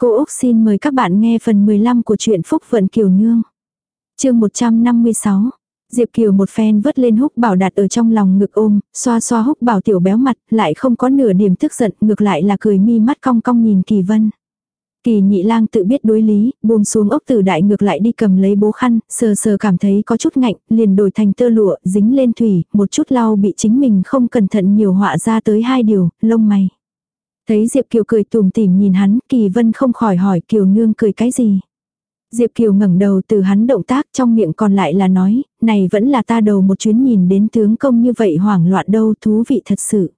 Cô Úc xin mời các bạn nghe phần 15 của truyện Phúc Vận Kiều Nương. chương 156. Diệp Kiều một phen vớt lên húc bảo đặt ở trong lòng ngực ôm, xoa xoa húc bảo tiểu béo mặt, lại không có nửa điểm tức giận, ngược lại là cười mi mắt cong cong nhìn Kỳ Vân. Kỳ nhị lang tự biết đối lý, buông xuống ốc tử đại ngược lại đi cầm lấy bố khăn, sờ sờ cảm thấy có chút ngạnh, liền đổi thành tơ lụa, dính lên thủy, một chút lau bị chính mình không cẩn thận nhiều họa ra tới hai điều, lông mày. Thấy Diệp Kiều cười tùm tìm nhìn hắn, Kỳ Vân không khỏi hỏi Kiều nương cười cái gì. Diệp Kiều ngẩng đầu từ hắn động tác trong miệng còn lại là nói, này vẫn là ta đầu một chuyến nhìn đến tướng công như vậy hoảng loạn đâu thú vị thật sự.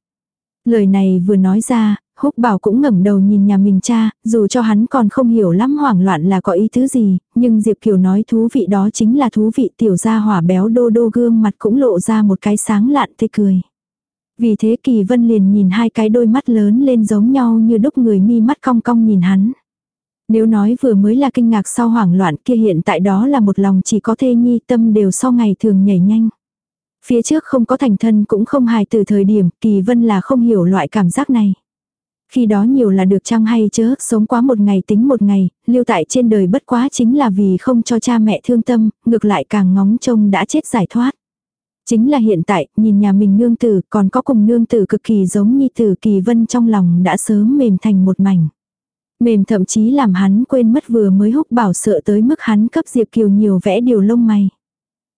Lời này vừa nói ra, Húc Bảo cũng ngẩng đầu nhìn nhà mình cha, dù cho hắn còn không hiểu lắm hoảng loạn là có ý thứ gì, nhưng Diệp Kiều nói thú vị đó chính là thú vị tiểu gia hỏa béo đô đô gương mặt cũng lộ ra một cái sáng lạn tê cười. Vì thế Kỳ Vân liền nhìn hai cái đôi mắt lớn lên giống nhau như đúc người mi mắt cong cong nhìn hắn. Nếu nói vừa mới là kinh ngạc sau hoảng loạn kia hiện tại đó là một lòng chỉ có thê nhi tâm đều sau ngày thường nhảy nhanh. Phía trước không có thành thân cũng không hài từ thời điểm Kỳ Vân là không hiểu loại cảm giác này. Khi đó nhiều là được chăng hay chớ, sống quá một ngày tính một ngày, lưu tại trên đời bất quá chính là vì không cho cha mẹ thương tâm, ngược lại càng ngóng trông đã chết giải thoát. Chính là hiện tại, nhìn nhà mình nương tử, còn có cùng nương tử cực kỳ giống như tử kỳ vân trong lòng đã sớm mềm thành một mảnh. Mềm thậm chí làm hắn quên mất vừa mới húc bảo sợ tới mức hắn cấp Diệp Kiều nhiều vẽ điều lông mày.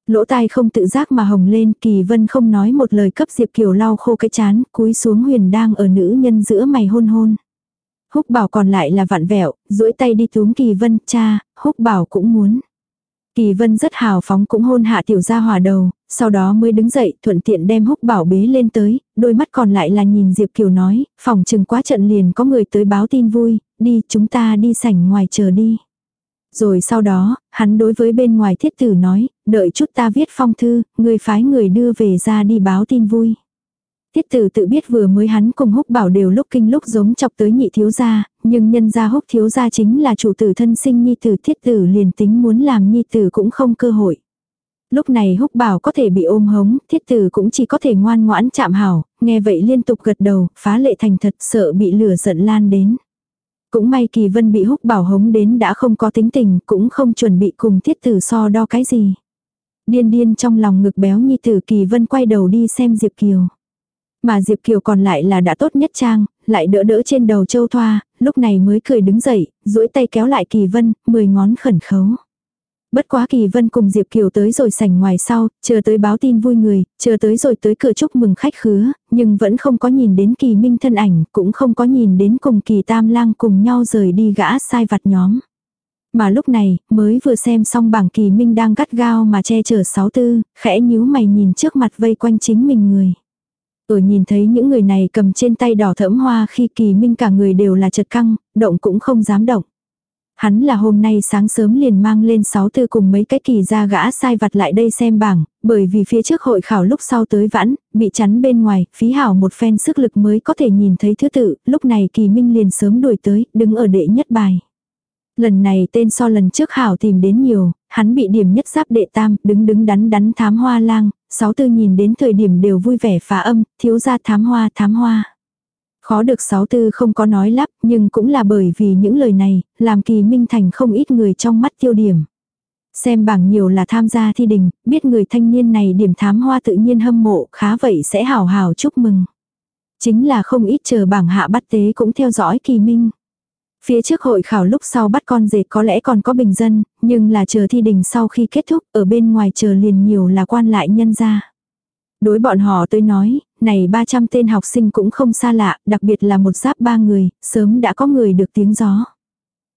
Lỗ tai không tự giác mà hồng lên, Kỳ Vân không nói một lời cấp Diệp Kiều lau khô cái chán, cúi xuống huyền đang ở nữ nhân giữa mày hôn hôn. Húc bảo còn lại là vạn vẹo, duỗi tay đi túm Kỳ Vân, cha, Húc bảo cũng muốn. Kỳ Vân rất hào phóng cũng hôn hạ tiểu gia hỏa đầu, sau đó mới đứng dậy thuận tiện đem húc bảo bế lên tới, đôi mắt còn lại là nhìn Diệp Kiều nói, phòng chừng quá trận liền có người tới báo tin vui, đi chúng ta đi sảnh ngoài chờ đi. Rồi sau đó, hắn đối với bên ngoài thiết tử nói, đợi chút ta viết phong thư, người phái người đưa về ra đi báo tin vui. Tiết tử tự biết vừa mới hắn cùng húc bảo đều lúc kinh lúc giống chọc tới nhị thiếu gia, nhưng nhân gia húc thiếu gia chính là chủ tử thân sinh nhi tử thiết tử liền tính muốn làm nhi tử cũng không cơ hội. Lúc này húc bảo có thể bị ôm hống, thiết tử cũng chỉ có thể ngoan ngoãn chạm hảo, nghe vậy liên tục gật đầu, phá lệ thành thật sợ bị lửa giận lan đến. Cũng may kỳ vân bị húc bảo hống đến đã không có tính tình, cũng không chuẩn bị cùng thiết tử so đo cái gì. Điên điên trong lòng ngực béo nhi tử kỳ vân quay đầu đi xem Diệp Kiều. Mà Diệp Kiều còn lại là đã tốt nhất trang, lại đỡ đỡ trên đầu châu thoa, lúc này mới cười đứng dậy, duỗi tay kéo lại kỳ vân, mười ngón khẩn khấu. Bất quá kỳ vân cùng Diệp Kiều tới rồi sảnh ngoài sau, chờ tới báo tin vui người, chờ tới rồi tới cửa chúc mừng khách khứa, nhưng vẫn không có nhìn đến kỳ minh thân ảnh, cũng không có nhìn đến cùng kỳ tam lang cùng nhau rời đi gã sai vặt nhóm. Mà lúc này, mới vừa xem xong bảng kỳ minh đang gắt gao mà che chở sáu tư, khẽ nhíu mày nhìn trước mặt vây quanh chính mình người. Ở nhìn thấy những người này cầm trên tay đỏ thẫm hoa khi kỳ minh cả người đều là chật căng, động cũng không dám động. Hắn là hôm nay sáng sớm liền mang lên sáu tư cùng mấy cái kỳ ra gã sai vặt lại đây xem bảng, bởi vì phía trước hội khảo lúc sau tới vãn, bị chắn bên ngoài, phí hảo một phen sức lực mới có thể nhìn thấy thứ tự, lúc này kỳ minh liền sớm đuổi tới, đứng ở đệ nhất bài. Lần này tên so lần trước hảo tìm đến nhiều, hắn bị điểm nhất giáp đệ tam, đứng đứng đắn đắn thám hoa lang, sáu tư nhìn đến thời điểm đều vui vẻ phá âm, thiếu ra thám hoa thám hoa. Khó được sáu tư không có nói lắp, nhưng cũng là bởi vì những lời này, làm kỳ minh thành không ít người trong mắt tiêu điểm. Xem bảng nhiều là tham gia thi đình, biết người thanh niên này điểm thám hoa tự nhiên hâm mộ, khá vậy sẽ hào hào chúc mừng. Chính là không ít chờ bảng hạ bắt tế cũng theo dõi kỳ minh. Phía trước hội khảo lúc sau bắt con dệt có lẽ còn có bình dân, nhưng là chờ thi đình sau khi kết thúc, ở bên ngoài chờ liền nhiều là quan lại nhân ra. Đối bọn họ tôi nói, này 300 tên học sinh cũng không xa lạ, đặc biệt là một giáp ba người, sớm đã có người được tiếng gió.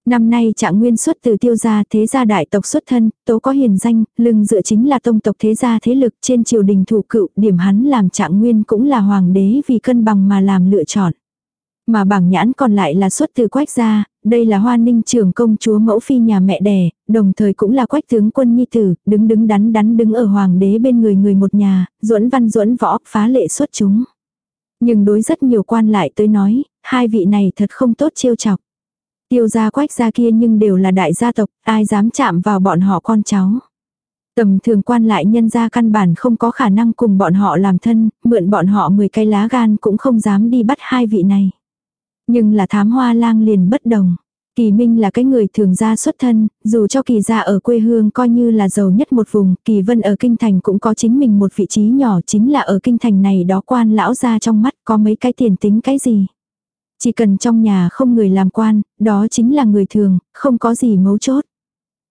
Năm nay trạng nguyên xuất từ tiêu gia thế gia đại tộc xuất thân, tố có hiền danh, lưng dựa chính là tông tộc thế gia thế lực trên triều đình thủ cựu, điểm hắn làm trạng nguyên cũng là hoàng đế vì cân bằng mà làm lựa chọn. Mà bảng nhãn còn lại là xuất từ quách gia, đây là hoa ninh trưởng công chúa mẫu phi nhà mẹ đẻ, đồng thời cũng là quách tướng quân nhi tử, đứng đứng đắn đắn đứng ở hoàng đế bên người người một nhà, duẫn văn duẫn võ phá lệ xuất chúng. Nhưng đối rất nhiều quan lại tới nói, hai vị này thật không tốt chiêu chọc. Tiêu gia quách gia kia nhưng đều là đại gia tộc, ai dám chạm vào bọn họ con cháu. Tầm thường quan lại nhân gia căn bản không có khả năng cùng bọn họ làm thân, mượn bọn họ 10 cây lá gan cũng không dám đi bắt hai vị này. Nhưng là thám hoa lang liền bất đồng. Kỳ Minh là cái người thường gia xuất thân, dù cho kỳ gia ở quê hương coi như là giàu nhất một vùng, kỳ vân ở kinh thành cũng có chính mình một vị trí nhỏ chính là ở kinh thành này đó quan lão gia trong mắt có mấy cái tiền tính cái gì. Chỉ cần trong nhà không người làm quan, đó chính là người thường, không có gì mấu chốt.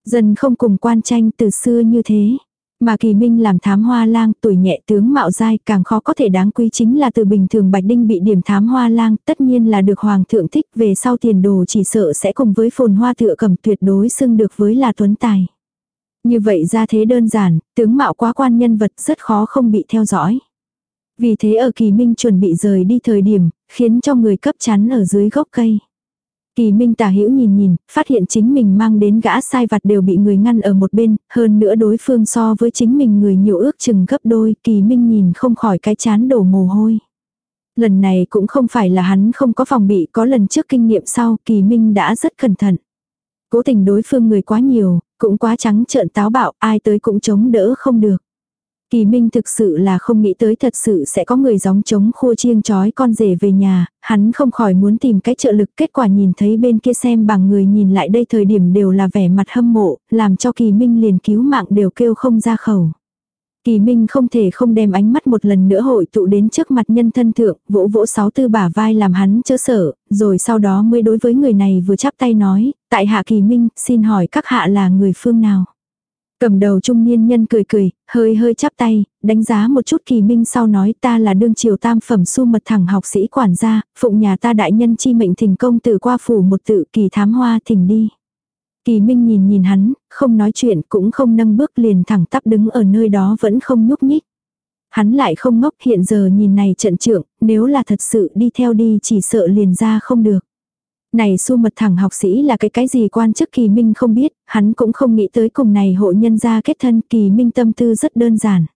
Dân không cùng quan tranh từ xưa như thế. Mà kỳ minh làm thám hoa lang tuổi nhẹ tướng mạo dai càng khó có thể đáng quý chính là từ bình thường Bạch Đinh bị điểm thám hoa lang tất nhiên là được hoàng thượng thích về sau tiền đồ chỉ sợ sẽ cùng với phồn hoa thựa cầm tuyệt đối xưng được với là tuấn tài. Như vậy ra thế đơn giản, tướng mạo quá quan nhân vật rất khó không bị theo dõi. Vì thế ở kỳ minh chuẩn bị rời đi thời điểm, khiến cho người cấp chắn ở dưới gốc cây. Kỳ Minh tả hữu nhìn nhìn, phát hiện chính mình mang đến gã sai vặt đều bị người ngăn ở một bên, hơn nữa đối phương so với chính mình người nhiều ước chừng gấp đôi, Kỳ Minh nhìn không khỏi cái chán đổ mồ hôi. Lần này cũng không phải là hắn không có phòng bị, có lần trước kinh nghiệm sau, Kỳ Minh đã rất cẩn thận. Cố tình đối phương người quá nhiều, cũng quá trắng trợn táo bạo, ai tới cũng chống đỡ không được. Kỳ Minh thực sự là không nghĩ tới thật sự sẽ có người gióng chống khua chiêng chói con rể về nhà, hắn không khỏi muốn tìm cách trợ lực kết quả nhìn thấy bên kia xem bằng người nhìn lại đây thời điểm đều là vẻ mặt hâm mộ, làm cho Kỳ Minh liền cứu mạng đều kêu không ra khẩu. Kỳ Minh không thể không đem ánh mắt một lần nữa hội tụ đến trước mặt nhân thân thượng, vỗ vỗ sáu tư bả vai làm hắn chớ sợ, rồi sau đó mới đối với người này vừa chắp tay nói, tại hạ Kỳ Minh, xin hỏi các hạ là người phương nào. Cầm đầu trung niên nhân cười cười, hơi hơi chắp tay, đánh giá một chút kỳ minh sau nói ta là đương triều tam phẩm su mật thẳng học sĩ quản gia, phụng nhà ta đại nhân chi mệnh thỉnh công từ qua phủ một tự kỳ thám hoa thỉnh đi. Kỳ minh nhìn nhìn hắn, không nói chuyện cũng không nâng bước liền thẳng tắp đứng ở nơi đó vẫn không nhúc nhích. Hắn lại không ngốc hiện giờ nhìn này trận trưởng, nếu là thật sự đi theo đi chỉ sợ liền ra không được. Này su mật thẳng học sĩ là cái cái gì quan chức kỳ minh không biết, hắn cũng không nghĩ tới cùng này hộ nhân gia kết thân kỳ minh tâm tư rất đơn giản.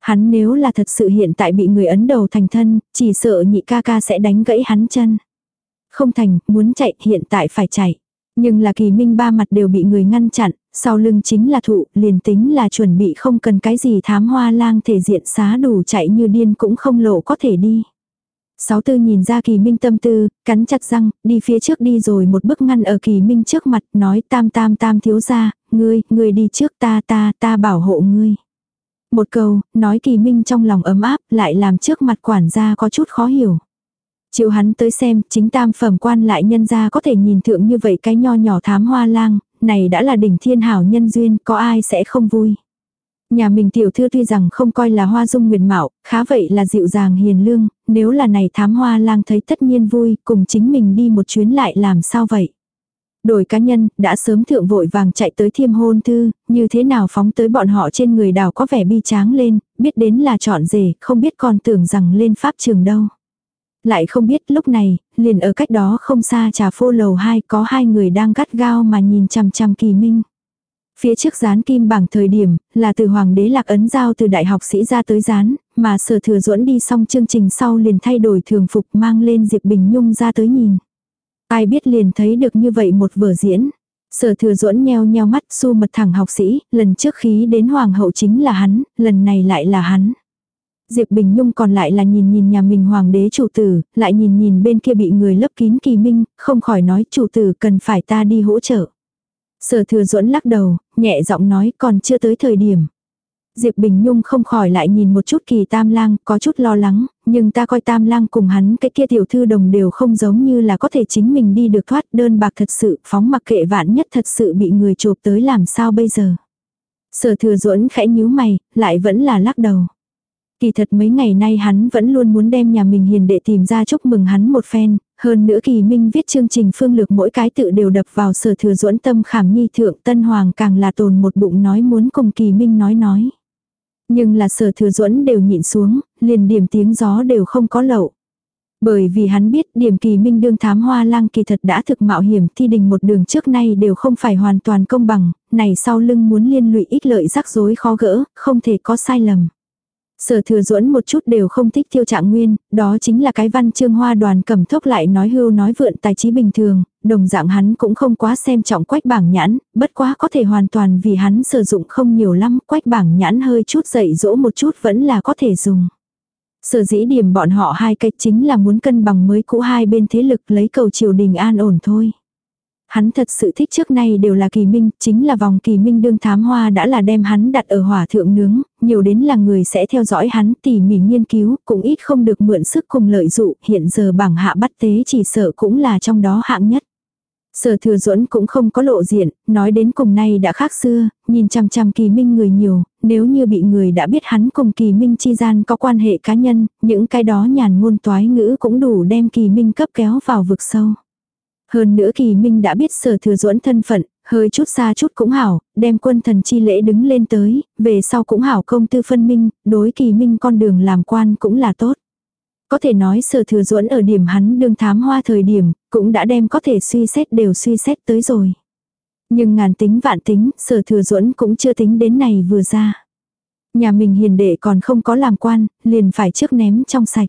Hắn nếu là thật sự hiện tại bị người ấn đầu thành thân, chỉ sợ nhị ca ca sẽ đánh gãy hắn chân. Không thành, muốn chạy, hiện tại phải chạy. Nhưng là kỳ minh ba mặt đều bị người ngăn chặn, sau lưng chính là thụ, liền tính là chuẩn bị không cần cái gì thám hoa lang thể diện xá đủ chạy như điên cũng không lộ có thể đi. Sáu tư nhìn ra kỳ minh tâm tư, cắn chặt răng, đi phía trước đi rồi một bước ngăn ở kỳ minh trước mặt, nói tam tam tam thiếu ra, ngươi, ngươi đi trước ta ta ta bảo hộ ngươi. Một câu, nói kỳ minh trong lòng ấm áp, lại làm trước mặt quản gia có chút khó hiểu. chịu hắn tới xem, chính tam phẩm quan lại nhân gia có thể nhìn thượng như vậy cái nho nhỏ thám hoa lang, này đã là đỉnh thiên hảo nhân duyên, có ai sẽ không vui. Nhà mình tiểu thư tuy rằng không coi là hoa dung nguyệt mạo, khá vậy là dịu dàng hiền lương, nếu là này thám hoa lang thấy tất nhiên vui, cùng chính mình đi một chuyến lại làm sao vậy. Đổi cá nhân, đã sớm thượng vội vàng chạy tới thiêm hôn thư, như thế nào phóng tới bọn họ trên người đào có vẻ bi tráng lên, biết đến là chọn rể, không biết còn tưởng rằng lên pháp trường đâu. Lại không biết lúc này, liền ở cách đó không xa trà phô lầu hai có hai người đang gắt gao mà nhìn chằm chằm kỳ minh. Phía trước dán kim bảng thời điểm, là từ hoàng đế lạc ấn giao từ đại học sĩ ra tới dán, mà sở thừa duẫn đi xong chương trình sau liền thay đổi thường phục mang lên Diệp Bình Nhung ra tới nhìn. Ai biết liền thấy được như vậy một vở diễn. Sở thừa duẫn nheo nheo mắt su mật thẳng học sĩ, lần trước khí đến hoàng hậu chính là hắn, lần này lại là hắn. Diệp Bình Nhung còn lại là nhìn nhìn nhà mình hoàng đế chủ tử, lại nhìn nhìn bên kia bị người lấp kín kỳ minh, không khỏi nói chủ tử cần phải ta đi hỗ trợ. Sở thừa duẫn lắc đầu, nhẹ giọng nói còn chưa tới thời điểm. Diệp Bình Nhung không khỏi lại nhìn một chút kỳ tam lang, có chút lo lắng, nhưng ta coi tam lang cùng hắn cái kia tiểu thư đồng đều không giống như là có thể chính mình đi được thoát đơn bạc thật sự, phóng mặc kệ vạn nhất thật sự bị người chụp tới làm sao bây giờ. Sở thừa duẫn khẽ nhíu mày, lại vẫn là lắc đầu. Kỳ thật mấy ngày nay hắn vẫn luôn muốn đem nhà mình hiền đệ tìm ra chúc mừng hắn một phen, hơn nữa kỳ minh viết chương trình phương lược mỗi cái tự đều đập vào sở thừa duẫn tâm khảm nhi thượng tân hoàng càng là tồn một bụng nói muốn cùng kỳ minh nói nói. Nhưng là sở thừa duẫn đều nhịn xuống, liền điểm tiếng gió đều không có lậu. Bởi vì hắn biết điểm kỳ minh đương thám hoa lang kỳ thật đã thực mạo hiểm thi đình một đường trước nay đều không phải hoàn toàn công bằng, này sau lưng muốn liên lụy ích lợi rắc rối khó gỡ, không thể có sai lầm. Sở thừa duẫn một chút đều không thích tiêu trạng nguyên, đó chính là cái văn chương hoa đoàn cầm thốc lại nói hưu nói vượn tài trí bình thường, đồng dạng hắn cũng không quá xem trọng quách bảng nhãn, bất quá có thể hoàn toàn vì hắn sử dụng không nhiều lắm, quách bảng nhãn hơi chút dậy dỗ một chút vẫn là có thể dùng. Sở dĩ điểm bọn họ hai cách chính là muốn cân bằng mới cũ hai bên thế lực lấy cầu triều đình an ổn thôi. Hắn thật sự thích trước nay đều là kỳ minh, chính là vòng kỳ minh đương thám hoa đã là đem hắn đặt ở hỏa thượng nướng, nhiều đến là người sẽ theo dõi hắn tỉ mỉ nghiên cứu, cũng ít không được mượn sức cùng lợi dụ, hiện giờ bảng hạ bắt tế chỉ sợ cũng là trong đó hạng nhất. Sở thừa duẫn cũng không có lộ diện, nói đến cùng nay đã khác xưa, nhìn chăm chăm kỳ minh người nhiều, nếu như bị người đã biết hắn cùng kỳ minh chi gian có quan hệ cá nhân, những cái đó nhàn ngôn toái ngữ cũng đủ đem kỳ minh cấp kéo vào vực sâu. Hơn nữa kỳ minh đã biết sở thừa duẫn thân phận, hơi chút xa chút cũng hảo, đem quân thần chi lễ đứng lên tới, về sau cũng hảo công tư phân minh, đối kỳ minh con đường làm quan cũng là tốt. Có thể nói sở thừa duẫn ở điểm hắn đương thám hoa thời điểm, cũng đã đem có thể suy xét đều suy xét tới rồi. Nhưng ngàn tính vạn tính, sở thừa duẫn cũng chưa tính đến này vừa ra. Nhà mình hiền đệ còn không có làm quan, liền phải trước ném trong sạch.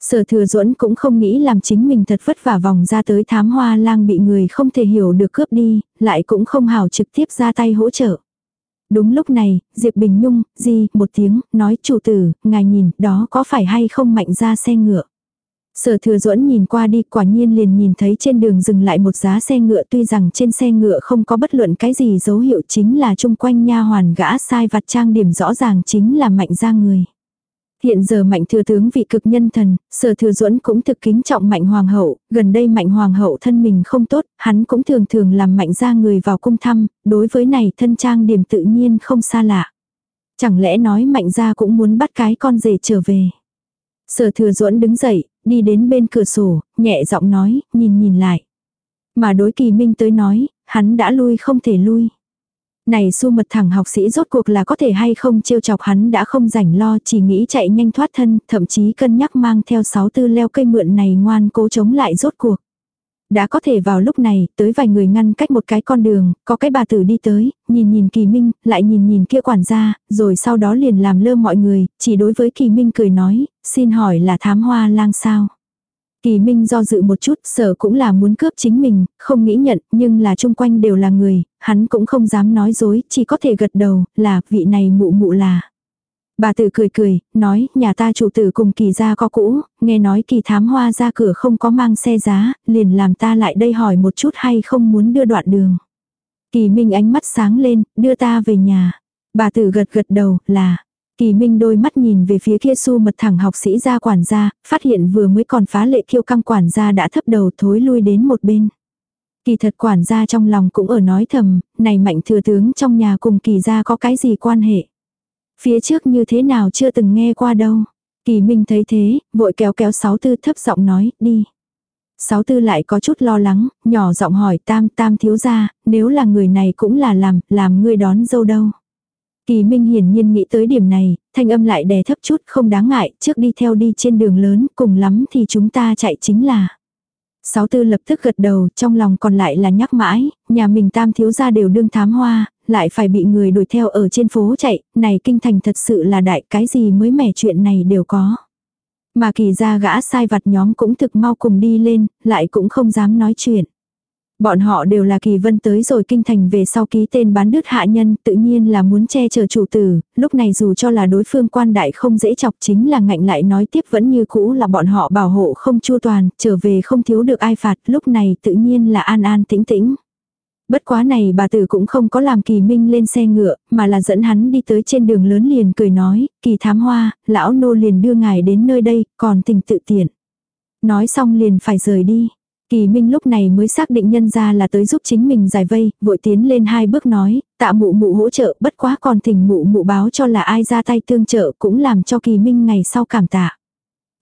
Sở thừa duẫn cũng không nghĩ làm chính mình thật vất vả vòng ra tới thám hoa lang bị người không thể hiểu được cướp đi, lại cũng không hảo trực tiếp ra tay hỗ trợ. Đúng lúc này, Diệp Bình Nhung, gì, một tiếng, nói chủ tử, ngài nhìn, đó có phải hay không mạnh ra xe ngựa. Sở thừa duẫn nhìn qua đi quả nhiên liền nhìn thấy trên đường dừng lại một giá xe ngựa tuy rằng trên xe ngựa không có bất luận cái gì dấu hiệu chính là chung quanh nha hoàn gã sai vặt trang điểm rõ ràng chính là mạnh ra người. Hiện giờ mạnh thừa tướng vị cực nhân thần, sở thừa duẫn cũng thực kính trọng mạnh hoàng hậu, gần đây mạnh hoàng hậu thân mình không tốt, hắn cũng thường thường làm mạnh ra người vào cung thăm, đối với này thân trang điểm tự nhiên không xa lạ. Chẳng lẽ nói mạnh ra cũng muốn bắt cái con rể trở về. Sở thừa duẫn đứng dậy, đi đến bên cửa sổ, nhẹ giọng nói, nhìn nhìn lại. Mà đối kỳ minh tới nói, hắn đã lui không thể lui. Này su mật thẳng học sĩ rốt cuộc là có thể hay không trêu chọc hắn đã không rảnh lo chỉ nghĩ chạy nhanh thoát thân, thậm chí cân nhắc mang theo sáu tư leo cây mượn này ngoan cố chống lại rốt cuộc. Đã có thể vào lúc này, tới vài người ngăn cách một cái con đường, có cái bà tử đi tới, nhìn nhìn kỳ minh, lại nhìn nhìn kia quản gia, rồi sau đó liền làm lơ mọi người, chỉ đối với kỳ minh cười nói, xin hỏi là thám hoa lang sao. Kỳ Minh do dự một chút, sở cũng là muốn cướp chính mình, không nghĩ nhận, nhưng là chung quanh đều là người, hắn cũng không dám nói dối, chỉ có thể gật đầu, là vị này mụ mụ là. Bà tử cười cười, nói, nhà ta chủ tử cùng kỳ gia có cũ, nghe nói kỳ thám hoa ra cửa không có mang xe giá, liền làm ta lại đây hỏi một chút hay không muốn đưa đoạn đường. Kỳ Minh ánh mắt sáng lên, đưa ta về nhà. Bà tử gật gật đầu, là, Kỳ Minh đôi mắt nhìn về phía kia su mật thẳng học sĩ gia quản gia, phát hiện vừa mới còn phá lệ kiêu căng quản gia đã thấp đầu thối lui đến một bên. Kỳ thật quản gia trong lòng cũng ở nói thầm, này mạnh thừa tướng trong nhà cùng kỳ gia có cái gì quan hệ. Phía trước như thế nào chưa từng nghe qua đâu. Kỳ Minh thấy thế, vội kéo kéo sáu tư thấp giọng nói, đi. Sáu tư lại có chút lo lắng, nhỏ giọng hỏi tam tam thiếu gia, nếu là người này cũng là làm, làm ngươi đón dâu đâu. Kỳ Minh hiển nhiên nghĩ tới điểm này, thanh âm lại đè thấp chút không đáng ngại, trước đi theo đi trên đường lớn, cùng lắm thì chúng ta chạy chính là. Sáu tư lập tức gật đầu, trong lòng còn lại là nhắc mãi, nhà mình tam thiếu gia đều đương thám hoa, lại phải bị người đuổi theo ở trên phố chạy, này kinh thành thật sự là đại cái gì mới mẻ chuyện này đều có. Mà kỳ ra gã sai vặt nhóm cũng thực mau cùng đi lên, lại cũng không dám nói chuyện. Bọn họ đều là kỳ vân tới rồi kinh thành về sau ký tên bán đứt hạ nhân, tự nhiên là muốn che chở chủ tử, lúc này dù cho là đối phương quan đại không dễ chọc chính là ngạnh lại nói tiếp vẫn như cũ là bọn họ bảo hộ không chua toàn, trở về không thiếu được ai phạt, lúc này tự nhiên là an an tĩnh tĩnh. Bất quá này bà tử cũng không có làm kỳ minh lên xe ngựa, mà là dẫn hắn đi tới trên đường lớn liền cười nói, kỳ thám hoa, lão nô liền đưa ngài đến nơi đây, còn tình tự tiện. Nói xong liền phải rời đi. Kỳ Minh lúc này mới xác định nhân ra là tới giúp chính mình giải vây, vội tiến lên hai bước nói, tạ mụ mụ hỗ trợ, bất quá còn thỉnh mụ mụ báo cho là ai ra tay tương trợ cũng làm cho Kỳ Minh ngày sau cảm tạ.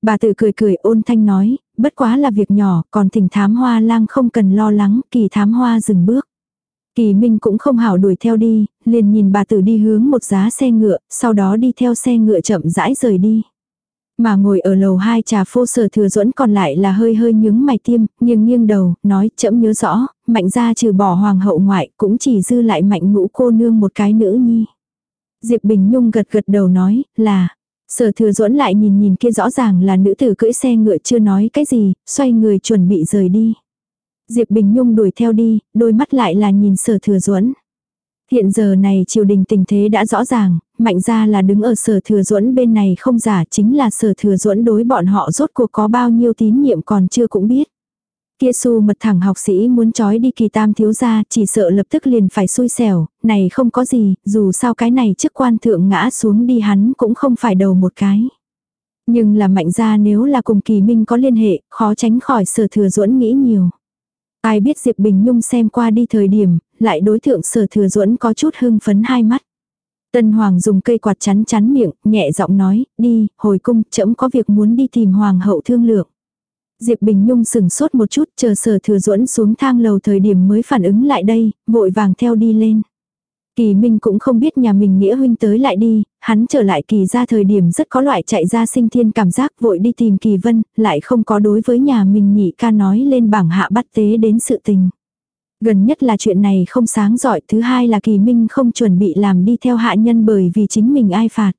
Bà tự cười cười ôn thanh nói, bất quá là việc nhỏ, còn thỉnh thám hoa lang không cần lo lắng, kỳ thám hoa dừng bước. Kỳ Minh cũng không hảo đuổi theo đi, liền nhìn bà tử đi hướng một giá xe ngựa, sau đó đi theo xe ngựa chậm rãi rời đi. Mà ngồi ở lầu hai trà phô sở thừa duẫn còn lại là hơi hơi nhướng mày tiêm, nghiêng nghiêng đầu, nói chậm nhớ rõ, mạnh ra trừ bỏ hoàng hậu ngoại cũng chỉ dư lại mạnh ngũ cô nương một cái nữ nhi. Diệp Bình Nhung gật gật đầu nói là, sở thừa duẫn lại nhìn nhìn kia rõ ràng là nữ tử cưỡi xe ngựa chưa nói cái gì, xoay người chuẩn bị rời đi. Diệp Bình Nhung đuổi theo đi, đôi mắt lại là nhìn sở thừa duẫn Hiện giờ này triều đình tình thế đã rõ ràng, mạnh ra là đứng ở sở thừa duẫn bên này không giả chính là sở thừa duẫn đối bọn họ rốt cuộc có bao nhiêu tín nhiệm còn chưa cũng biết. Kia su mật thẳng học sĩ muốn trói đi kỳ tam thiếu gia chỉ sợ lập tức liền phải xui xẻo, này không có gì, dù sao cái này chức quan thượng ngã xuống đi hắn cũng không phải đầu một cái. Nhưng là mạnh ra nếu là cùng kỳ minh có liên hệ, khó tránh khỏi sở thừa duẫn nghĩ nhiều. Ai biết Diệp Bình Nhung xem qua đi thời điểm, lại đối tượng sở thừa duẫn có chút hưng phấn hai mắt. Tân Hoàng dùng cây quạt chắn chắn miệng, nhẹ giọng nói, đi, hồi cung, trẫm có việc muốn đi tìm Hoàng hậu thương lượng. Diệp Bình Nhung sừng sốt một chút chờ sở thừa duẫn xuống thang lầu thời điểm mới phản ứng lại đây, vội vàng theo đi lên. Kỳ Minh cũng không biết nhà mình nghĩa huynh tới lại đi, hắn trở lại kỳ ra thời điểm rất có loại chạy ra sinh thiên cảm giác vội đi tìm kỳ vân, lại không có đối với nhà mình nhị ca nói lên bảng hạ bắt tế đến sự tình. Gần nhất là chuyện này không sáng giỏi, thứ hai là kỳ minh không chuẩn bị làm đi theo hạ nhân bởi vì chính mình ai phạt.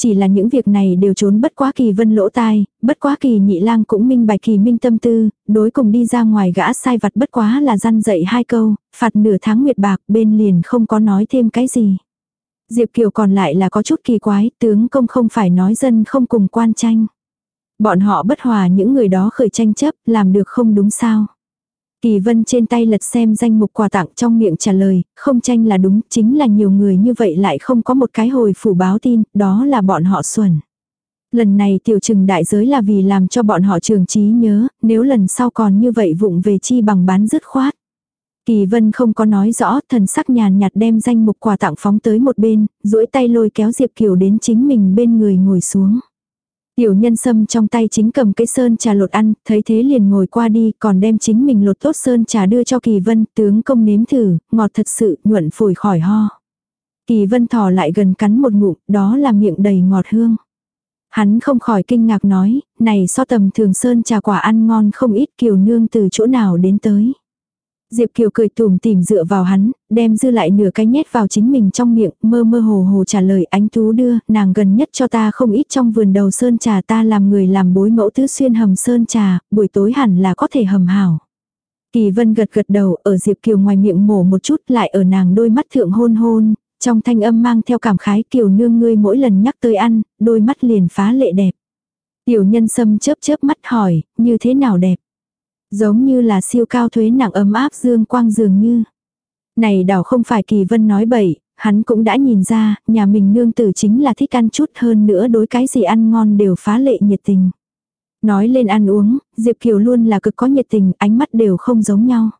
Chỉ là những việc này đều trốn bất quá kỳ vân lỗ tai, bất quá kỳ nhị lang cũng minh bạch kỳ minh tâm tư, đối cùng đi ra ngoài gã sai vặt bất quá là răn dậy hai câu, phạt nửa tháng nguyệt bạc bên liền không có nói thêm cái gì. Diệp Kiều còn lại là có chút kỳ quái, tướng công không phải nói dân không cùng quan tranh. Bọn họ bất hòa những người đó khởi tranh chấp, làm được không đúng sao. Kỳ vân trên tay lật xem danh mục quà tặng trong miệng trả lời, không tranh là đúng, chính là nhiều người như vậy lại không có một cái hồi phủ báo tin, đó là bọn họ xuẩn. Lần này tiểu trừng đại giới là vì làm cho bọn họ trường trí nhớ, nếu lần sau còn như vậy vụng về chi bằng bán dứt khoát. Kỳ vân không có nói rõ, thần sắc nhàn nhạt đem danh mục quà tặng phóng tới một bên, duỗi tay lôi kéo Diệp Kiều đến chính mình bên người ngồi xuống. Tiểu nhân sâm trong tay chính cầm cái sơn trà lột ăn, thấy thế liền ngồi qua đi, còn đem chính mình lột tốt sơn trà đưa cho Kỳ Vân, tướng công nếm thử, ngọt thật sự, nhuận phổi khỏi ho. Kỳ Vân thò lại gần cắn một ngụm, đó là miệng đầy ngọt hương. Hắn không khỏi kinh ngạc nói, này so tầm thường sơn trà quả ăn ngon không ít kiều nương từ chỗ nào đến tới. Diệp Kiều cười tủm tìm dựa vào hắn, đem dư lại nửa cái nhét vào chính mình trong miệng, mơ mơ hồ hồ trả lời ánh tú đưa, nàng gần nhất cho ta không ít trong vườn đầu sơn trà ta làm người làm bối mẫu tứ xuyên hầm sơn trà, buổi tối hẳn là có thể hầm hảo. Kỳ vân gật gật đầu ở Diệp Kiều ngoài miệng mổ một chút lại ở nàng đôi mắt thượng hôn hôn, trong thanh âm mang theo cảm khái Kiều nương ngươi mỗi lần nhắc tới ăn, đôi mắt liền phá lệ đẹp. Tiểu nhân sâm chớp chớp mắt hỏi, như thế nào đẹp? Giống như là siêu cao thuế nặng ấm áp dương quang dường như. Này đảo không phải kỳ vân nói bậy, hắn cũng đã nhìn ra, nhà mình nương tử chính là thích ăn chút hơn nữa đối cái gì ăn ngon đều phá lệ nhiệt tình. Nói lên ăn uống, Diệp Kiều luôn là cực có nhiệt tình, ánh mắt đều không giống nhau.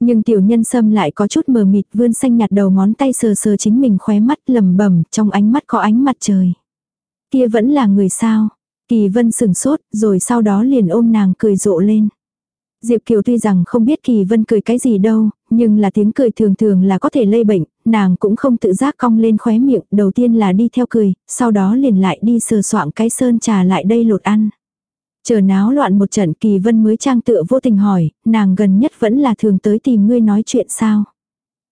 Nhưng tiểu nhân sâm lại có chút mờ mịt vươn xanh nhạt đầu ngón tay sờ sờ chính mình khóe mắt lầm bẩm trong ánh mắt có ánh mặt trời. Kia vẫn là người sao. Kỳ vân sừng sốt rồi sau đó liền ôm nàng cười rộ lên. Diệp Kiều tuy rằng không biết Kỳ Vân cười cái gì đâu, nhưng là tiếng cười thường thường là có thể lây bệnh, nàng cũng không tự giác cong lên khóe miệng, đầu tiên là đi theo cười, sau đó liền lại đi sờ soạng cái sơn trà lại đây lột ăn. Chờ náo loạn một trận Kỳ Vân mới trang tựa vô tình hỏi, nàng gần nhất vẫn là thường tới tìm ngươi nói chuyện sao.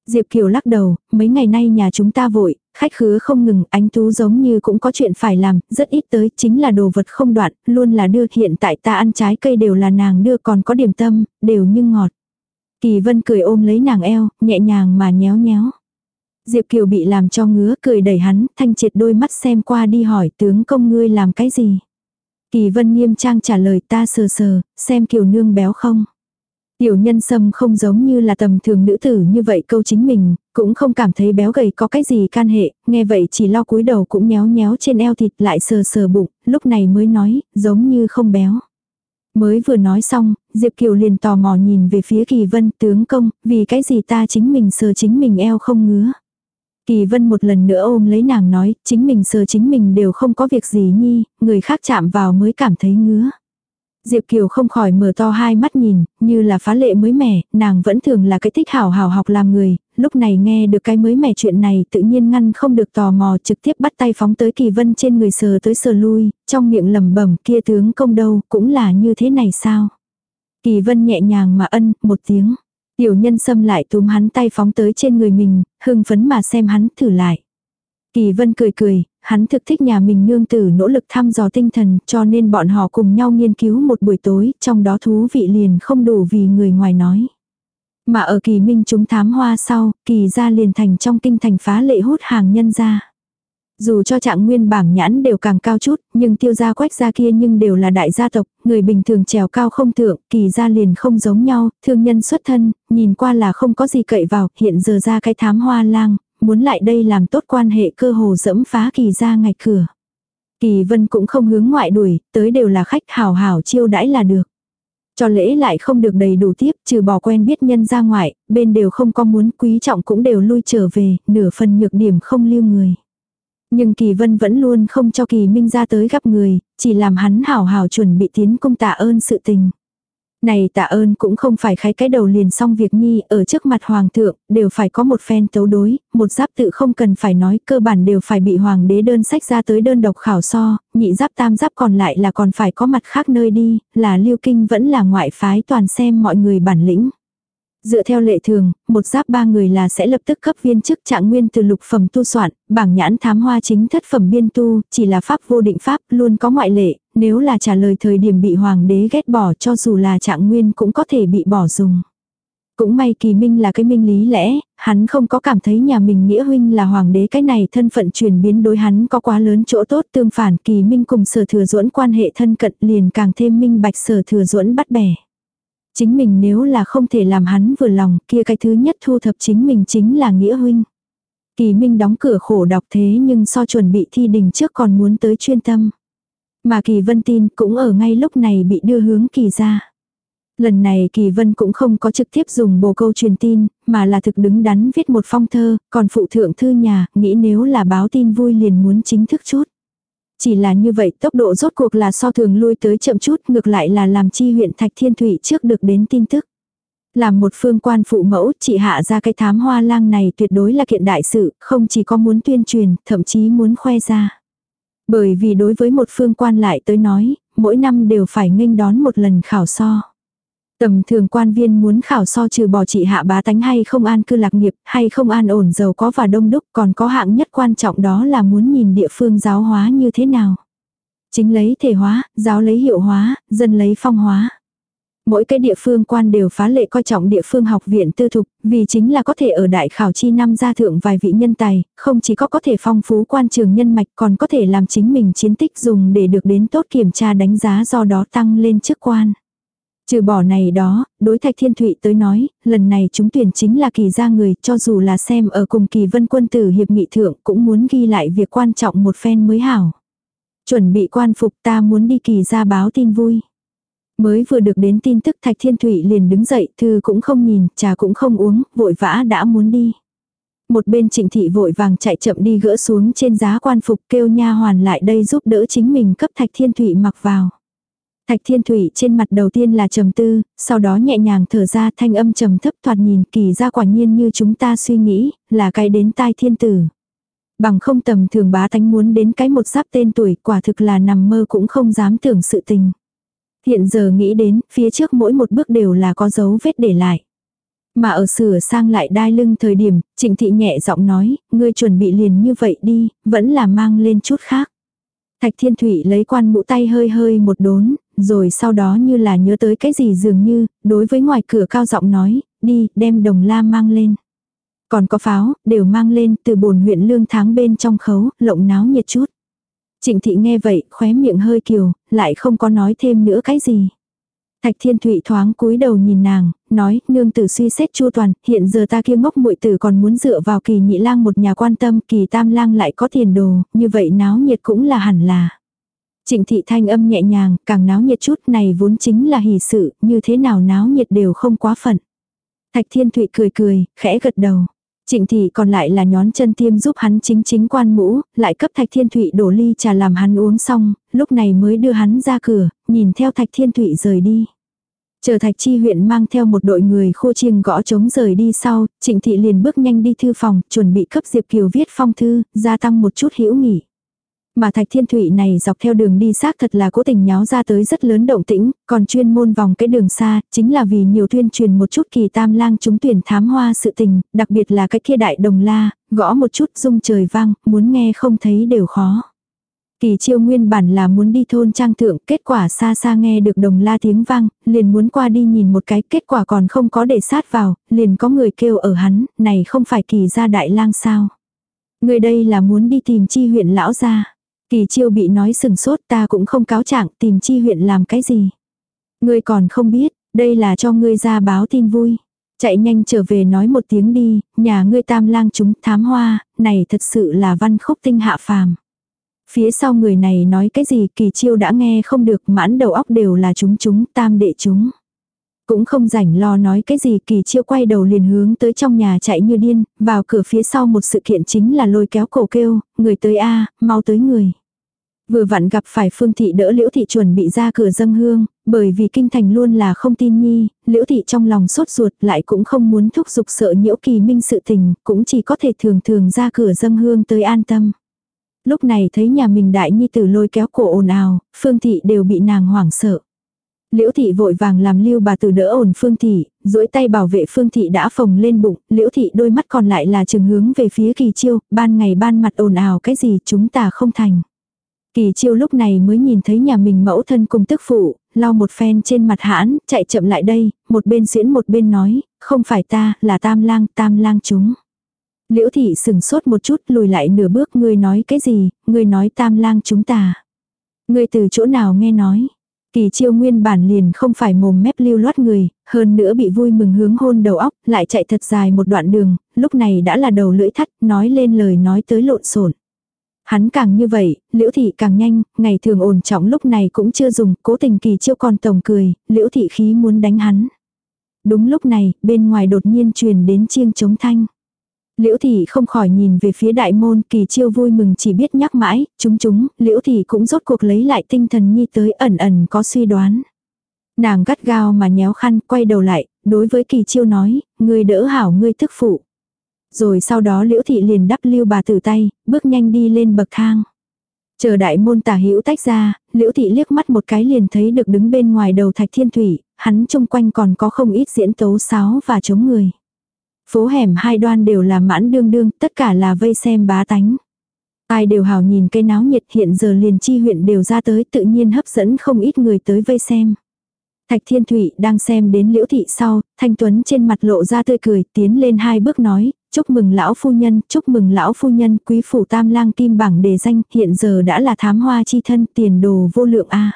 Diệp Kiều lắc đầu, mấy ngày nay nhà chúng ta vội, khách khứa không ngừng, ánh tú giống như cũng có chuyện phải làm, rất ít tới, chính là đồ vật không đoạn, luôn là đưa, hiện tại ta ăn trái cây đều là nàng đưa còn có điểm tâm, đều như ngọt. Kỳ vân cười ôm lấy nàng eo, nhẹ nhàng mà nhéo nhéo. Diệp Kiều bị làm cho ngứa cười đẩy hắn, thanh triệt đôi mắt xem qua đi hỏi tướng công ngươi làm cái gì. Kỳ vân nghiêm trang trả lời ta sờ sờ, xem Kiều nương béo không. Tiểu nhân sâm không giống như là tầm thường nữ tử như vậy câu chính mình, cũng không cảm thấy béo gầy có cái gì can hệ, nghe vậy chỉ lo cúi đầu cũng nhéo nhéo trên eo thịt lại sờ sờ bụng, lúc này mới nói, giống như không béo. Mới vừa nói xong, Diệp Kiều liền tò mò nhìn về phía Kỳ Vân tướng công, vì cái gì ta chính mình sờ chính mình eo không ngứa. Kỳ Vân một lần nữa ôm lấy nàng nói, chính mình sờ chính mình đều không có việc gì nhi, người khác chạm vào mới cảm thấy ngứa. Diệp Kiều không khỏi mở to hai mắt nhìn, như là phá lệ mới mẻ, nàng vẫn thường là cái thích hảo hảo học làm người, lúc này nghe được cái mới mẻ chuyện này tự nhiên ngăn không được tò mò trực tiếp bắt tay phóng tới kỳ vân trên người sờ tới sờ lui, trong miệng lẩm bẩm kia tướng công đâu, cũng là như thế này sao. Kỳ vân nhẹ nhàng mà ân, một tiếng. Tiểu nhân xâm lại túm hắn tay phóng tới trên người mình, hưng phấn mà xem hắn thử lại. Kỳ vân cười cười, hắn thực thích nhà mình nương tử nỗ lực thăm dò tinh thần cho nên bọn họ cùng nhau nghiên cứu một buổi tối, trong đó thú vị liền không đủ vì người ngoài nói. Mà ở kỳ minh chúng thám hoa sau, kỳ ra liền thành trong kinh thành phá lệ hút hàng nhân ra. Dù cho trạng nguyên bảng nhãn đều càng cao chút, nhưng tiêu gia quách gia kia nhưng đều là đại gia tộc, người bình thường trèo cao không thượng, kỳ gia liền không giống nhau, thương nhân xuất thân, nhìn qua là không có gì cậy vào, hiện giờ ra cái thám hoa lang, muốn lại đây làm tốt quan hệ cơ hồ dẫm phá kỳ gia ngạch cửa. Kỳ vân cũng không hướng ngoại đuổi, tới đều là khách hảo hảo chiêu đãi là được. Cho lễ lại không được đầy đủ tiếp, trừ bỏ quen biết nhân ra ngoại, bên đều không có muốn quý trọng cũng đều lui trở về, nửa phần nhược điểm không lưu người. Nhưng Kỳ Vân vẫn luôn không cho Kỳ Minh ra tới gặp người, chỉ làm hắn hảo hảo chuẩn bị tiến công tạ ơn sự tình. Này tạ ơn cũng không phải khái cái đầu liền xong việc nhi, ở trước mặt hoàng thượng, đều phải có một phen tấu đối, một giáp tự không cần phải nói, cơ bản đều phải bị hoàng đế đơn sách ra tới đơn độc khảo so, nhị giáp tam giáp còn lại là còn phải có mặt khác nơi đi, là lưu kinh vẫn là ngoại phái toàn xem mọi người bản lĩnh. Dựa theo lệ thường, một giáp ba người là sẽ lập tức cấp viên chức trạng nguyên từ lục phẩm tu soạn, bảng nhãn thám hoa chính thất phẩm biên tu, chỉ là pháp vô định pháp, luôn có ngoại lệ, nếu là trả lời thời điểm bị hoàng đế ghét bỏ cho dù là trạng nguyên cũng có thể bị bỏ dùng. Cũng may kỳ minh là cái minh lý lẽ, hắn không có cảm thấy nhà mình nghĩa huynh là hoàng đế cái này thân phận chuyển biến đối hắn có quá lớn chỗ tốt tương phản kỳ minh cùng sở thừa duẫn quan hệ thân cận liền càng thêm minh bạch sở thừa duẫn bắt bẻ. Chính mình nếu là không thể làm hắn vừa lòng kia cái thứ nhất thu thập chính mình chính là nghĩa huynh. Kỳ Minh đóng cửa khổ đọc thế nhưng so chuẩn bị thi đình trước còn muốn tới chuyên tâm. Mà Kỳ Vân tin cũng ở ngay lúc này bị đưa hướng Kỳ ra. Lần này Kỳ Vân cũng không có trực tiếp dùng bồ câu truyền tin, mà là thực đứng đắn viết một phong thơ, còn phụ thượng thư nhà, nghĩ nếu là báo tin vui liền muốn chính thức chút. Chỉ là như vậy tốc độ rốt cuộc là so thường lui tới chậm chút ngược lại là làm chi huyện Thạch Thiên Thủy trước được đến tin tức. Làm một phương quan phụ mẫu, chị hạ ra cái thám hoa lang này tuyệt đối là kiện đại sự, không chỉ có muốn tuyên truyền, thậm chí muốn khoe ra. Bởi vì đối với một phương quan lại tới nói, mỗi năm đều phải nghênh đón một lần khảo so. Tầm thường quan viên muốn khảo so trừ bỏ trị hạ bá tánh hay không an cư lạc nghiệp, hay không an ổn giàu có và đông đúc, còn có hạng nhất quan trọng đó là muốn nhìn địa phương giáo hóa như thế nào. Chính lấy thể hóa, giáo lấy hiệu hóa, dân lấy phong hóa. Mỗi cái địa phương quan đều phá lệ coi trọng địa phương học viện tư thục, vì chính là có thể ở đại khảo chi năm ra thượng vài vị nhân tài, không chỉ có có thể phong phú quan trường nhân mạch còn có thể làm chính mình chiến tích dùng để được đến tốt kiểm tra đánh giá do đó tăng lên chức quan. Trừ bỏ này đó, đối thạch thiên thụy tới nói, lần này chúng tuyển chính là kỳ gia người, cho dù là xem ở cùng kỳ vân quân tử hiệp nghị thượng cũng muốn ghi lại việc quan trọng một phen mới hảo. Chuẩn bị quan phục ta muốn đi kỳ gia báo tin vui. Mới vừa được đến tin tức Thạch Thiên Thụy liền đứng dậy, thư cũng không nhìn, trà cũng không uống, vội vã đã muốn đi. Một bên trịnh thị vội vàng chạy chậm đi gỡ xuống trên giá quan phục kêu nha hoàn lại đây giúp đỡ chính mình cấp Thạch Thiên Thụy mặc vào. Thạch Thiên Thụy trên mặt đầu tiên là trầm tư, sau đó nhẹ nhàng thở ra thanh âm trầm thấp thoạt nhìn kỳ ra quả nhiên như chúng ta suy nghĩ, là cái đến tai thiên tử. Bằng không tầm thường bá thánh muốn đến cái một giáp tên tuổi quả thực là nằm mơ cũng không dám tưởng sự tình. Hiện giờ nghĩ đến, phía trước mỗi một bước đều là có dấu vết để lại. Mà ở sửa sang lại đai lưng thời điểm, trịnh thị nhẹ giọng nói, ngươi chuẩn bị liền như vậy đi, vẫn là mang lên chút khác. Thạch thiên thủy lấy quan mũ tay hơi hơi một đốn, rồi sau đó như là nhớ tới cái gì dường như, đối với ngoài cửa cao giọng nói, đi, đem đồng la mang lên. Còn có pháo, đều mang lên từ bồn huyện lương tháng bên trong khấu, lộng náo nhiệt chút. Trịnh thị nghe vậy, khóe miệng hơi kiều, lại không có nói thêm nữa cái gì. Thạch Thiên Thụy thoáng cúi đầu nhìn nàng, nói, nương tử suy xét chu toàn, hiện giờ ta kia ngốc muội tử còn muốn dựa vào kỳ nhị lang một nhà quan tâm, kỳ tam lang lại có tiền đồ, như vậy náo nhiệt cũng là hẳn là. Trịnh thị thanh âm nhẹ nhàng, càng náo nhiệt chút này vốn chính là hỷ sự, như thế nào náo nhiệt đều không quá phận. Thạch Thiên Thụy cười cười, khẽ gật đầu. Trịnh thị còn lại là nhón chân tiêm giúp hắn chính chính quan mũ, lại cấp thạch thiên thụy đổ ly trà làm hắn uống xong, lúc này mới đưa hắn ra cửa, nhìn theo thạch thiên thụy rời đi. Chờ thạch chi huyện mang theo một đội người khô chiêng gõ trống rời đi sau, trịnh thị liền bước nhanh đi thư phòng, chuẩn bị cấp Diệp Kiều viết phong thư, gia tăng một chút hữu nghỉ. Mà thạch thiên thủy này dọc theo đường đi xác thật là cố tình nháo ra tới rất lớn động tĩnh, còn chuyên môn vòng cái đường xa, chính là vì nhiều tuyên truyền một chút kỳ tam lang chúng tuyển thám hoa sự tình, đặc biệt là cái kia đại đồng la, gõ một chút rung trời vang, muốn nghe không thấy đều khó. Kỳ chiêu nguyên bản là muốn đi thôn trang thượng, kết quả xa xa nghe được đồng la tiếng vang, liền muốn qua đi nhìn một cái, kết quả còn không có để sát vào, liền có người kêu ở hắn, này không phải kỳ gia đại lang sao. Người đây là muốn đi tìm chi huyện lão gia. Kỳ chiêu bị nói sừng sốt ta cũng không cáo trạng tìm chi huyện làm cái gì. Ngươi còn không biết, đây là cho ngươi ra báo tin vui. Chạy nhanh trở về nói một tiếng đi, nhà ngươi tam lang chúng thám hoa, này thật sự là văn khúc tinh hạ phàm. Phía sau người này nói cái gì kỳ chiêu đã nghe không được mãn đầu óc đều là chúng chúng tam đệ chúng. Cũng không rảnh lo nói cái gì kỳ chiêu quay đầu liền hướng tới trong nhà chạy như điên, vào cửa phía sau một sự kiện chính là lôi kéo cổ kêu, người tới a mau tới người. Vừa vặn gặp phải Phương Thị đỡ Liễu Thị chuẩn bị ra cửa dâng hương, bởi vì kinh thành luôn là không tin nhi, Liễu Thị trong lòng sốt ruột lại cũng không muốn thúc giục sợ nhiễu kỳ minh sự tình, cũng chỉ có thể thường thường ra cửa dâng hương tới an tâm. Lúc này thấy nhà mình đại nhi tử lôi kéo cổ ồn ào, Phương Thị đều bị nàng hoảng sợ. Liễu thị vội vàng làm lưu bà tử đỡ ổn Phương thị, duỗi tay bảo vệ Phương thị đã phồng lên bụng, Liễu thị đôi mắt còn lại là trường hướng về phía Kỳ Chiêu, ban ngày ban mặt ồn ào cái gì chúng ta không thành. Kỳ chiêu lúc này mới nhìn thấy nhà mình mẫu thân cùng tức phụ, lau một phen trên mặt hãn, chạy chậm lại đây, một bên diễn một bên nói, không phải ta, là tam lang, tam lang chúng. Liễu thị sừng sốt một chút lùi lại nửa bước ngươi nói cái gì, ngươi nói tam lang chúng ta. Ngươi từ chỗ nào nghe nói. Kỳ chiêu nguyên bản liền không phải mồm mép lưu loát người, hơn nữa bị vui mừng hướng hôn đầu óc, lại chạy thật dài một đoạn đường, lúc này đã là đầu lưỡi thắt, nói lên lời nói tới lộn xộn. Hắn càng như vậy, liễu thị càng nhanh, ngày thường ổn trọng lúc này cũng chưa dùng, cố tình kỳ chiêu còn tổng cười, liễu thị khí muốn đánh hắn. Đúng lúc này, bên ngoài đột nhiên truyền đến chiêng chống thanh. Liễu thị không khỏi nhìn về phía đại môn kỳ chiêu vui mừng chỉ biết nhắc mãi, chúng chúng, liễu thị cũng rốt cuộc lấy lại tinh thần nhi tới ẩn ẩn có suy đoán. Nàng gắt gao mà nhéo khăn quay đầu lại, đối với kỳ chiêu nói, người đỡ hảo ngươi thức phụ. Rồi sau đó liễu thị liền đắp lưu bà tử tay, bước nhanh đi lên bậc thang. Chờ đại môn tả hữu tách ra, liễu thị liếc mắt một cái liền thấy được đứng bên ngoài đầu thạch thiên thủy, hắn chung quanh còn có không ít diễn tấu sáo và chống người. Phố hẻm hai đoan đều là mãn đương đương, tất cả là vây xem bá tánh. Ai đều hào nhìn cây náo nhiệt hiện giờ liền chi huyện đều ra tới tự nhiên hấp dẫn không ít người tới vây xem. Thạch Thiên Thụy đang xem đến Liễu Thị sau, Thanh Tuấn trên mặt lộ ra tươi cười, tiến lên hai bước nói, chúc mừng lão phu nhân, chúc mừng lão phu nhân, quý phủ tam lang kim bảng đề danh, hiện giờ đã là thám hoa chi thân, tiền đồ vô lượng a. À.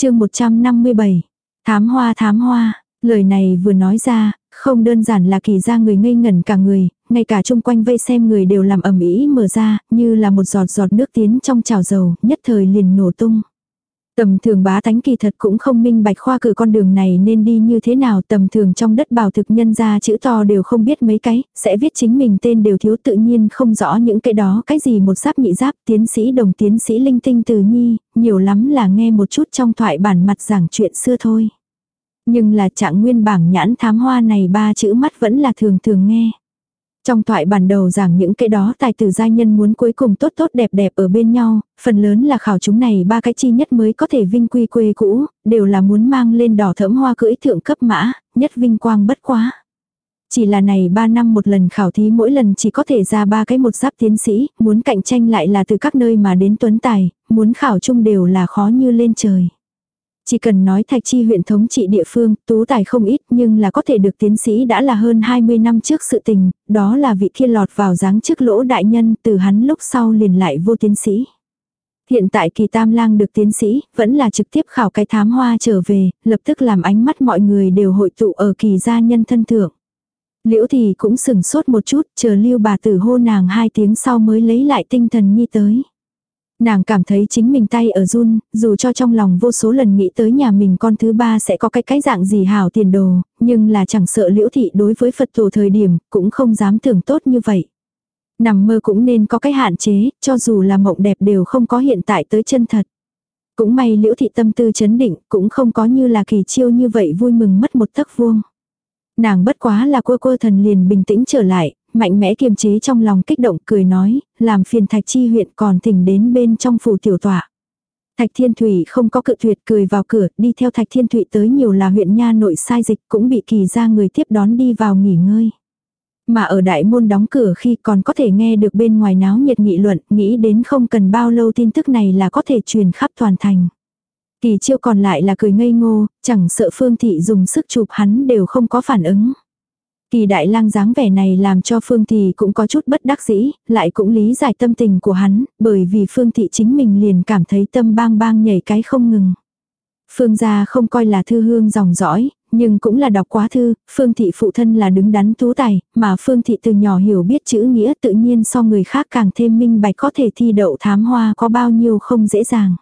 Chương 157. Thám hoa thám hoa, lời này vừa nói ra, không đơn giản là kỳ ra người ngây ngẩn cả người, ngay cả chung quanh vây xem người đều làm ầm ĩ mở ra, như là một giọt giọt nước tiến trong chảo dầu, nhất thời liền nổ tung. Tầm thường bá tánh kỳ thật cũng không minh bạch khoa cử con đường này nên đi như thế nào tầm thường trong đất bảo thực nhân ra chữ to đều không biết mấy cái, sẽ viết chính mình tên đều thiếu tự nhiên không rõ những cái đó cái gì một giáp nhị giáp tiến sĩ đồng tiến sĩ linh tinh từ nhi, nhiều lắm là nghe một chút trong thoại bản mặt giảng chuyện xưa thôi. Nhưng là trạng nguyên bảng nhãn thám hoa này ba chữ mắt vẫn là thường thường nghe. Trong thoại bản đầu giảng những cái đó tài tử gia nhân muốn cuối cùng tốt tốt đẹp đẹp ở bên nhau, phần lớn là khảo chúng này ba cái chi nhất mới có thể vinh quy quê cũ, đều là muốn mang lên đỏ thẫm hoa cưỡi thượng cấp mã, nhất vinh quang bất quá. Chỉ là này ba năm một lần khảo thí mỗi lần chỉ có thể ra ba cái một giáp tiến sĩ, muốn cạnh tranh lại là từ các nơi mà đến tuấn tài, muốn khảo chung đều là khó như lên trời. Chỉ cần nói thạch chi huyện thống trị địa phương, tú tài không ít nhưng là có thể được tiến sĩ đã là hơn 20 năm trước sự tình, đó là vị kia lọt vào dáng trước lỗ đại nhân từ hắn lúc sau liền lại vô tiến sĩ. Hiện tại kỳ tam lang được tiến sĩ, vẫn là trực tiếp khảo cái thám hoa trở về, lập tức làm ánh mắt mọi người đều hội tụ ở kỳ gia nhân thân thượng. Liễu thì cũng sừng sốt một chút, chờ lưu bà tử hô nàng hai tiếng sau mới lấy lại tinh thần nhi tới. Nàng cảm thấy chính mình tay ở run, dù cho trong lòng vô số lần nghĩ tới nhà mình con thứ ba sẽ có cái cái dạng gì hảo tiền đồ, nhưng là chẳng sợ liễu thị đối với Phật tổ thời điểm, cũng không dám tưởng tốt như vậy. Nằm mơ cũng nên có cái hạn chế, cho dù là mộng đẹp đều không có hiện tại tới chân thật. Cũng may liễu thị tâm tư chấn định, cũng không có như là kỳ chiêu như vậy vui mừng mất một tấc vuông. Nàng bất quá là quơ quơ thần liền bình tĩnh trở lại, mạnh mẽ kiềm chế trong lòng kích động cười nói, làm phiền thạch chi huyện còn thỉnh đến bên trong phủ tiểu tọa. Thạch Thiên Thủy không có cự tuyệt cười vào cửa, đi theo Thạch Thiên Thủy tới nhiều là huyện nha nội sai dịch cũng bị kỳ ra người tiếp đón đi vào nghỉ ngơi. Mà ở đại môn đóng cửa khi còn có thể nghe được bên ngoài náo nhiệt nghị luận, nghĩ đến không cần bao lâu tin tức này là có thể truyền khắp toàn thành. Kỳ chiêu còn lại là cười ngây ngô, chẳng sợ phương thị dùng sức chụp hắn đều không có phản ứng. Kỳ đại lang dáng vẻ này làm cho Phương Thị cũng có chút bất đắc dĩ, lại cũng lý giải tâm tình của hắn, bởi vì Phương Thị chính mình liền cảm thấy tâm bang bang nhảy cái không ngừng. Phương gia không coi là thư hương dòng dõi, nhưng cũng là đọc quá thư, Phương Thị phụ thân là đứng đắn tú tài, mà Phương Thị từ nhỏ hiểu biết chữ nghĩa tự nhiên so người khác càng thêm minh bạch có thể thi đậu thám hoa có bao nhiêu không dễ dàng.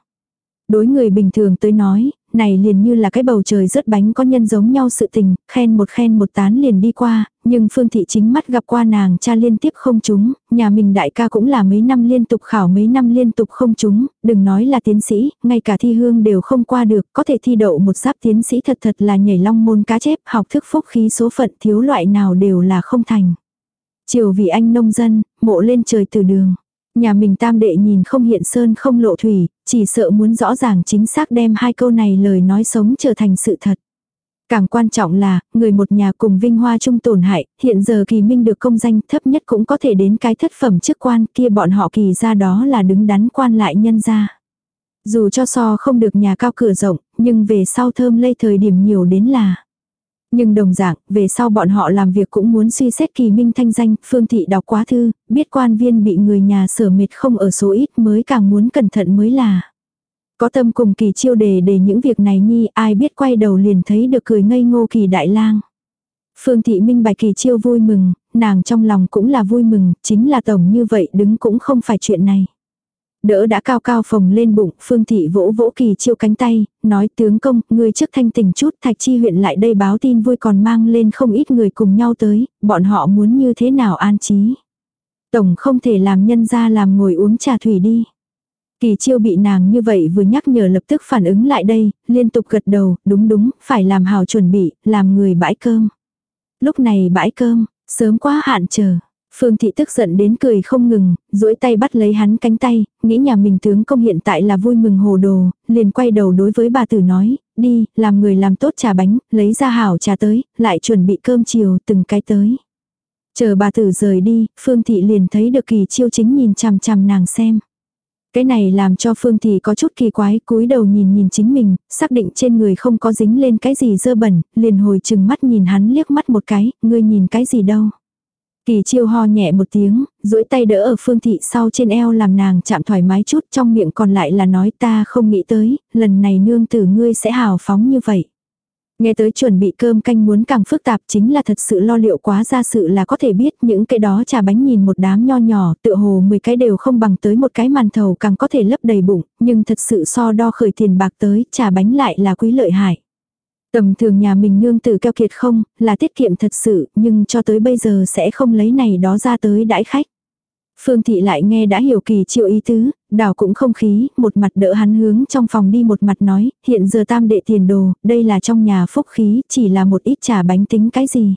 Đối người bình thường tới nói, này liền như là cái bầu trời rớt bánh có nhân giống nhau sự tình, khen một khen một tán liền đi qua, nhưng Phương Thị chính mắt gặp qua nàng cha liên tiếp không chúng, nhà mình đại ca cũng là mấy năm liên tục khảo mấy năm liên tục không chúng, đừng nói là tiến sĩ, ngay cả thi hương đều không qua được, có thể thi đậu một giáp tiến sĩ thật thật là nhảy long môn cá chép, học thức phúc khí số phận thiếu loại nào đều là không thành. Chiều vì anh nông dân, mộ lên trời từ đường. Nhà mình tam đệ nhìn không hiện sơn không lộ thủy, chỉ sợ muốn rõ ràng chính xác đem hai câu này lời nói sống trở thành sự thật. Càng quan trọng là, người một nhà cùng vinh hoa chung tổn hại, hiện giờ kỳ minh được công danh thấp nhất cũng có thể đến cái thất phẩm chức quan kia bọn họ kỳ ra đó là đứng đắn quan lại nhân ra. Dù cho so không được nhà cao cửa rộng, nhưng về sau thơm lây thời điểm nhiều đến là. Nhưng đồng dạng, về sau bọn họ làm việc cũng muốn suy xét kỳ minh thanh danh, phương thị đọc quá thư, biết quan viên bị người nhà sở mệt không ở số ít mới càng muốn cẩn thận mới là. Có tâm cùng kỳ chiêu đề để những việc này nhi ai biết quay đầu liền thấy được cười ngây ngô kỳ đại lang. Phương thị minh bài kỳ chiêu vui mừng, nàng trong lòng cũng là vui mừng, chính là tổng như vậy đứng cũng không phải chuyện này. Đỡ đã cao cao phồng lên bụng, phương thị vỗ vỗ kỳ chiêu cánh tay, nói tướng công, người trước thanh tình chút, thạch chi huyện lại đây báo tin vui còn mang lên không ít người cùng nhau tới, bọn họ muốn như thế nào an trí. Tổng không thể làm nhân ra làm ngồi uống trà thủy đi. Kỳ chiêu bị nàng như vậy vừa nhắc nhở lập tức phản ứng lại đây, liên tục gật đầu, đúng đúng, phải làm hào chuẩn bị, làm người bãi cơm. Lúc này bãi cơm, sớm quá hạn chờ. Phương thị tức giận đến cười không ngừng, duỗi tay bắt lấy hắn cánh tay, nghĩ nhà mình tướng công hiện tại là vui mừng hồ đồ, liền quay đầu đối với bà tử nói, đi, làm người làm tốt trà bánh, lấy ra hảo trà tới, lại chuẩn bị cơm chiều từng cái tới. Chờ bà tử rời đi, Phương thị liền thấy được kỳ chiêu chính nhìn chằm chằm nàng xem. Cái này làm cho Phương Thị có chút kỳ quái, cúi đầu nhìn nhìn chính mình, xác định trên người không có dính lên cái gì dơ bẩn, liền hồi chừng mắt nhìn hắn liếc mắt một cái, ngươi nhìn cái gì đâu. Kỳ chiêu ho nhẹ một tiếng, duỗi tay đỡ ở phương thị sau trên eo làm nàng chạm thoải mái chút trong miệng còn lại là nói ta không nghĩ tới, lần này nương tử ngươi sẽ hào phóng như vậy. Nghe tới chuẩn bị cơm canh muốn càng phức tạp chính là thật sự lo liệu quá ra sự là có thể biết những cái đó trà bánh nhìn một đám nho nhỏ tựa hồ 10 cái đều không bằng tới một cái màn thầu càng có thể lấp đầy bụng, nhưng thật sự so đo khởi tiền bạc tới trà bánh lại là quý lợi hại. Tầm thường nhà mình nương tử keo kiệt không, là tiết kiệm thật sự, nhưng cho tới bây giờ sẽ không lấy này đó ra tới đãi khách. Phương thị lại nghe đã hiểu kỳ triệu ý tứ, đào cũng không khí, một mặt đỡ hắn hướng trong phòng đi một mặt nói, hiện giờ tam đệ tiền đồ, đây là trong nhà phúc khí, chỉ là một ít trà bánh tính cái gì.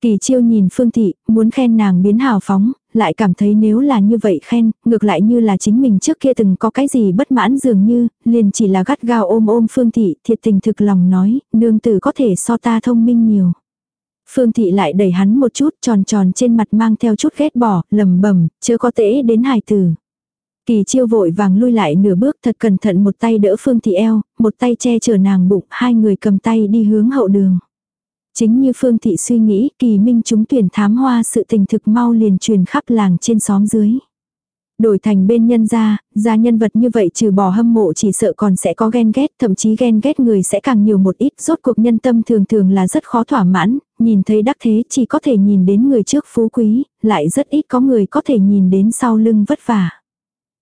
Kỳ chiêu nhìn Phương thị, muốn khen nàng biến hào phóng, lại cảm thấy nếu là như vậy khen, ngược lại như là chính mình trước kia từng có cái gì bất mãn dường như, liền chỉ là gắt gao ôm ôm Phương thị, thiệt tình thực lòng nói, nương tử có thể so ta thông minh nhiều. Phương thị lại đẩy hắn một chút tròn tròn trên mặt mang theo chút ghét bỏ, lầm bẩm chưa có tễ đến hài tử. Kỳ chiêu vội vàng lui lại nửa bước thật cẩn thận một tay đỡ Phương thị eo, một tay che chở nàng bụng, hai người cầm tay đi hướng hậu đường. Chính như Phương Thị suy nghĩ, kỳ minh chúng tuyển thám hoa sự tình thực mau liền truyền khắp làng trên xóm dưới. Đổi thành bên nhân gia, gia nhân vật như vậy trừ bỏ hâm mộ chỉ sợ còn sẽ có ghen ghét, thậm chí ghen ghét người sẽ càng nhiều một ít, rốt cuộc nhân tâm thường thường là rất khó thỏa mãn, nhìn thấy đắc thế chỉ có thể nhìn đến người trước phú quý, lại rất ít có người có thể nhìn đến sau lưng vất vả.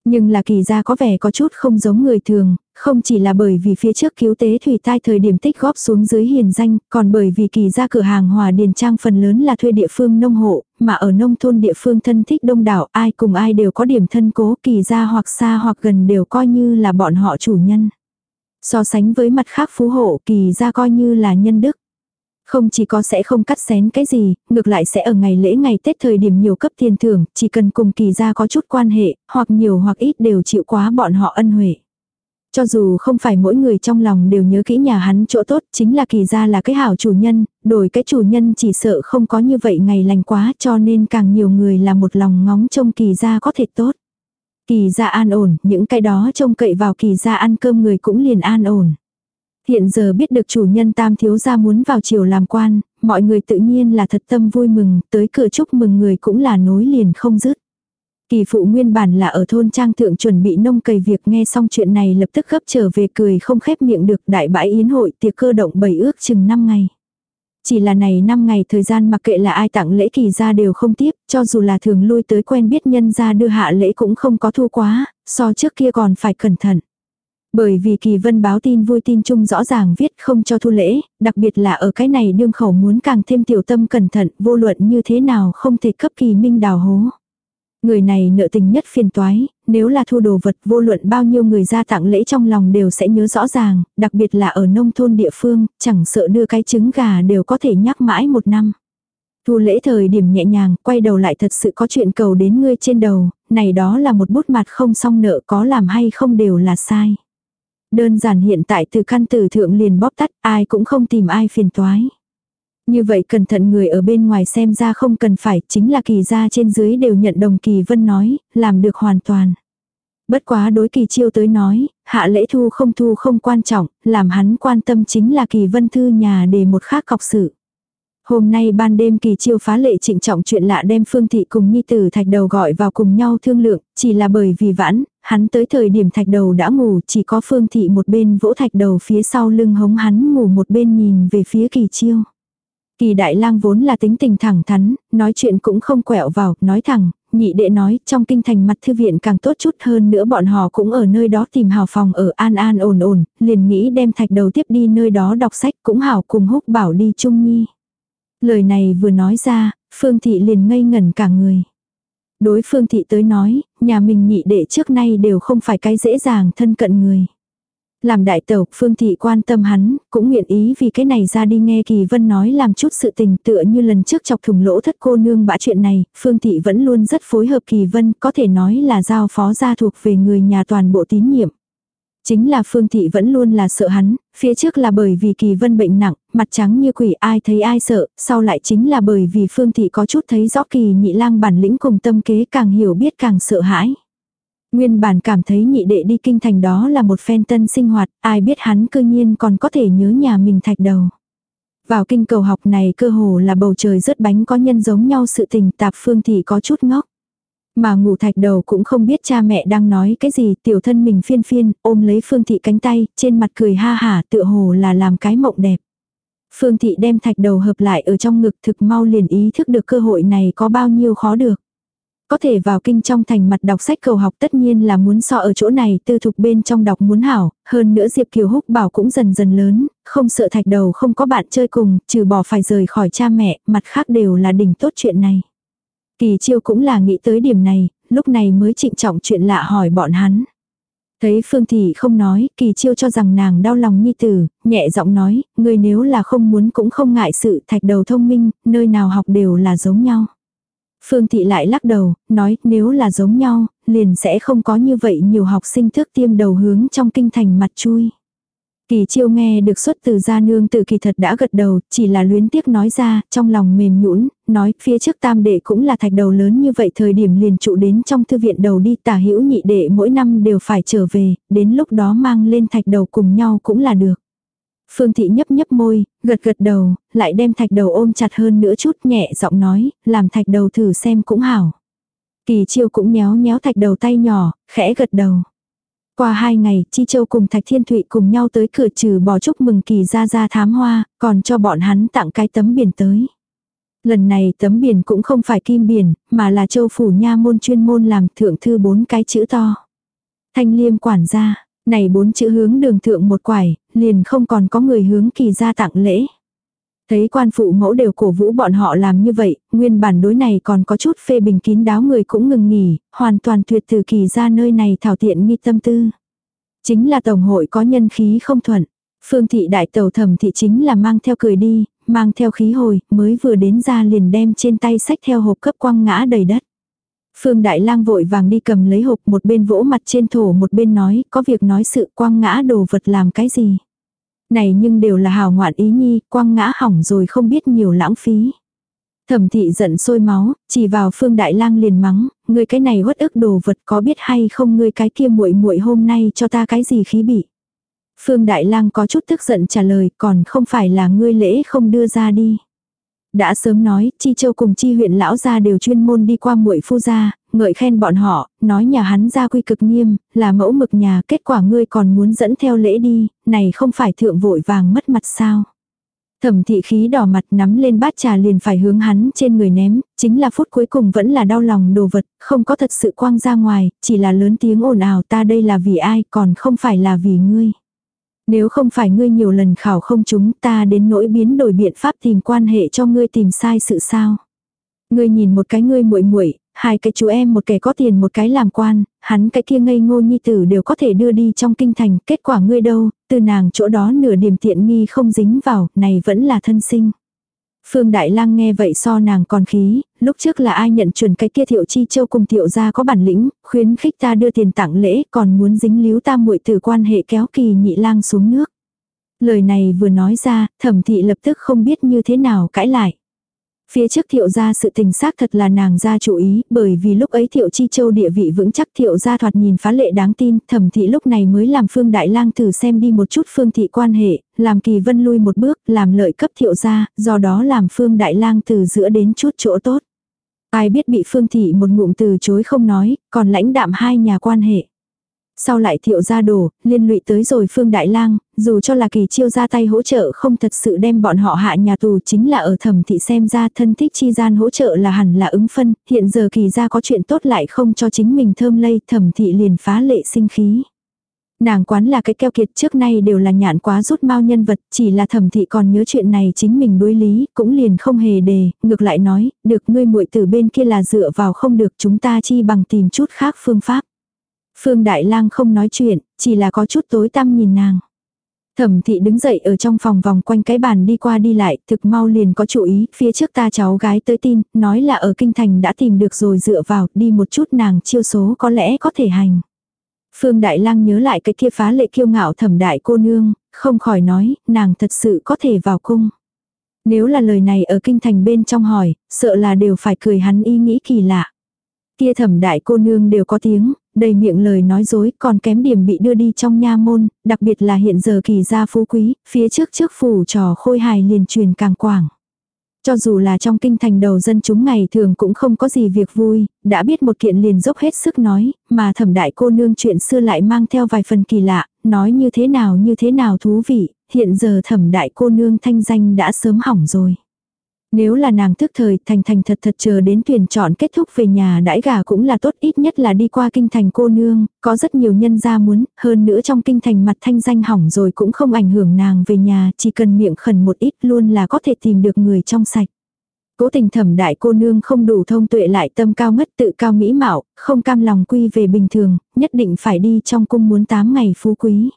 Nhưng là kỳ gia có vẻ có chút không giống người thường, không chỉ là bởi vì phía trước cứu tế thủy tai thời điểm tích góp xuống dưới hiền danh, còn bởi vì kỳ gia cửa hàng hòa điền trang phần lớn là thuê địa phương nông hộ, mà ở nông thôn địa phương thân thích đông đảo ai cùng ai đều có điểm thân cố kỳ gia hoặc xa hoặc gần đều coi như là bọn họ chủ nhân. So sánh với mặt khác phú hộ kỳ gia coi như là nhân đức. Không chỉ có sẽ không cắt xén cái gì, ngược lại sẽ ở ngày lễ ngày Tết thời điểm nhiều cấp tiền thưởng, chỉ cần cùng kỳ gia có chút quan hệ, hoặc nhiều hoặc ít đều chịu quá bọn họ ân huệ. Cho dù không phải mỗi người trong lòng đều nhớ kỹ nhà hắn chỗ tốt, chính là kỳ gia là cái hảo chủ nhân, đổi cái chủ nhân chỉ sợ không có như vậy ngày lành quá cho nên càng nhiều người là một lòng ngóng trông kỳ gia có thể tốt. Kỳ gia an ổn, những cái đó trông cậy vào kỳ gia ăn cơm người cũng liền an ổn. Hiện giờ biết được chủ nhân tam thiếu gia muốn vào triều làm quan, mọi người tự nhiên là thật tâm vui mừng, tới cửa chúc mừng người cũng là nối liền không dứt. Kỳ phụ nguyên bản là ở thôn trang thượng chuẩn bị nông cày việc nghe xong chuyện này lập tức gấp trở về cười không khép miệng được đại bãi yến hội tiệc cơ động bày ước chừng 5 ngày. Chỉ là này 5 ngày thời gian mặc kệ là ai tặng lễ kỳ ra đều không tiếp, cho dù là thường lui tới quen biết nhân ra đưa hạ lễ cũng không có thu quá, so trước kia còn phải cẩn thận. Bởi vì kỳ vân báo tin vui tin chung rõ ràng viết không cho thu lễ, đặc biệt là ở cái này đương khẩu muốn càng thêm tiểu tâm cẩn thận vô luận như thế nào không thể cấp kỳ minh đào hố. Người này nợ tình nhất phiền toái, nếu là thu đồ vật vô luận bao nhiêu người ra tặng lễ trong lòng đều sẽ nhớ rõ ràng, đặc biệt là ở nông thôn địa phương, chẳng sợ đưa cái trứng gà đều có thể nhắc mãi một năm. Thu lễ thời điểm nhẹ nhàng, quay đầu lại thật sự có chuyện cầu đến ngươi trên đầu, này đó là một bút mặt không xong nợ có làm hay không đều là sai. Đơn giản hiện tại từ căn tử thượng liền bóp tắt, ai cũng không tìm ai phiền toái. Như vậy cẩn thận người ở bên ngoài xem ra không cần phải, chính là kỳ gia trên dưới đều nhận đồng kỳ vân nói, làm được hoàn toàn. Bất quá đối kỳ chiêu tới nói, hạ lễ thu không thu không quan trọng, làm hắn quan tâm chính là kỳ vân thư nhà để một khác cọc sự. Hôm nay ban đêm kỳ chiêu phá lệ trịnh trọng chuyện lạ đem Phương Thị cùng Nhi Tử Thạch Đầu gọi vào cùng nhau thương lượng, chỉ là bởi vì vãn, hắn tới thời điểm Thạch Đầu đã ngủ, chỉ có Phương Thị một bên vỗ Thạch Đầu phía sau lưng hống hắn ngủ một bên nhìn về phía kỳ chiêu. Kỳ đại lang vốn là tính tình thẳng thắn, nói chuyện cũng không quẹo vào, nói thẳng, nhị đệ nói, trong kinh thành mặt thư viện càng tốt chút hơn nữa bọn họ cũng ở nơi đó tìm hào phòng ở an an ổn ổn, liền nghĩ đem thạch đầu tiếp đi nơi đó đọc sách cũng hảo cùng húc bảo đi chung nhi. Lời này vừa nói ra, Phương Thị liền ngây ngẩn cả người. Đối Phương Thị tới nói, nhà mình nhị đệ trước nay đều không phải cái dễ dàng thân cận người. Làm đại tẩu, Phương Thị quan tâm hắn, cũng nguyện ý vì cái này ra đi nghe Kỳ Vân nói làm chút sự tình tựa như lần trước chọc thùng lỗ thất cô nương bã chuyện này, Phương Thị vẫn luôn rất phối hợp Kỳ Vân, có thể nói là giao phó gia thuộc về người nhà toàn bộ tín nhiệm. Chính là Phương Thị vẫn luôn là sợ hắn, phía trước là bởi vì Kỳ Vân bệnh nặng, mặt trắng như quỷ ai thấy ai sợ, sau lại chính là bởi vì Phương Thị có chút thấy rõ Kỳ nhị lang bản lĩnh cùng tâm kế càng hiểu biết càng sợ hãi. Nguyên bản cảm thấy nhị đệ đi kinh thành đó là một phen tân sinh hoạt, ai biết hắn cơ nhiên còn có thể nhớ nhà mình thạch đầu. Vào kinh cầu học này cơ hồ là bầu trời rớt bánh có nhân giống nhau sự tình tạp phương thì có chút ngốc. Mà ngủ thạch đầu cũng không biết cha mẹ đang nói cái gì tiểu thân mình phiên phiên ôm lấy phương thị cánh tay trên mặt cười ha hả tựa hồ là làm cái mộng đẹp. Phương thị đem thạch đầu hợp lại ở trong ngực thực mau liền ý thức được cơ hội này có bao nhiêu khó được. Có thể vào kinh trong thành mặt đọc sách cầu học tất nhiên là muốn so ở chỗ này tư thục bên trong đọc muốn hảo, hơn nữa Diệp Kiều Húc bảo cũng dần dần lớn, không sợ thạch đầu không có bạn chơi cùng, trừ bỏ phải rời khỏi cha mẹ, mặt khác đều là đỉnh tốt chuyện này. Kỳ chiêu cũng là nghĩ tới điểm này, lúc này mới trịnh trọng chuyện lạ hỏi bọn hắn. Thấy Phương Thị không nói, kỳ chiêu cho rằng nàng đau lòng nhi tử, nhẹ giọng nói, người nếu là không muốn cũng không ngại sự thạch đầu thông minh, nơi nào học đều là giống nhau. Phương Thị lại lắc đầu, nói nếu là giống nhau, liền sẽ không có như vậy nhiều học sinh thức tiêm đầu hướng trong kinh thành mặt chui. Kỳ chiêu nghe được xuất từ gia nương tự kỳ thật đã gật đầu, chỉ là luyến tiếc nói ra, trong lòng mềm nhũn nói phía trước tam đệ cũng là thạch đầu lớn như vậy thời điểm liền trụ đến trong thư viện đầu đi tả hữu nhị đệ mỗi năm đều phải trở về, đến lúc đó mang lên thạch đầu cùng nhau cũng là được. Phương thị nhấp nhấp môi, gật gật đầu, lại đem thạch đầu ôm chặt hơn nữa chút nhẹ giọng nói, làm thạch đầu thử xem cũng hảo. Kỳ chiêu cũng nhéo nhéo thạch đầu tay nhỏ, khẽ gật đầu. Qua hai ngày, Chi Châu cùng Thạch Thiên Thụy cùng nhau tới cửa trừ bỏ chúc mừng kỳ ra ra thám hoa, còn cho bọn hắn tặng cái tấm biển tới. Lần này tấm biển cũng không phải kim biển, mà là châu phủ nha môn chuyên môn làm thượng thư bốn cái chữ to. Thanh liêm quản gia, này bốn chữ hướng đường thượng một quải, liền không còn có người hướng kỳ ra tặng lễ. Thấy quan phụ mẫu đều cổ vũ bọn họ làm như vậy, nguyên bản đối này còn có chút phê bình kín đáo người cũng ngừng nghỉ, hoàn toàn tuyệt từ kỳ ra nơi này thảo tiện nghi tâm tư. Chính là tổng hội có nhân khí không thuận. Phương thị đại tàu thẩm thị chính là mang theo cười đi, mang theo khí hồi, mới vừa đến ra liền đem trên tay sách theo hộp cấp quăng ngã đầy đất. Phương Đại Lang vội vàng đi cầm lấy hộp một bên vỗ mặt trên thổ một bên nói, có việc nói sự Quang ngã đồ vật làm cái gì. Này nhưng đều là hào ngoạn ý nhi, Quang ngã hỏng rồi không biết nhiều lãng phí. Thẩm thị giận sôi máu, chỉ vào Phương Đại Lang liền mắng, ngươi cái này uất ức đồ vật có biết hay không ngươi cái kia muội muội hôm nay cho ta cái gì khí bị. Phương Đại Lang có chút tức giận trả lời, còn không phải là ngươi lễ không đưa ra đi. Đã sớm nói, Chi Châu cùng Chi huyện lão gia đều chuyên môn đi qua muội phu gia, ngợi khen bọn họ, nói nhà hắn gia quy cực nghiêm, là mẫu mực nhà, kết quả ngươi còn muốn dẫn theo lễ đi, này không phải thượng vội vàng mất mặt sao. Thẩm thị khí đỏ mặt nắm lên bát trà liền phải hướng hắn trên người ném, chính là phút cuối cùng vẫn là đau lòng đồ vật, không có thật sự quang ra ngoài, chỉ là lớn tiếng ồn ào ta đây là vì ai còn không phải là vì ngươi. Nếu không phải ngươi nhiều lần khảo không chúng ta đến nỗi biến đổi biện pháp tìm quan hệ cho ngươi tìm sai sự sao. Ngươi nhìn một cái ngươi muội muội hai cái chú em một kẻ có tiền một cái làm quan, hắn cái kia ngây ngô nhi tử đều có thể đưa đi trong kinh thành, kết quả ngươi đâu, từ nàng chỗ đó nửa điểm tiện nghi không dính vào, này vẫn là thân sinh. Phương Đại Lang nghe vậy so nàng còn khí, lúc trước là ai nhận chuẩn cái kia thiệu chi châu cùng thiệu gia có bản lĩnh, khuyến khích ta đưa tiền tặng lễ còn muốn dính líu ta muội từ quan hệ kéo kỳ nhị lang xuống nước. Lời này vừa nói ra, thẩm thị lập tức không biết như thế nào cãi lại. Phía trước thiệu gia sự tình xác thật là nàng ra chủ ý, bởi vì lúc ấy thiệu chi châu địa vị vững chắc thiệu gia thoạt nhìn phá lệ đáng tin, thẩm thị lúc này mới làm phương đại lang thử xem đi một chút phương thị quan hệ, làm kỳ vân lui một bước, làm lợi cấp thiệu gia, do đó làm phương đại lang từ giữa đến chút chỗ tốt. Ai biết bị phương thị một ngụm từ chối không nói, còn lãnh đạm hai nhà quan hệ. Sau lại thiệu ra đổ, liên lụy tới rồi Phương Đại Lang, dù cho là kỳ chiêu ra tay hỗ trợ không thật sự đem bọn họ hạ nhà tù chính là ở thẩm thị xem ra thân thích chi gian hỗ trợ là hẳn là ứng phân, hiện giờ kỳ ra có chuyện tốt lại không cho chính mình thơm lây thẩm thị liền phá lệ sinh khí. Nàng quán là cái keo kiệt trước nay đều là nhạn quá rút mau nhân vật, chỉ là thẩm thị còn nhớ chuyện này chính mình đối lý, cũng liền không hề đề, ngược lại nói, được ngươi muội từ bên kia là dựa vào không được chúng ta chi bằng tìm chút khác phương pháp. Phương Đại Lang không nói chuyện, chỉ là có chút tối tăm nhìn nàng. Thẩm thị đứng dậy ở trong phòng vòng quanh cái bàn đi qua đi lại, thực mau liền có chú ý, phía trước ta cháu gái tới tin, nói là ở kinh thành đã tìm được rồi dựa vào, đi một chút nàng chiêu số có lẽ có thể hành. Phương Đại Lang nhớ lại cái kia phá lệ kiêu ngạo thẩm đại cô nương, không khỏi nói, nàng thật sự có thể vào cung. Nếu là lời này ở kinh thành bên trong hỏi, sợ là đều phải cười hắn ý nghĩ kỳ lạ. Kia thẩm đại cô nương đều có tiếng, đầy miệng lời nói dối còn kém điểm bị đưa đi trong nha môn, đặc biệt là hiện giờ kỳ gia phú quý, phía trước trước phủ trò khôi hài liền truyền càng quảng. Cho dù là trong kinh thành đầu dân chúng ngày thường cũng không có gì việc vui, đã biết một kiện liền dốc hết sức nói, mà thẩm đại cô nương chuyện xưa lại mang theo vài phần kỳ lạ, nói như thế nào như thế nào thú vị, hiện giờ thẩm đại cô nương thanh danh đã sớm hỏng rồi. Nếu là nàng thức thời thành thành thật thật chờ đến tuyển chọn kết thúc về nhà đãi gà cũng là tốt ít nhất là đi qua kinh thành cô nương, có rất nhiều nhân gia muốn, hơn nữa trong kinh thành mặt thanh danh hỏng rồi cũng không ảnh hưởng nàng về nhà, chỉ cần miệng khẩn một ít luôn là có thể tìm được người trong sạch. Cố tình thẩm đại cô nương không đủ thông tuệ lại tâm cao ngất tự cao mỹ mạo, không cam lòng quy về bình thường, nhất định phải đi trong cung muốn 8 ngày phú quý.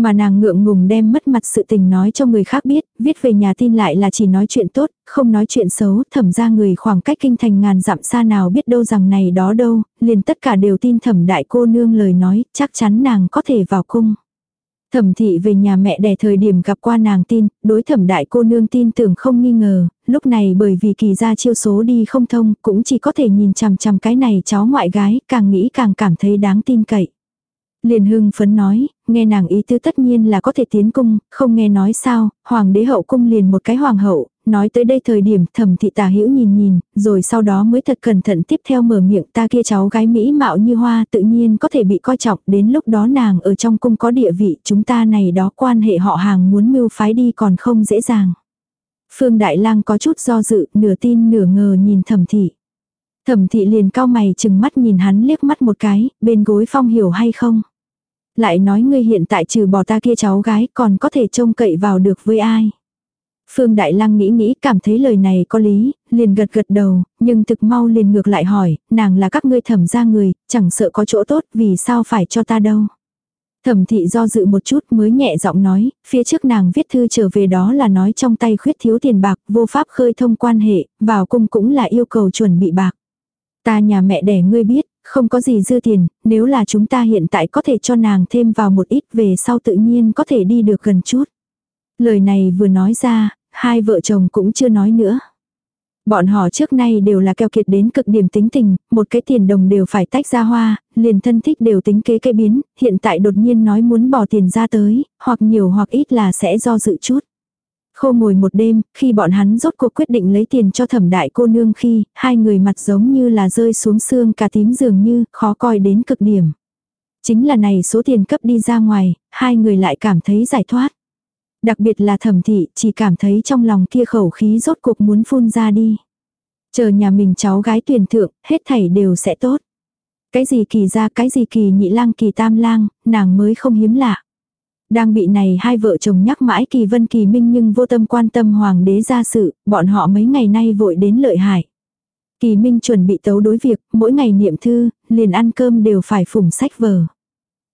Mà nàng ngượng ngùng đem mất mặt sự tình nói cho người khác biết, viết về nhà tin lại là chỉ nói chuyện tốt, không nói chuyện xấu, thẩm ra người khoảng cách kinh thành ngàn dặm xa nào biết đâu rằng này đó đâu, liền tất cả đều tin thẩm đại cô nương lời nói, chắc chắn nàng có thể vào cung. Thẩm thị về nhà mẹ đẻ thời điểm gặp qua nàng tin, đối thẩm đại cô nương tin tưởng không nghi ngờ, lúc này bởi vì kỳ ra chiêu số đi không thông, cũng chỉ có thể nhìn chằm chằm cái này cháu ngoại gái, càng nghĩ càng cảm thấy đáng tin cậy. Liền hưng phấn nói, nghe nàng ý tứ tất nhiên là có thể tiến cung, không nghe nói sao, hoàng đế hậu cung liền một cái hoàng hậu, nói tới đây thời điểm thẩm thị tà hữu nhìn nhìn, rồi sau đó mới thật cẩn thận tiếp theo mở miệng ta kia cháu gái Mỹ mạo như hoa tự nhiên có thể bị coi trọng, đến lúc đó nàng ở trong cung có địa vị, chúng ta này đó quan hệ họ hàng muốn mưu phái đi còn không dễ dàng. Phương Đại Lang có chút do dự, nửa tin nửa ngờ nhìn thẩm thị. Thẩm thị liền cao mày chừng mắt nhìn hắn liếc mắt một cái, bên gối phong hiểu hay không. Lại nói ngươi hiện tại trừ bỏ ta kia cháu gái còn có thể trông cậy vào được với ai. Phương Đại Lăng nghĩ nghĩ cảm thấy lời này có lý, liền gật gật đầu, nhưng thực mau liền ngược lại hỏi, nàng là các ngươi thẩm ra người, chẳng sợ có chỗ tốt vì sao phải cho ta đâu. Thẩm thị do dự một chút mới nhẹ giọng nói, phía trước nàng viết thư trở về đó là nói trong tay khuyết thiếu tiền bạc, vô pháp khơi thông quan hệ, vào cung cũng là yêu cầu chuẩn bị bạc. Ta nhà mẹ đẻ ngươi biết, không có gì dư tiền, nếu là chúng ta hiện tại có thể cho nàng thêm vào một ít về sau tự nhiên có thể đi được gần chút. Lời này vừa nói ra, hai vợ chồng cũng chưa nói nữa. Bọn họ trước nay đều là keo kiệt đến cực điểm tính tình, một cái tiền đồng đều phải tách ra hoa, liền thân thích đều tính kế cây biến, hiện tại đột nhiên nói muốn bỏ tiền ra tới, hoặc nhiều hoặc ít là sẽ do dự chút. Khô ngồi một đêm, khi bọn hắn rốt cuộc quyết định lấy tiền cho thẩm đại cô nương khi, hai người mặt giống như là rơi xuống xương cả tím dường như, khó coi đến cực điểm. Chính là này số tiền cấp đi ra ngoài, hai người lại cảm thấy giải thoát. Đặc biệt là thẩm thị, chỉ cảm thấy trong lòng kia khẩu khí rốt cuộc muốn phun ra đi. Chờ nhà mình cháu gái tuyển thượng, hết thảy đều sẽ tốt. Cái gì kỳ ra, cái gì kỳ nhị lang kỳ tam lang, nàng mới không hiếm lạ. Đang bị này hai vợ chồng nhắc mãi kỳ vân kỳ minh nhưng vô tâm quan tâm hoàng đế ra sự, bọn họ mấy ngày nay vội đến lợi hại. Kỳ minh chuẩn bị tấu đối việc, mỗi ngày niệm thư, liền ăn cơm đều phải phủng sách vở.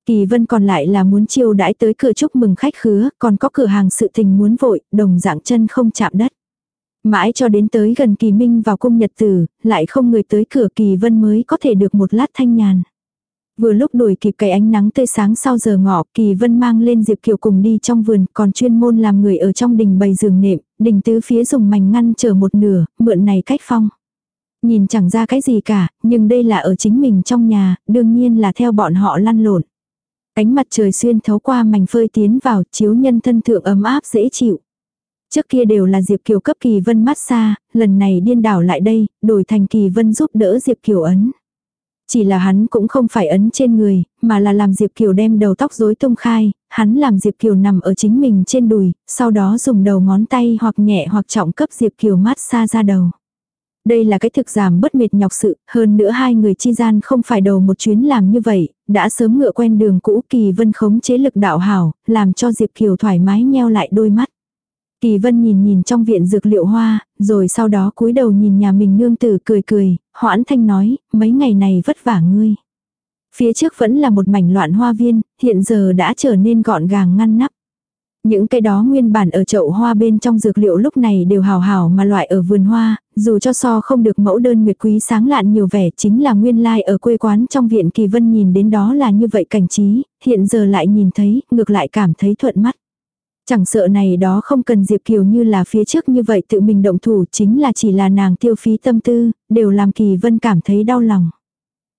Kỳ vân còn lại là muốn chiêu đãi tới cửa chúc mừng khách khứa, còn có cửa hàng sự tình muốn vội, đồng dạng chân không chạm đất. Mãi cho đến tới gần kỳ minh vào cung nhật tử, lại không người tới cửa kỳ vân mới có thể được một lát thanh nhàn. Vừa lúc đuổi kịp cái ánh nắng tươi sáng sau giờ ngọ, Kỳ Vân mang lên Diệp Kiều cùng đi trong vườn, còn chuyên môn làm người ở trong đình bày giường nệm, đình tứ phía dùng mảnh ngăn chờ một nửa, mượn này cách phong. Nhìn chẳng ra cái gì cả, nhưng đây là ở chính mình trong nhà, đương nhiên là theo bọn họ lăn lộn. Ánh mặt trời xuyên thấu qua mảnh phơi tiến vào, chiếu nhân thân thượng ấm áp dễ chịu. Trước kia đều là Diệp Kiều cấp Kỳ Vân mát xa, lần này điên đảo lại đây, đổi thành Kỳ Vân giúp đỡ Diệp Kiều ấn. Chỉ là hắn cũng không phải ấn trên người, mà là làm Diệp Kiều đem đầu tóc rối tung khai, hắn làm Diệp Kiều nằm ở chính mình trên đùi, sau đó dùng đầu ngón tay hoặc nhẹ hoặc trọng cấp Diệp Kiều mát xa ra đầu. Đây là cái thực giảm bất mệt nhọc sự, hơn nữa hai người chi gian không phải đầu một chuyến làm như vậy, đã sớm ngựa quen đường cũ kỳ vân khống chế lực đạo hảo, làm cho Diệp Kiều thoải mái nheo lại đôi mắt. Kỳ vân nhìn nhìn trong viện dược liệu hoa, rồi sau đó cúi đầu nhìn nhà mình nương tử cười cười, hoãn thanh nói, mấy ngày này vất vả ngươi. Phía trước vẫn là một mảnh loạn hoa viên, hiện giờ đã trở nên gọn gàng ngăn nắp. Những cái đó nguyên bản ở chậu hoa bên trong dược liệu lúc này đều hào hào mà loại ở vườn hoa, dù cho so không được mẫu đơn nguyệt quý sáng lạn nhiều vẻ chính là nguyên lai ở quê quán trong viện kỳ vân nhìn đến đó là như vậy cảnh trí, hiện giờ lại nhìn thấy, ngược lại cảm thấy thuận mắt. Chẳng sợ này đó không cần Diệp Kiều như là phía trước như vậy tự mình động thủ chính là chỉ là nàng tiêu phí tâm tư, đều làm Kỳ Vân cảm thấy đau lòng.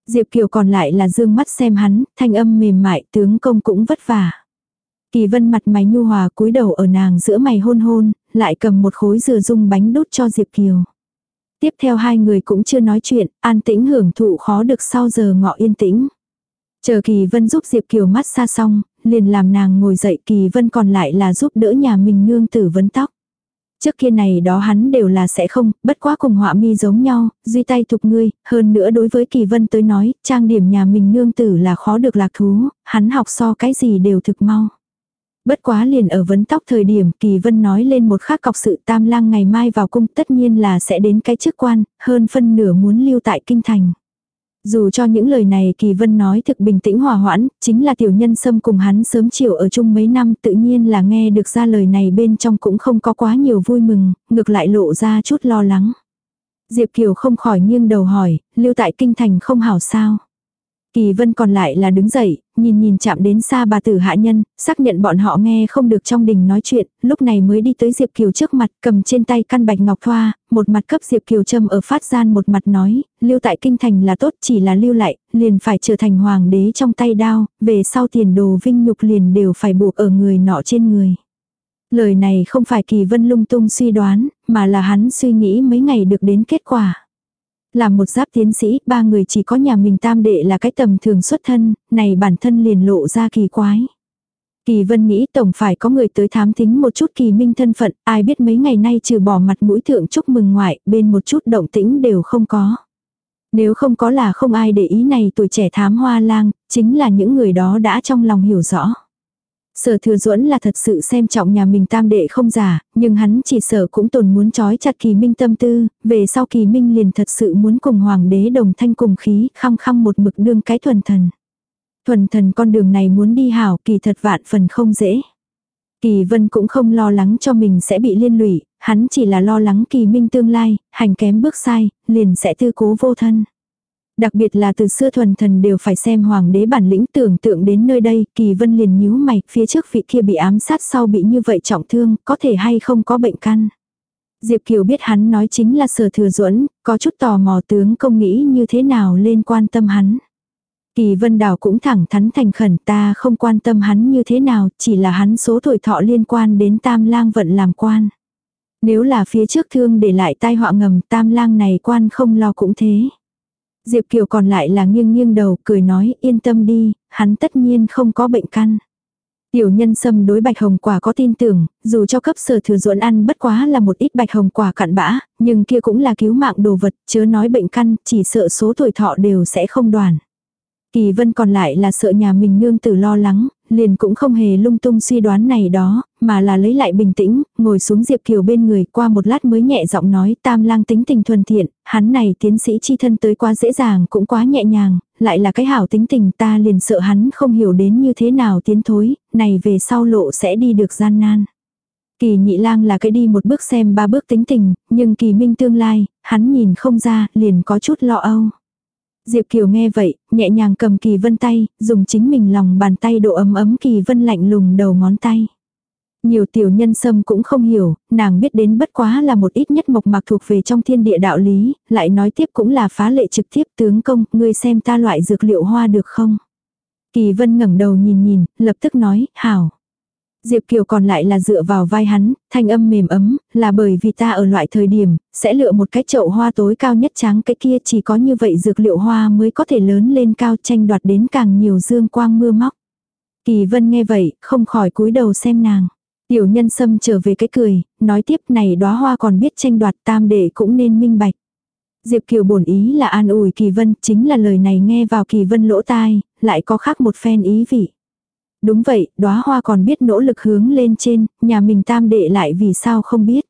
Diệp Kiều còn lại là dương mắt xem hắn, thanh âm mềm mại tướng công cũng vất vả. Kỳ Vân mặt mày nhu hòa cúi đầu ở nàng giữa mày hôn hôn, lại cầm một khối dừa dung bánh đút cho Diệp Kiều. Tiếp theo hai người cũng chưa nói chuyện, an tĩnh hưởng thụ khó được sau giờ ngọ yên tĩnh. Chờ Kỳ Vân giúp Diệp Kiều mát xa xong, liền làm nàng ngồi dậy Kỳ Vân còn lại là giúp đỡ nhà mình nương tử vấn tóc. Trước kia này đó hắn đều là sẽ không, bất quá cùng họa mi giống nhau, duy tay thục ngươi, hơn nữa đối với Kỳ Vân tới nói, trang điểm nhà mình nương tử là khó được lạc thú, hắn học so cái gì đều thực mau. Bất quá liền ở vấn tóc thời điểm Kỳ Vân nói lên một khác cọc sự tam lang ngày mai vào cung tất nhiên là sẽ đến cái chức quan, hơn phân nửa muốn lưu tại kinh thành. Dù cho những lời này Kỳ Vân nói thực bình tĩnh hòa hoãn, chính là tiểu nhân sâm cùng hắn sớm chiều ở chung mấy năm tự nhiên là nghe được ra lời này bên trong cũng không có quá nhiều vui mừng, ngược lại lộ ra chút lo lắng. Diệp Kiều không khỏi nghiêng đầu hỏi, lưu tại kinh thành không hảo sao. Kỳ vân còn lại là đứng dậy, nhìn nhìn chạm đến xa bà tử hạ nhân, xác nhận bọn họ nghe không được trong đình nói chuyện, lúc này mới đi tới Diệp Kiều trước mặt, cầm trên tay căn bạch ngọc thoa, một mặt cấp Diệp Kiều châm ở phát gian một mặt nói, lưu tại kinh thành là tốt chỉ là lưu lại, liền phải trở thành hoàng đế trong tay đao, về sau tiền đồ vinh nhục liền đều phải buộc ở người nọ trên người. Lời này không phải kỳ vân lung tung suy đoán, mà là hắn suy nghĩ mấy ngày được đến kết quả. Làm một giáp tiến sĩ, ba người chỉ có nhà mình tam đệ là cái tầm thường xuất thân, này bản thân liền lộ ra kỳ quái. Kỳ vân nghĩ tổng phải có người tới thám thính một chút kỳ minh thân phận, ai biết mấy ngày nay trừ bỏ mặt mũi thượng chúc mừng ngoại, bên một chút động tĩnh đều không có. Nếu không có là không ai để ý này tuổi trẻ thám hoa lang, chính là những người đó đã trong lòng hiểu rõ. Sở thừa duẫn là thật sự xem trọng nhà mình tam đệ không giả, nhưng hắn chỉ sở cũng tồn muốn trói chặt kỳ minh tâm tư, về sau kỳ minh liền thật sự muốn cùng hoàng đế đồng thanh cùng khí, khăng khăng một mực đương cái thuần thần. Thuần thần con đường này muốn đi hảo kỳ thật vạn phần không dễ. Kỳ vân cũng không lo lắng cho mình sẽ bị liên lụy, hắn chỉ là lo lắng kỳ minh tương lai, hành kém bước sai, liền sẽ tư cố vô thân. Đặc biệt là từ xưa thuần thần đều phải xem hoàng đế bản lĩnh tưởng tượng đến nơi đây, kỳ vân liền nhíu mày, phía trước vị kia bị ám sát sau bị như vậy trọng thương, có thể hay không có bệnh căn. Diệp Kiều biết hắn nói chính là sở thừa duẫn có chút tò mò tướng công nghĩ như thế nào lên quan tâm hắn. Kỳ vân đào cũng thẳng thắn thành khẩn ta không quan tâm hắn như thế nào, chỉ là hắn số tuổi thọ liên quan đến tam lang vận làm quan. Nếu là phía trước thương để lại tai họa ngầm tam lang này quan không lo cũng thế. Diệp Kiều còn lại là nghiêng nghiêng đầu cười nói yên tâm đi, hắn tất nhiên không có bệnh căn. Tiểu nhân sâm đối bạch hồng quả có tin tưởng, dù cho cấp sở thừa ruộn ăn bất quá là một ít bạch hồng quả cặn bã, nhưng kia cũng là cứu mạng đồ vật, chớ nói bệnh căn, chỉ sợ số tuổi thọ đều sẽ không đoàn. Kỳ vân còn lại là sợ nhà mình nương tử lo lắng, liền cũng không hề lung tung suy đoán này đó, mà là lấy lại bình tĩnh, ngồi xuống Diệp Kiều bên người qua một lát mới nhẹ giọng nói tam lang tính tình thuần thiện, hắn này tiến sĩ chi thân tới quá dễ dàng cũng quá nhẹ nhàng, lại là cái hảo tính tình ta liền sợ hắn không hiểu đến như thế nào tiến thối, này về sau lộ sẽ đi được gian nan. Kỳ nhị lang là cái đi một bước xem ba bước tính tình, nhưng kỳ minh tương lai, hắn nhìn không ra, liền có chút lo âu. Diệp Kiều nghe vậy, nhẹ nhàng cầm Kỳ Vân tay, dùng chính mình lòng bàn tay độ ấm ấm Kỳ Vân lạnh lùng đầu ngón tay. Nhiều tiểu nhân sâm cũng không hiểu, nàng biết đến bất quá là một ít nhất mộc mạc thuộc về trong thiên địa đạo lý, lại nói tiếp cũng là phá lệ trực tiếp tướng công, ngươi xem ta loại dược liệu hoa được không? Kỳ Vân ngẩng đầu nhìn nhìn, lập tức nói, hảo. Diệp Kiều còn lại là dựa vào vai hắn, thanh âm mềm ấm, là bởi vì ta ở loại thời điểm, sẽ lựa một cái chậu hoa tối cao nhất trắng cái kia chỉ có như vậy dược liệu hoa mới có thể lớn lên cao tranh đoạt đến càng nhiều dương quang mưa móc. Kỳ vân nghe vậy, không khỏi cúi đầu xem nàng. Tiểu nhân sâm trở về cái cười, nói tiếp này đóa hoa còn biết tranh đoạt tam đệ cũng nên minh bạch. Diệp Kiều bổn ý là an ủi Kỳ Vân, chính là lời này nghe vào Kỳ Vân lỗ tai, lại có khác một phen ý vị. Đúng vậy, đóa hoa còn biết nỗ lực hướng lên trên, nhà mình tam đệ lại vì sao không biết.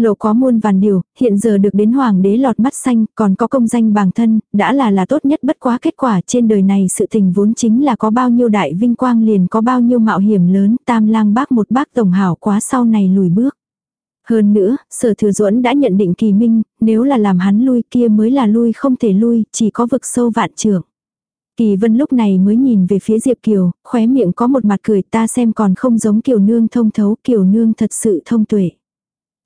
Lộ có muôn vàn điều, hiện giờ được đến hoàng đế lọt mắt xanh, còn có công danh bằng thân, đã là là tốt nhất bất quá kết quả trên đời này sự tình vốn chính là có bao nhiêu đại vinh quang liền có bao nhiêu mạo hiểm lớn, tam lang bác một bác tổng hảo quá sau này lùi bước. Hơn nữa, sở thừa duẫn đã nhận định kỳ minh, nếu là làm hắn lui kia mới là lui không thể lui, chỉ có vực sâu vạn trưởng. Kỳ vân lúc này mới nhìn về phía Diệp Kiều, khóe miệng có một mặt cười ta xem còn không giống Kiều Nương thông thấu, Kiều Nương thật sự thông tuệ.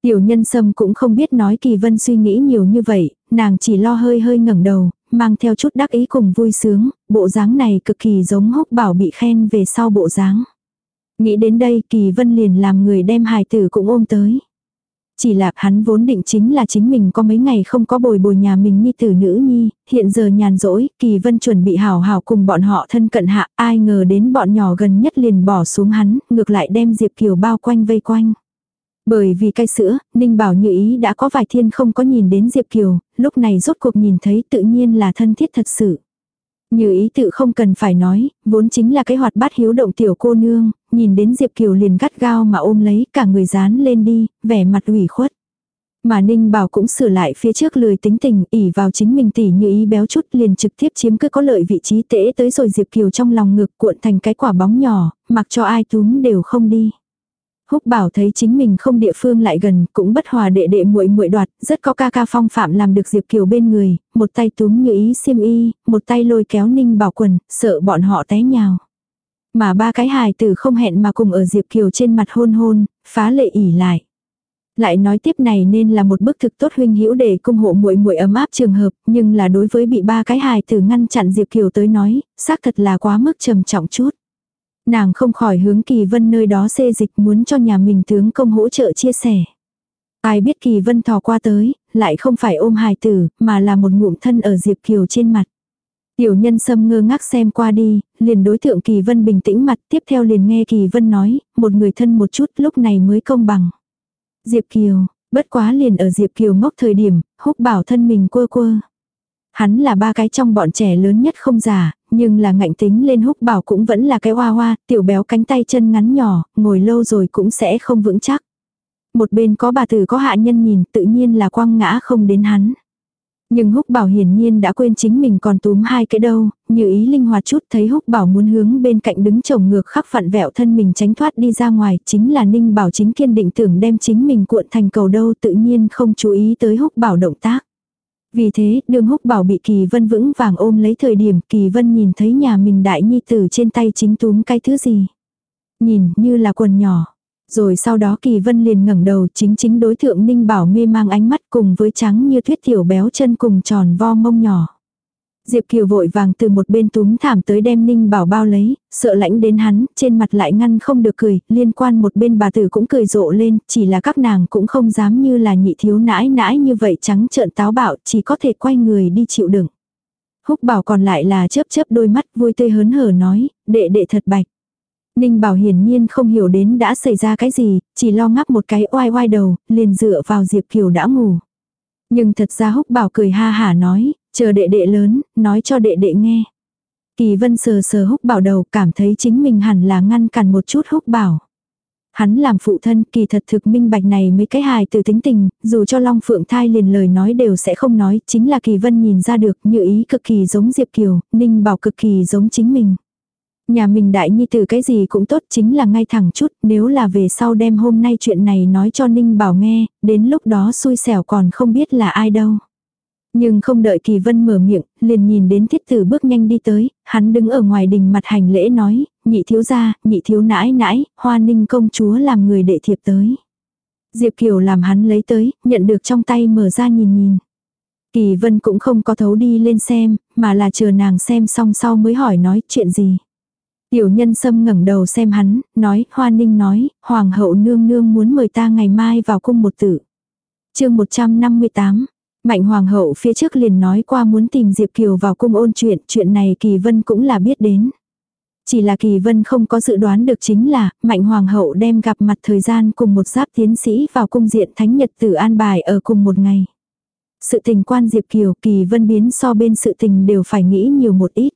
Tiểu nhân sâm cũng không biết nói Kỳ vân suy nghĩ nhiều như vậy, nàng chỉ lo hơi hơi ngẩng đầu, mang theo chút đắc ý cùng vui sướng, bộ dáng này cực kỳ giống húc bảo bị khen về sau bộ dáng. Nghĩ đến đây Kỳ vân liền làm người đem hài tử cũng ôm tới. Chỉ là hắn vốn định chính là chính mình có mấy ngày không có bồi bồi nhà mình nhi tử nữ nhi, hiện giờ nhàn rỗi, kỳ vân chuẩn bị hảo hảo cùng bọn họ thân cận hạ, ai ngờ đến bọn nhỏ gần nhất liền bỏ xuống hắn, ngược lại đem Diệp Kiều bao quanh vây quanh. Bởi vì cay sữa, Ninh Bảo như ý đã có vài thiên không có nhìn đến Diệp Kiều, lúc này rốt cuộc nhìn thấy tự nhiên là thân thiết thật sự. Như ý tự không cần phải nói, vốn chính là cái hoạt bát hiếu động tiểu cô nương, nhìn đến Diệp Kiều liền gắt gao mà ôm lấy cả người dán lên đi, vẻ mặt ủy khuất. Mà Ninh Bảo cũng sửa lại phía trước lười tính tình, ỉ vào chính mình tỉ như ý béo chút liền trực tiếp chiếm cứ có lợi vị trí tễ tới rồi Diệp Kiều trong lòng ngực cuộn thành cái quả bóng nhỏ, mặc cho ai túm đều không đi. Húc bảo thấy chính mình không địa phương lại gần, cũng bất hòa đệ đệ muội muội đoạt, rất có ca ca phong phạm làm được Diệp Kiều bên người, một tay túm như ý xiêm y, một tay lôi kéo Ninh Bảo quần, sợ bọn họ té nhào. Mà ba cái hài tử không hẹn mà cùng ở Diệp Kiều trên mặt hôn hôn, phá lệ ỉ lại. Lại nói tiếp này nên là một bức thực tốt huynh hữu để cung hộ muội muội ấm áp trường hợp, nhưng là đối với bị ba cái hài tử ngăn chặn Diệp Kiều tới nói, xác thật là quá mức trầm trọng chút. Nàng không khỏi hướng Kỳ Vân nơi đó xê dịch muốn cho nhà mình tướng công hỗ trợ chia sẻ. Ai biết Kỳ Vân thò qua tới, lại không phải ôm hài tử, mà là một ngụm thân ở Diệp Kiều trên mặt. Tiểu nhân sâm ngơ ngác xem qua đi, liền đối tượng Kỳ Vân bình tĩnh mặt tiếp theo liền nghe Kỳ Vân nói, một người thân một chút lúc này mới công bằng. Diệp Kiều, bất quá liền ở Diệp Kiều ngốc thời điểm, húc bảo thân mình quơ quơ. Hắn là ba cái trong bọn trẻ lớn nhất không già nhưng là ngạnh tính lên húc bảo cũng vẫn là cái hoa hoa, tiểu béo cánh tay chân ngắn nhỏ, ngồi lâu rồi cũng sẽ không vững chắc. Một bên có bà tử có hạ nhân nhìn tự nhiên là quăng ngã không đến hắn. Nhưng húc bảo hiển nhiên đã quên chính mình còn túm hai cái đâu, như ý linh hoạt chút thấy húc bảo muốn hướng bên cạnh đứng chồng ngược khắc phận vẹo thân mình tránh thoát đi ra ngoài, chính là ninh bảo chính kiên định tưởng đem chính mình cuộn thành cầu đâu tự nhiên không chú ý tới húc bảo động tác. Vì thế, đường húc bảo bị kỳ vân vững vàng ôm lấy thời điểm kỳ vân nhìn thấy nhà mình đại nhi tử trên tay chính túm cái thứ gì. Nhìn như là quần nhỏ. Rồi sau đó kỳ vân liền ngẩng đầu chính chính đối thượng ninh bảo mê mang ánh mắt cùng với trắng như thuyết tiểu béo chân cùng tròn vo mông nhỏ. Diệp Kiều vội vàng từ một bên túm thảm tới đem Ninh Bảo bao lấy, sợ lãnh đến hắn, trên mặt lại ngăn không được cười, liên quan một bên bà tử cũng cười rộ lên, chỉ là các nàng cũng không dám như là nhị thiếu nãi nãi như vậy trắng trợn táo bạo, chỉ có thể quay người đi chịu đựng. Húc Bảo còn lại là chớp chớp đôi mắt vui tươi hớn hở nói, đệ đệ thật bạch. Ninh Bảo hiển nhiên không hiểu đến đã xảy ra cái gì, chỉ lo ngắp một cái oai oai đầu, liền dựa vào Diệp Kiều đã ngủ. Nhưng thật ra Húc Bảo cười ha hả nói, chờ đệ đệ lớn, nói cho đệ đệ nghe. Kỳ vân sờ sờ Húc Bảo đầu cảm thấy chính mình hẳn là ngăn cản một chút Húc Bảo. Hắn làm phụ thân kỳ thật thực minh bạch này mấy cái hài từ tính tình, dù cho Long Phượng thai liền lời nói đều sẽ không nói, chính là kỳ vân nhìn ra được như ý cực kỳ giống Diệp Kiều, Ninh Bảo cực kỳ giống chính mình. Nhà mình đại nhi tử cái gì cũng tốt chính là ngay thẳng chút, nếu là về sau đem hôm nay chuyện này nói cho Ninh Bảo nghe, đến lúc đó xui xẻo còn không biết là ai đâu. Nhưng không đợi Kỳ Vân mở miệng, liền nhìn đến thiết tử bước nhanh đi tới, hắn đứng ở ngoài đình mặt hành lễ nói, nhị thiếu gia, nhị thiếu nãi nãi, hoa ninh công chúa làm người đệ thiệp tới. Diệp Kiều làm hắn lấy tới, nhận được trong tay mở ra nhìn nhìn. Kỳ Vân cũng không có thấu đi lên xem, mà là chờ nàng xem xong sau mới hỏi nói chuyện gì. Tiểu nhân sâm ngẩng đầu xem hắn, nói, Hoa Ninh nói, Hoàng hậu nương nương muốn mời ta ngày mai vào cung một tử. chương 158, Mạnh Hoàng hậu phía trước liền nói qua muốn tìm Diệp Kiều vào cung ôn chuyện, chuyện này Kỳ Vân cũng là biết đến. Chỉ là Kỳ Vân không có dự đoán được chính là, Mạnh Hoàng hậu đem gặp mặt thời gian cùng một giáp tiến sĩ vào cung diện thánh nhật tử an bài ở cùng một ngày. Sự tình quan Diệp Kiều Kỳ Vân biến so bên sự tình đều phải nghĩ nhiều một ít.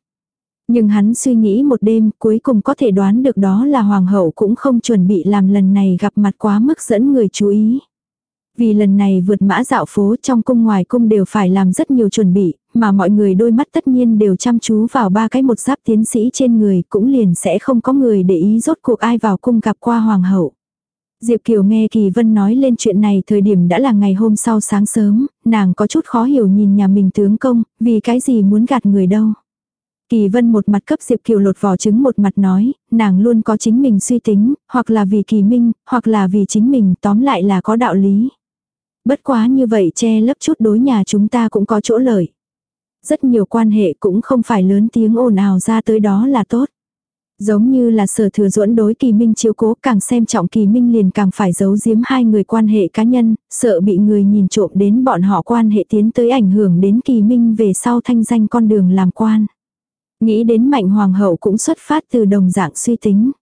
Nhưng hắn suy nghĩ một đêm cuối cùng có thể đoán được đó là hoàng hậu cũng không chuẩn bị làm lần này gặp mặt quá mức dẫn người chú ý. Vì lần này vượt mã dạo phố trong cung ngoài cung đều phải làm rất nhiều chuẩn bị, mà mọi người đôi mắt tất nhiên đều chăm chú vào ba cái một giáp tiến sĩ trên người cũng liền sẽ không có người để ý rốt cuộc ai vào cung gặp qua hoàng hậu. Diệp Kiều nghe Kỳ Vân nói lên chuyện này thời điểm đã là ngày hôm sau sáng sớm, nàng có chút khó hiểu nhìn nhà mình tướng công, vì cái gì muốn gạt người đâu. Kỳ vân một mặt cấp Diệp Kiều lột vỏ trứng một mặt nói, nàng luôn có chính mình suy tính, hoặc là vì kỳ minh, hoặc là vì chính mình tóm lại là có đạo lý. Bất quá như vậy che lấp chút đối nhà chúng ta cũng có chỗ lợi. Rất nhiều quan hệ cũng không phải lớn tiếng ồn ào ra tới đó là tốt. Giống như là sở thừa duẫn đối kỳ minh chiếu cố càng xem trọng kỳ minh liền càng phải giấu giếm hai người quan hệ cá nhân, sợ bị người nhìn trộm đến bọn họ quan hệ tiến tới ảnh hưởng đến kỳ minh về sau thanh danh con đường làm quan. Nghĩ đến mạnh hoàng hậu cũng xuất phát từ đồng dạng suy tính.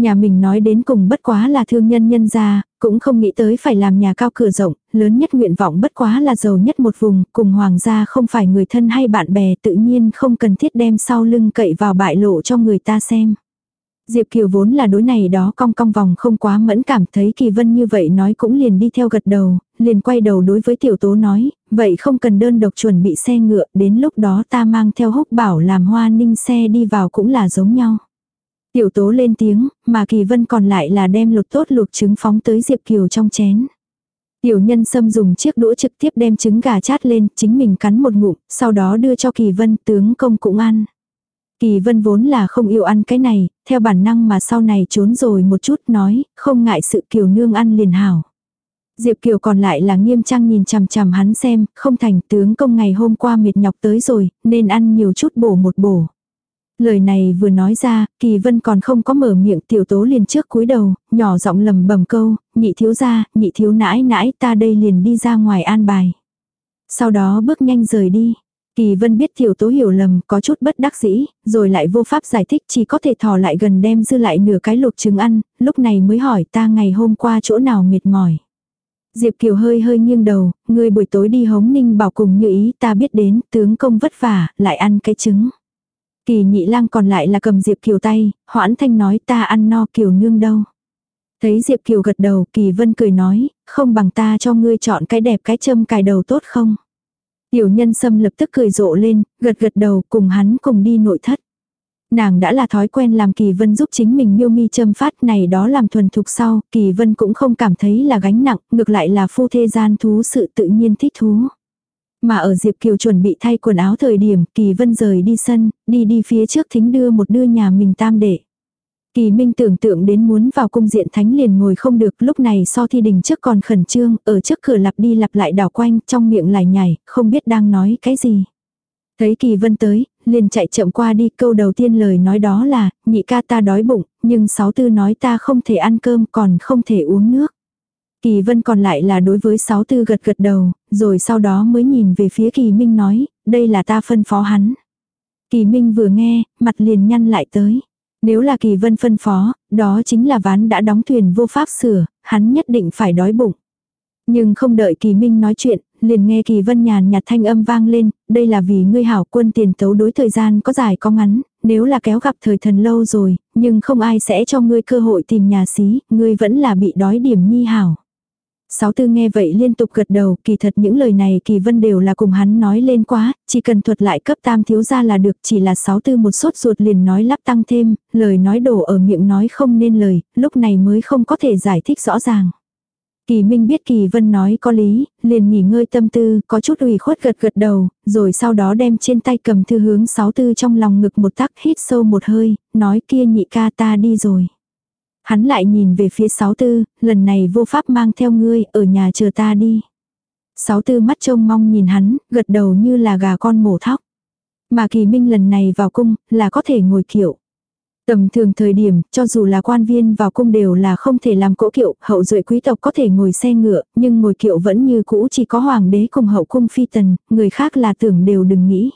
Nhà mình nói đến cùng bất quá là thương nhân nhân gia, cũng không nghĩ tới phải làm nhà cao cửa rộng, lớn nhất nguyện vọng bất quá là giàu nhất một vùng, cùng hoàng gia không phải người thân hay bạn bè tự nhiên không cần thiết đem sau lưng cậy vào bại lộ cho người ta xem. Diệp Kiều vốn là đối này đó cong cong vòng không quá mẫn cảm thấy Kỳ Vân như vậy nói cũng liền đi theo gật đầu, liền quay đầu đối với tiểu tố nói, vậy không cần đơn độc chuẩn bị xe ngựa, đến lúc đó ta mang theo húc bảo làm hoa ninh xe đi vào cũng là giống nhau. Tiểu tố lên tiếng, mà Kỳ Vân còn lại là đem lột tốt luộc trứng phóng tới Diệp Kiều trong chén. Tiểu nhân sâm dùng chiếc đũa trực tiếp đem trứng gà chát lên, chính mình cắn một ngụm, sau đó đưa cho Kỳ Vân, tướng công cũng ăn. Kỳ vân vốn là không yêu ăn cái này, theo bản năng mà sau này trốn rồi một chút nói, không ngại sự kiều nương ăn liền hảo. Diệp Kiều còn lại là nghiêm trang nhìn chằm chằm hắn xem, không thành tướng công ngày hôm qua mệt nhọc tới rồi, nên ăn nhiều chút bổ một bổ. Lời này vừa nói ra, Kỳ Vân còn không có mở miệng tiểu tố liền trước cúi đầu, nhỏ giọng lầm bầm câu, nhị thiếu ra, nhị thiếu nãi nãi ta đây liền đi ra ngoài an bài. Sau đó bước nhanh rời đi. Kỳ vân biết tiểu tố hiểu lầm, có chút bất đắc dĩ, rồi lại vô pháp giải thích chỉ có thể thò lại gần đem dư lại nửa cái luộc trứng ăn, lúc này mới hỏi ta ngày hôm qua chỗ nào mệt mỏi. Diệp Kiều hơi hơi nghiêng đầu, người buổi tối đi hống ninh bảo cùng như ý ta biết đến, tướng công vất vả, lại ăn cái trứng. Kỳ nhị lang còn lại là cầm Diệp Kiều tay, hoãn thanh nói ta ăn no Kiều nương đâu. Thấy Diệp Kiều gật đầu, Kỳ Vân cười nói, không bằng ta cho ngươi chọn cái đẹp cái châm cài đầu tốt không. Tiểu nhân sâm lập tức cười rộ lên, gật gật đầu cùng hắn cùng đi nội thất. Nàng đã là thói quen làm Kỳ Vân giúp chính mình miêu mi châm phát này đó làm thuần thục sau, Kỳ Vân cũng không cảm thấy là gánh nặng, ngược lại là phu thê gian thú sự tự nhiên thích thú. Mà ở Diệp Kiều chuẩn bị thay quần áo thời điểm, Kỳ Vân rời đi sân, đi đi phía trước thính đưa một đưa nhà mình tam đệ. Kỳ Minh tưởng tượng đến muốn vào cung diện thánh liền ngồi không được lúc này so thi đình trước còn khẩn trương, ở trước cửa lặp đi lặp lại đảo quanh trong miệng lại nhảy, không biết đang nói cái gì. Thấy Kỳ Vân tới, liền chạy chậm qua đi câu đầu tiên lời nói đó là, nhị ca ta đói bụng, nhưng sáu tư nói ta không thể ăn cơm còn không thể uống nước. Kỳ Vân còn lại là đối với sáu tư gật gật đầu, rồi sau đó mới nhìn về phía Kỳ Minh nói, đây là ta phân phó hắn. Kỳ Minh vừa nghe, mặt liền nhăn lại tới. Nếu là Kỳ Vân phân phó, đó chính là ván đã đóng thuyền vô pháp sửa, hắn nhất định phải đói bụng. Nhưng không đợi Kỳ Minh nói chuyện, liền nghe Kỳ Vân nhàn nhạt thanh âm vang lên, đây là vì ngươi hảo quân tiền tấu đối thời gian có dài có ngắn, nếu là kéo gặp thời thần lâu rồi, nhưng không ai sẽ cho ngươi cơ hội tìm nhà xí, ngươi vẫn là bị đói điểm nhi hảo. Sáu tư nghe vậy liên tục gật đầu, kỳ thật những lời này kỳ vân đều là cùng hắn nói lên quá, chỉ cần thuật lại cấp tam thiếu ra là được, chỉ là sáu tư một sốt ruột liền nói lắp tăng thêm, lời nói đổ ở miệng nói không nên lời, lúc này mới không có thể giải thích rõ ràng. Kỳ Minh biết Kỳ Vân nói có lý, liền nghỉ ngơi tâm tư, có chút ủy khuất gật gật đầu, rồi sau đó đem trên tay cầm thư hướng sáu tư trong lòng ngực một tắc hít sâu một hơi, nói kia nhị ca ta đi rồi. Hắn lại nhìn về phía sáu tư, lần này vô pháp mang theo ngươi, ở nhà chờ ta đi. Sáu tư mắt trông mong nhìn hắn, gật đầu như là gà con mổ thóc. Mà kỳ minh lần này vào cung, là có thể ngồi kiệu. Tầm thường thời điểm, cho dù là quan viên vào cung đều là không thể làm cỗ kiệu, hậu duệ quý tộc có thể ngồi xe ngựa, nhưng ngồi kiệu vẫn như cũ chỉ có hoàng đế cùng hậu cung phi tần, người khác là tưởng đều đừng nghĩ.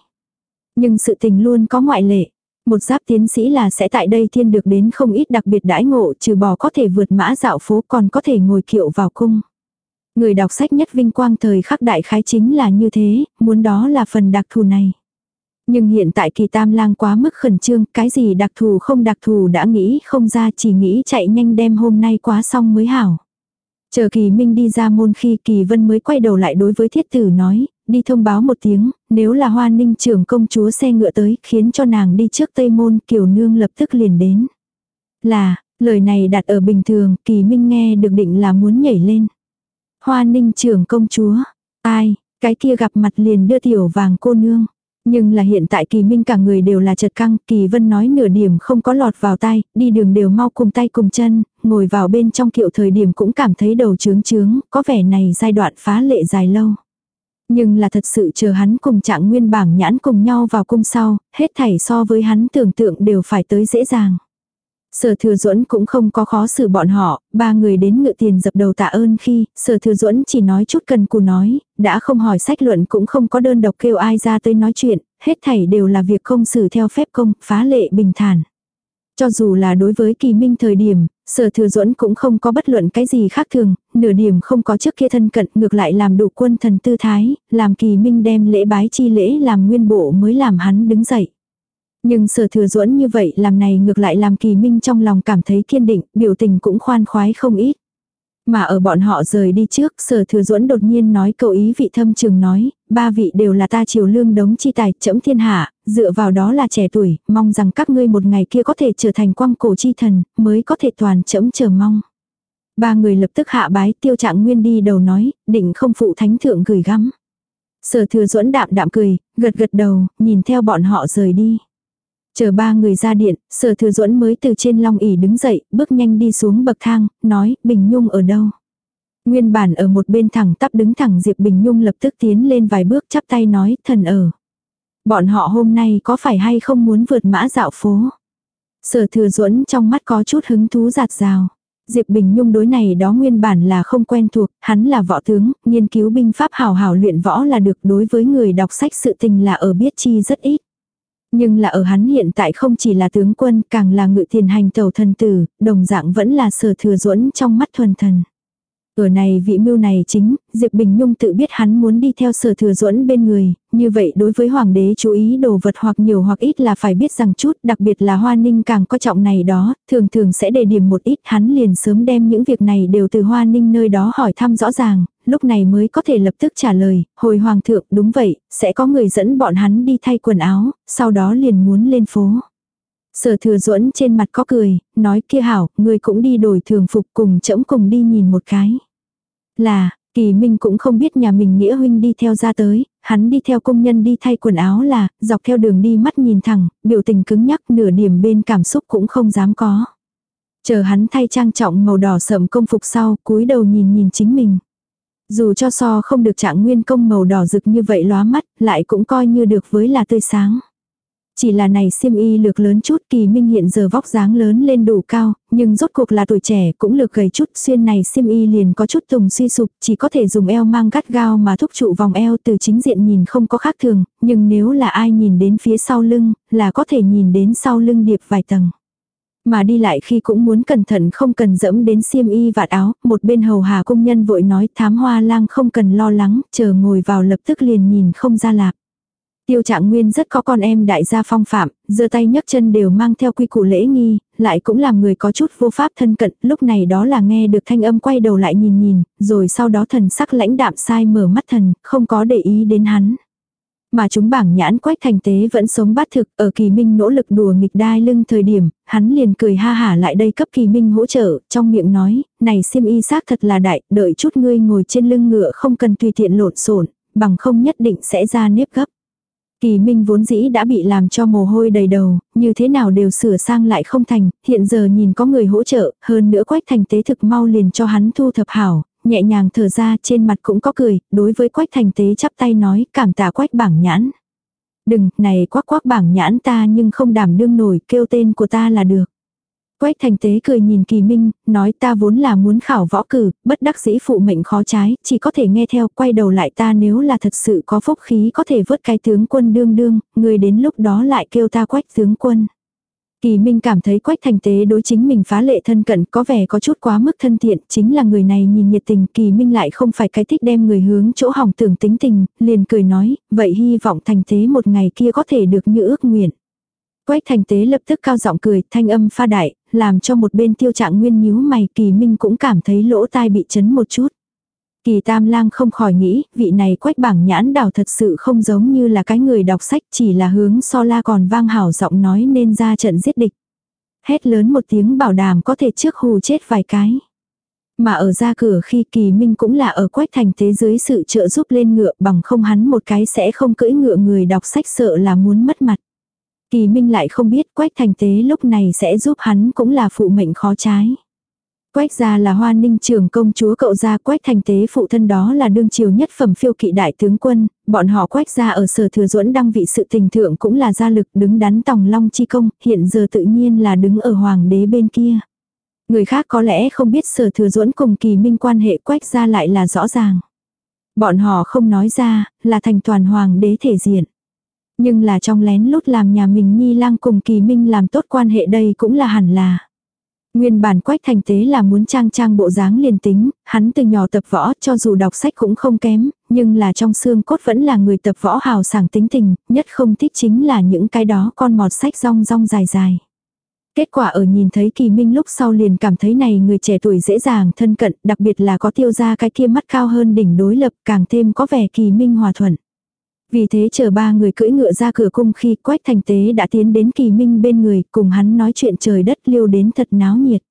Nhưng sự tình luôn có ngoại lệ. Một giáp tiến sĩ là sẽ tại đây thiên được đến không ít đặc biệt đãi ngộ trừ bỏ có thể vượt mã dạo phố còn có thể ngồi kiệu vào cung. Người đọc sách nhất vinh quang thời khắc đại khái chính là như thế, muốn đó là phần đặc thù này. Nhưng hiện tại kỳ tam lang quá mức khẩn trương, cái gì đặc thù không đặc thù đã nghĩ không ra chỉ nghĩ chạy nhanh đem hôm nay quá xong mới hảo. Chờ kỳ minh đi ra môn khi kỳ vân mới quay đầu lại đối với thiết tử nói, đi thông báo một tiếng, nếu là hoa ninh trưởng công chúa xe ngựa tới, khiến cho nàng đi trước tây môn, kiều nương lập tức liền đến. Là, lời này đặt ở bình thường, kỳ minh nghe được định là muốn nhảy lên. Hoa ninh trưởng công chúa, ai, cái kia gặp mặt liền đưa tiểu vàng cô nương. Nhưng là hiện tại kỳ minh cả người đều là chật căng, kỳ vân nói nửa điểm không có lọt vào tay, đi đường đều mau cùng tay cùng chân, ngồi vào bên trong kiệu thời điểm cũng cảm thấy đầu trướng trướng, có vẻ này giai đoạn phá lệ dài lâu. Nhưng là thật sự chờ hắn cùng trạng nguyên bảng nhãn cùng nhau vào cung sau, hết thảy so với hắn tưởng tượng đều phải tới dễ dàng. Sở thừa duẫn cũng không có khó xử bọn họ, ba người đến ngự tiền dập đầu tạ ơn khi, sở thừa duẫn chỉ nói chút cần cù nói, đã không hỏi sách luận cũng không có đơn độc kêu ai ra tới nói chuyện, hết thảy đều là việc không xử theo phép công, phá lệ bình thản. Cho dù là đối với kỳ minh thời điểm, sở thừa duẫn cũng không có bất luận cái gì khác thường, nửa điểm không có trước kia thân cận ngược lại làm đủ quân thần tư thái, làm kỳ minh đem lễ bái chi lễ làm nguyên bộ mới làm hắn đứng dậy. Nhưng sở thừa duẫn như vậy làm này ngược lại làm kỳ minh trong lòng cảm thấy kiên định, biểu tình cũng khoan khoái không ít. Mà ở bọn họ rời đi trước, sở thừa duẫn đột nhiên nói cầu ý vị thâm trường nói, ba vị đều là ta triều lương đống chi tài, chẫm thiên hạ, dựa vào đó là trẻ tuổi, mong rằng các ngươi một ngày kia có thể trở thành quang cổ chi thần, mới có thể toàn chẫm chờ mong. Ba người lập tức hạ bái tiêu trạng nguyên đi đầu nói, định không phụ thánh thượng gửi gắm. Sở thừa duẫn đạm đạm cười, gật gật đầu, nhìn theo bọn họ rời đi. Chờ ba người ra điện, sở thừa duẫn mới từ trên long ỉ đứng dậy, bước nhanh đi xuống bậc thang, nói, Bình Nhung ở đâu? Nguyên bản ở một bên thẳng tắp đứng thẳng Diệp Bình Nhung lập tức tiến lên vài bước chắp tay nói, thần ở. Bọn họ hôm nay có phải hay không muốn vượt mã dạo phố? Sở thừa duẫn trong mắt có chút hứng thú giạt rào. Diệp Bình Nhung đối này đó nguyên bản là không quen thuộc, hắn là võ tướng, nghiên cứu binh pháp hào hào luyện võ là được đối với người đọc sách sự tình là ở biết chi rất ít. Nhưng là ở hắn hiện tại không chỉ là tướng quân, càng là ngự tiền hành tẩu thần tử, đồng dạng vẫn là sở thừa duẫn trong mắt thuần thần. Ở này vị mưu này chính, Diệp Bình Nhung tự biết hắn muốn đi theo sở thừa duẫn bên người, như vậy đối với hoàng đế chú ý đồ vật hoặc nhiều hoặc ít là phải biết rằng chút, đặc biệt là hoa ninh càng có trọng này đó, thường thường sẽ đề điểm một ít hắn liền sớm đem những việc này đều từ hoa ninh nơi đó hỏi thăm rõ ràng, lúc này mới có thể lập tức trả lời, hồi hoàng thượng đúng vậy, sẽ có người dẫn bọn hắn đi thay quần áo, sau đó liền muốn lên phố. Sở thừa duẫn trên mặt có cười, nói kia hảo, người cũng đi đổi thường phục cùng chẫm cùng đi nhìn một cái. Là, kỳ minh cũng không biết nhà mình nghĩa huynh đi theo ra tới, hắn đi theo công nhân đi thay quần áo là, dọc theo đường đi mắt nhìn thẳng, biểu tình cứng nhắc nửa điểm bên cảm xúc cũng không dám có. Chờ hắn thay trang trọng màu đỏ sậm công phục sau, cúi đầu nhìn nhìn chính mình. Dù cho so không được trạng nguyên công màu đỏ rực như vậy lóa mắt, lại cũng coi như được với là tươi sáng. Chỉ là này xiêm y lược lớn chút kỳ minh hiện giờ vóc dáng lớn lên đủ cao, nhưng rốt cuộc là tuổi trẻ cũng lược gầy chút xuyên này xiêm y liền có chút tùng suy sụp, chỉ có thể dùng eo mang gắt gao mà thúc trụ vòng eo từ chính diện nhìn không có khác thường, nhưng nếu là ai nhìn đến phía sau lưng, là có thể nhìn đến sau lưng điệp vài tầng. Mà đi lại khi cũng muốn cẩn thận không cần dẫm đến xiêm y vạt áo, một bên hầu hà công nhân vội nói thám hoa lang không cần lo lắng, chờ ngồi vào lập tức liền nhìn không ra lạp. Tiêu trạng nguyên rất có con em đại gia phong phạm, giơ tay nhấc chân đều mang theo quy củ lễ nghi, lại cũng làm người có chút vô pháp thân cận, lúc này đó là nghe được thanh âm quay đầu lại nhìn nhìn, rồi sau đó thần sắc lãnh đạm sai mở mắt thần, không có để ý đến hắn. Mà chúng bảng nhãn quách thành tế vẫn sống bát thực, ở kỳ minh nỗ lực đùa nghịch đai lưng thời điểm, hắn liền cười ha hả lại đây cấp kỳ minh hỗ trợ, trong miệng nói, này xiêm y xác thật là đại, đợi chút ngươi ngồi trên lưng ngựa không cần tùy tiện lộn xộn bằng không nhất định sẽ ra nếp gấp. Kỳ Minh vốn dĩ đã bị làm cho mồ hôi đầy đầu, như thế nào đều sửa sang lại không thành, hiện giờ nhìn có người hỗ trợ, hơn nữa quách thành tế thực mau liền cho hắn thu thập hảo, nhẹ nhàng thở ra trên mặt cũng có cười, đối với quách thành tế chắp tay nói cảm tạ quách bảng nhãn. Đừng, này quắc quắc bảng nhãn ta nhưng không đảm đương nổi, kêu tên của ta là được. Quách thành tế cười nhìn kỳ minh, nói ta vốn là muốn khảo võ cử, bất đắc dĩ phụ mệnh khó trái, chỉ có thể nghe theo, quay đầu lại ta nếu là thật sự có phúc khí có thể vớt cái tướng quân đương đương, người đến lúc đó lại kêu ta quách tướng quân. Kỳ Minh cảm thấy Quách Thành Tế đối chính mình phá lệ thân cận có vẻ có chút quá mức thân thiện, chính là người này nhìn nhiệt tình, Kỳ Minh lại không phải cái thích đem người hướng chỗ hỏng tưởng tính tình, liền cười nói, vậy hy vọng Thành Tế một ngày kia có thể được như ước nguyện. Quách Thành Tế lập tức cao giọng cười, thanh âm pha đại, làm cho một bên tiêu trạng nguyên nhíu mày, Kỳ Minh cũng cảm thấy lỗ tai bị chấn một chút. Kỳ Tam Lang không khỏi nghĩ, vị này quách bảng nhãn đảo thật sự không giống như là cái người đọc sách chỉ là hướng so la còn vang hảo giọng nói nên ra trận giết địch. Hét lớn một tiếng bảo đảm có thể trước hù chết vài cái. Mà ở ra cửa khi kỳ minh cũng là ở quách thành thế dưới sự trợ giúp lên ngựa bằng không hắn một cái sẽ không cưỡi ngựa người đọc sách sợ là muốn mất mặt. Kỳ minh lại không biết quách thành tế lúc này sẽ giúp hắn cũng là phụ mệnh khó trái. Quách gia là hoa ninh trưởng công chúa cậu gia quách thành tế phụ thân đó là đương triều nhất phẩm phiêu kỵ đại tướng quân, bọn họ quách gia ở sở thừa duẫn đăng vị sự tình thượng cũng là gia lực đứng đắn tòng long chi công, hiện giờ tự nhiên là đứng ở hoàng đế bên kia. Người khác có lẽ không biết sở thừa duẫn cùng kỳ minh quan hệ quách gia lại là rõ ràng. Bọn họ không nói ra, là thành toàn hoàng đế thể diện. Nhưng là trong lén lút làm nhà mình nhi lang cùng kỳ minh làm tốt quan hệ đây cũng là hẳn là. Nguyên bản quách thành tế là muốn trang trang bộ dáng liền tính, hắn từ nhỏ tập võ cho dù đọc sách cũng không kém, nhưng là trong xương cốt vẫn là người tập võ hào sảng tính tình, nhất không thích chính là những cái đó con mọt sách rong rong dài dài. Kết quả ở nhìn thấy kỳ minh lúc sau liền cảm thấy này người trẻ tuổi dễ dàng thân cận, đặc biệt là có tiêu ra cái kia mắt cao hơn đỉnh đối lập càng thêm có vẻ kỳ minh hòa thuận. Vì thế chờ ba người cưỡi ngựa ra cửa cung khi quách thành tế đã tiến đến kỳ minh bên người cùng hắn nói chuyện trời đất liêu đến thật náo nhiệt.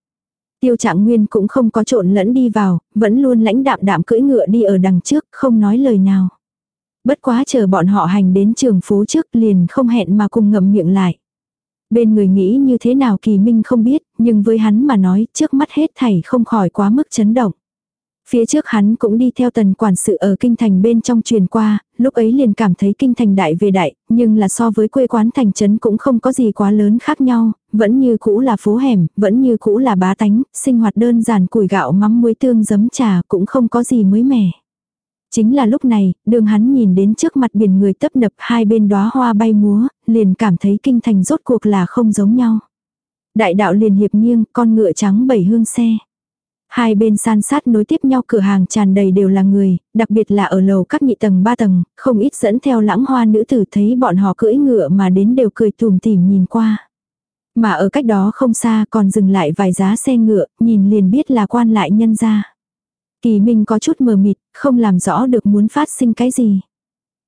Tiêu trạng nguyên cũng không có trộn lẫn đi vào, vẫn luôn lãnh đạm đạm cưỡi ngựa đi ở đằng trước, không nói lời nào. Bất quá chờ bọn họ hành đến trường phố trước liền không hẹn mà cùng ngậm miệng lại. Bên người nghĩ như thế nào kỳ minh không biết, nhưng với hắn mà nói trước mắt hết thảy không khỏi quá mức chấn động. Phía trước hắn cũng đi theo tần quản sự ở kinh thành bên trong truyền qua, lúc ấy liền cảm thấy kinh thành đại về đại, nhưng là so với quê quán thành trấn cũng không có gì quá lớn khác nhau, vẫn như cũ là phố hẻm, vẫn như cũ là bá tánh, sinh hoạt đơn giản củi gạo mắm muối tương giấm trà cũng không có gì mới mẻ. Chính là lúc này, đường hắn nhìn đến trước mặt biển người tấp nập hai bên đóa hoa bay múa, liền cảm thấy kinh thành rốt cuộc là không giống nhau. Đại đạo liền hiệp nghiêng, con ngựa trắng bảy hương xe. Hai bên san sát nối tiếp nhau cửa hàng tràn đầy đều là người, đặc biệt là ở lầu các nhị tầng ba tầng, không ít dẫn theo lãng hoa nữ tử thấy bọn họ cưỡi ngựa mà đến đều cười tùm tìm nhìn qua. Mà ở cách đó không xa còn dừng lại vài giá xe ngựa, nhìn liền biết là quan lại nhân ra. Kỳ Minh có chút mờ mịt, không làm rõ được muốn phát sinh cái gì.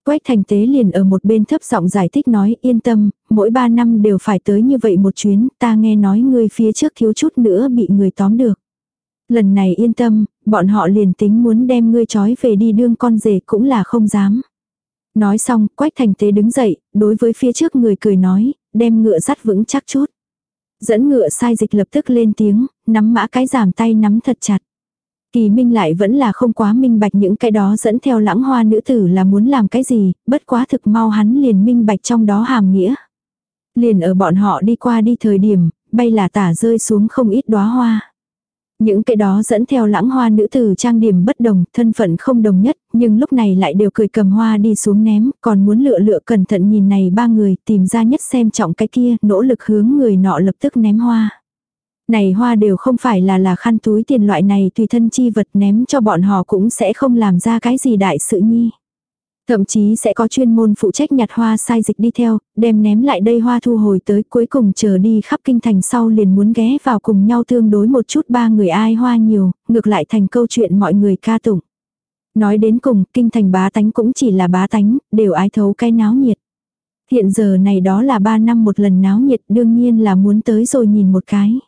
Quách thành tế liền ở một bên thấp giọng giải thích nói yên tâm, mỗi ba năm đều phải tới như vậy một chuyến, ta nghe nói người phía trước thiếu chút nữa bị người tóm được lần này yên tâm, bọn họ liền tính muốn đem ngươi trói về đi đương con rể cũng là không dám. Nói xong, quách thành tế đứng dậy, đối với phía trước người cười nói, đem ngựa dắt vững chắc chút. Dẫn ngựa sai dịch lập tức lên tiếng, nắm mã cái giảm tay nắm thật chặt. Kỳ Minh lại vẫn là không quá minh bạch những cái đó dẫn theo lãng hoa nữ tử là muốn làm cái gì, bất quá thực mau hắn liền minh bạch trong đó hàm nghĩa. Liền ở bọn họ đi qua đi thời điểm, bay là tả rơi xuống không ít đóa hoa. Những cái đó dẫn theo lãng hoa nữ tử trang điểm bất đồng, thân phận không đồng nhất, nhưng lúc này lại đều cười cầm hoa đi xuống ném, còn muốn lựa lựa cẩn thận nhìn này ba người tìm ra nhất xem trọng cái kia, nỗ lực hướng người nọ lập tức ném hoa. Này hoa đều không phải là là khăn túi tiền loại này tùy thân chi vật ném cho bọn họ cũng sẽ không làm ra cái gì đại sự nhi. Thậm chí sẽ có chuyên môn phụ trách nhặt hoa sai dịch đi theo, đem ném lại đây hoa thu hồi tới cuối cùng chờ đi khắp kinh thành sau liền muốn ghé vào cùng nhau tương đối một chút ba người ai hoa nhiều, ngược lại thành câu chuyện mọi người ca tụng. Nói đến cùng, kinh thành bá tánh cũng chỉ là bá tánh, đều ái thấu cái náo nhiệt. Hiện giờ này đó là ba năm một lần náo nhiệt đương nhiên là muốn tới rồi nhìn một cái.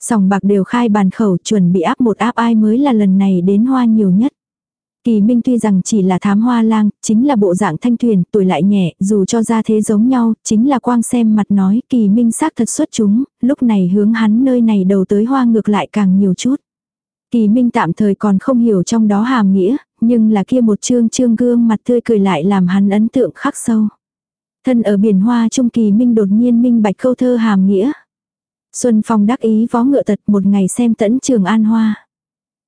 Sòng bạc đều khai bàn khẩu chuẩn bị áp một áp ai mới là lần này đến hoa nhiều nhất. Kỳ Minh tuy rằng chỉ là thám hoa lang, chính là bộ dạng thanh thuyền, tuổi lại nhẹ, dù cho ra thế giống nhau, chính là quang xem mặt nói, Kỳ Minh xác thật xuất chúng, lúc này hướng hắn nơi này đầu tới hoa ngược lại càng nhiều chút. Kỳ Minh tạm thời còn không hiểu trong đó hàm nghĩa, nhưng là kia một trương trương gương mặt tươi cười lại làm hắn ấn tượng khắc sâu. Thân ở biển hoa trung Kỳ Minh đột nhiên minh bạch câu thơ hàm nghĩa. Xuân Phong đắc ý vó ngựa tật một ngày xem tẫn trường an hoa.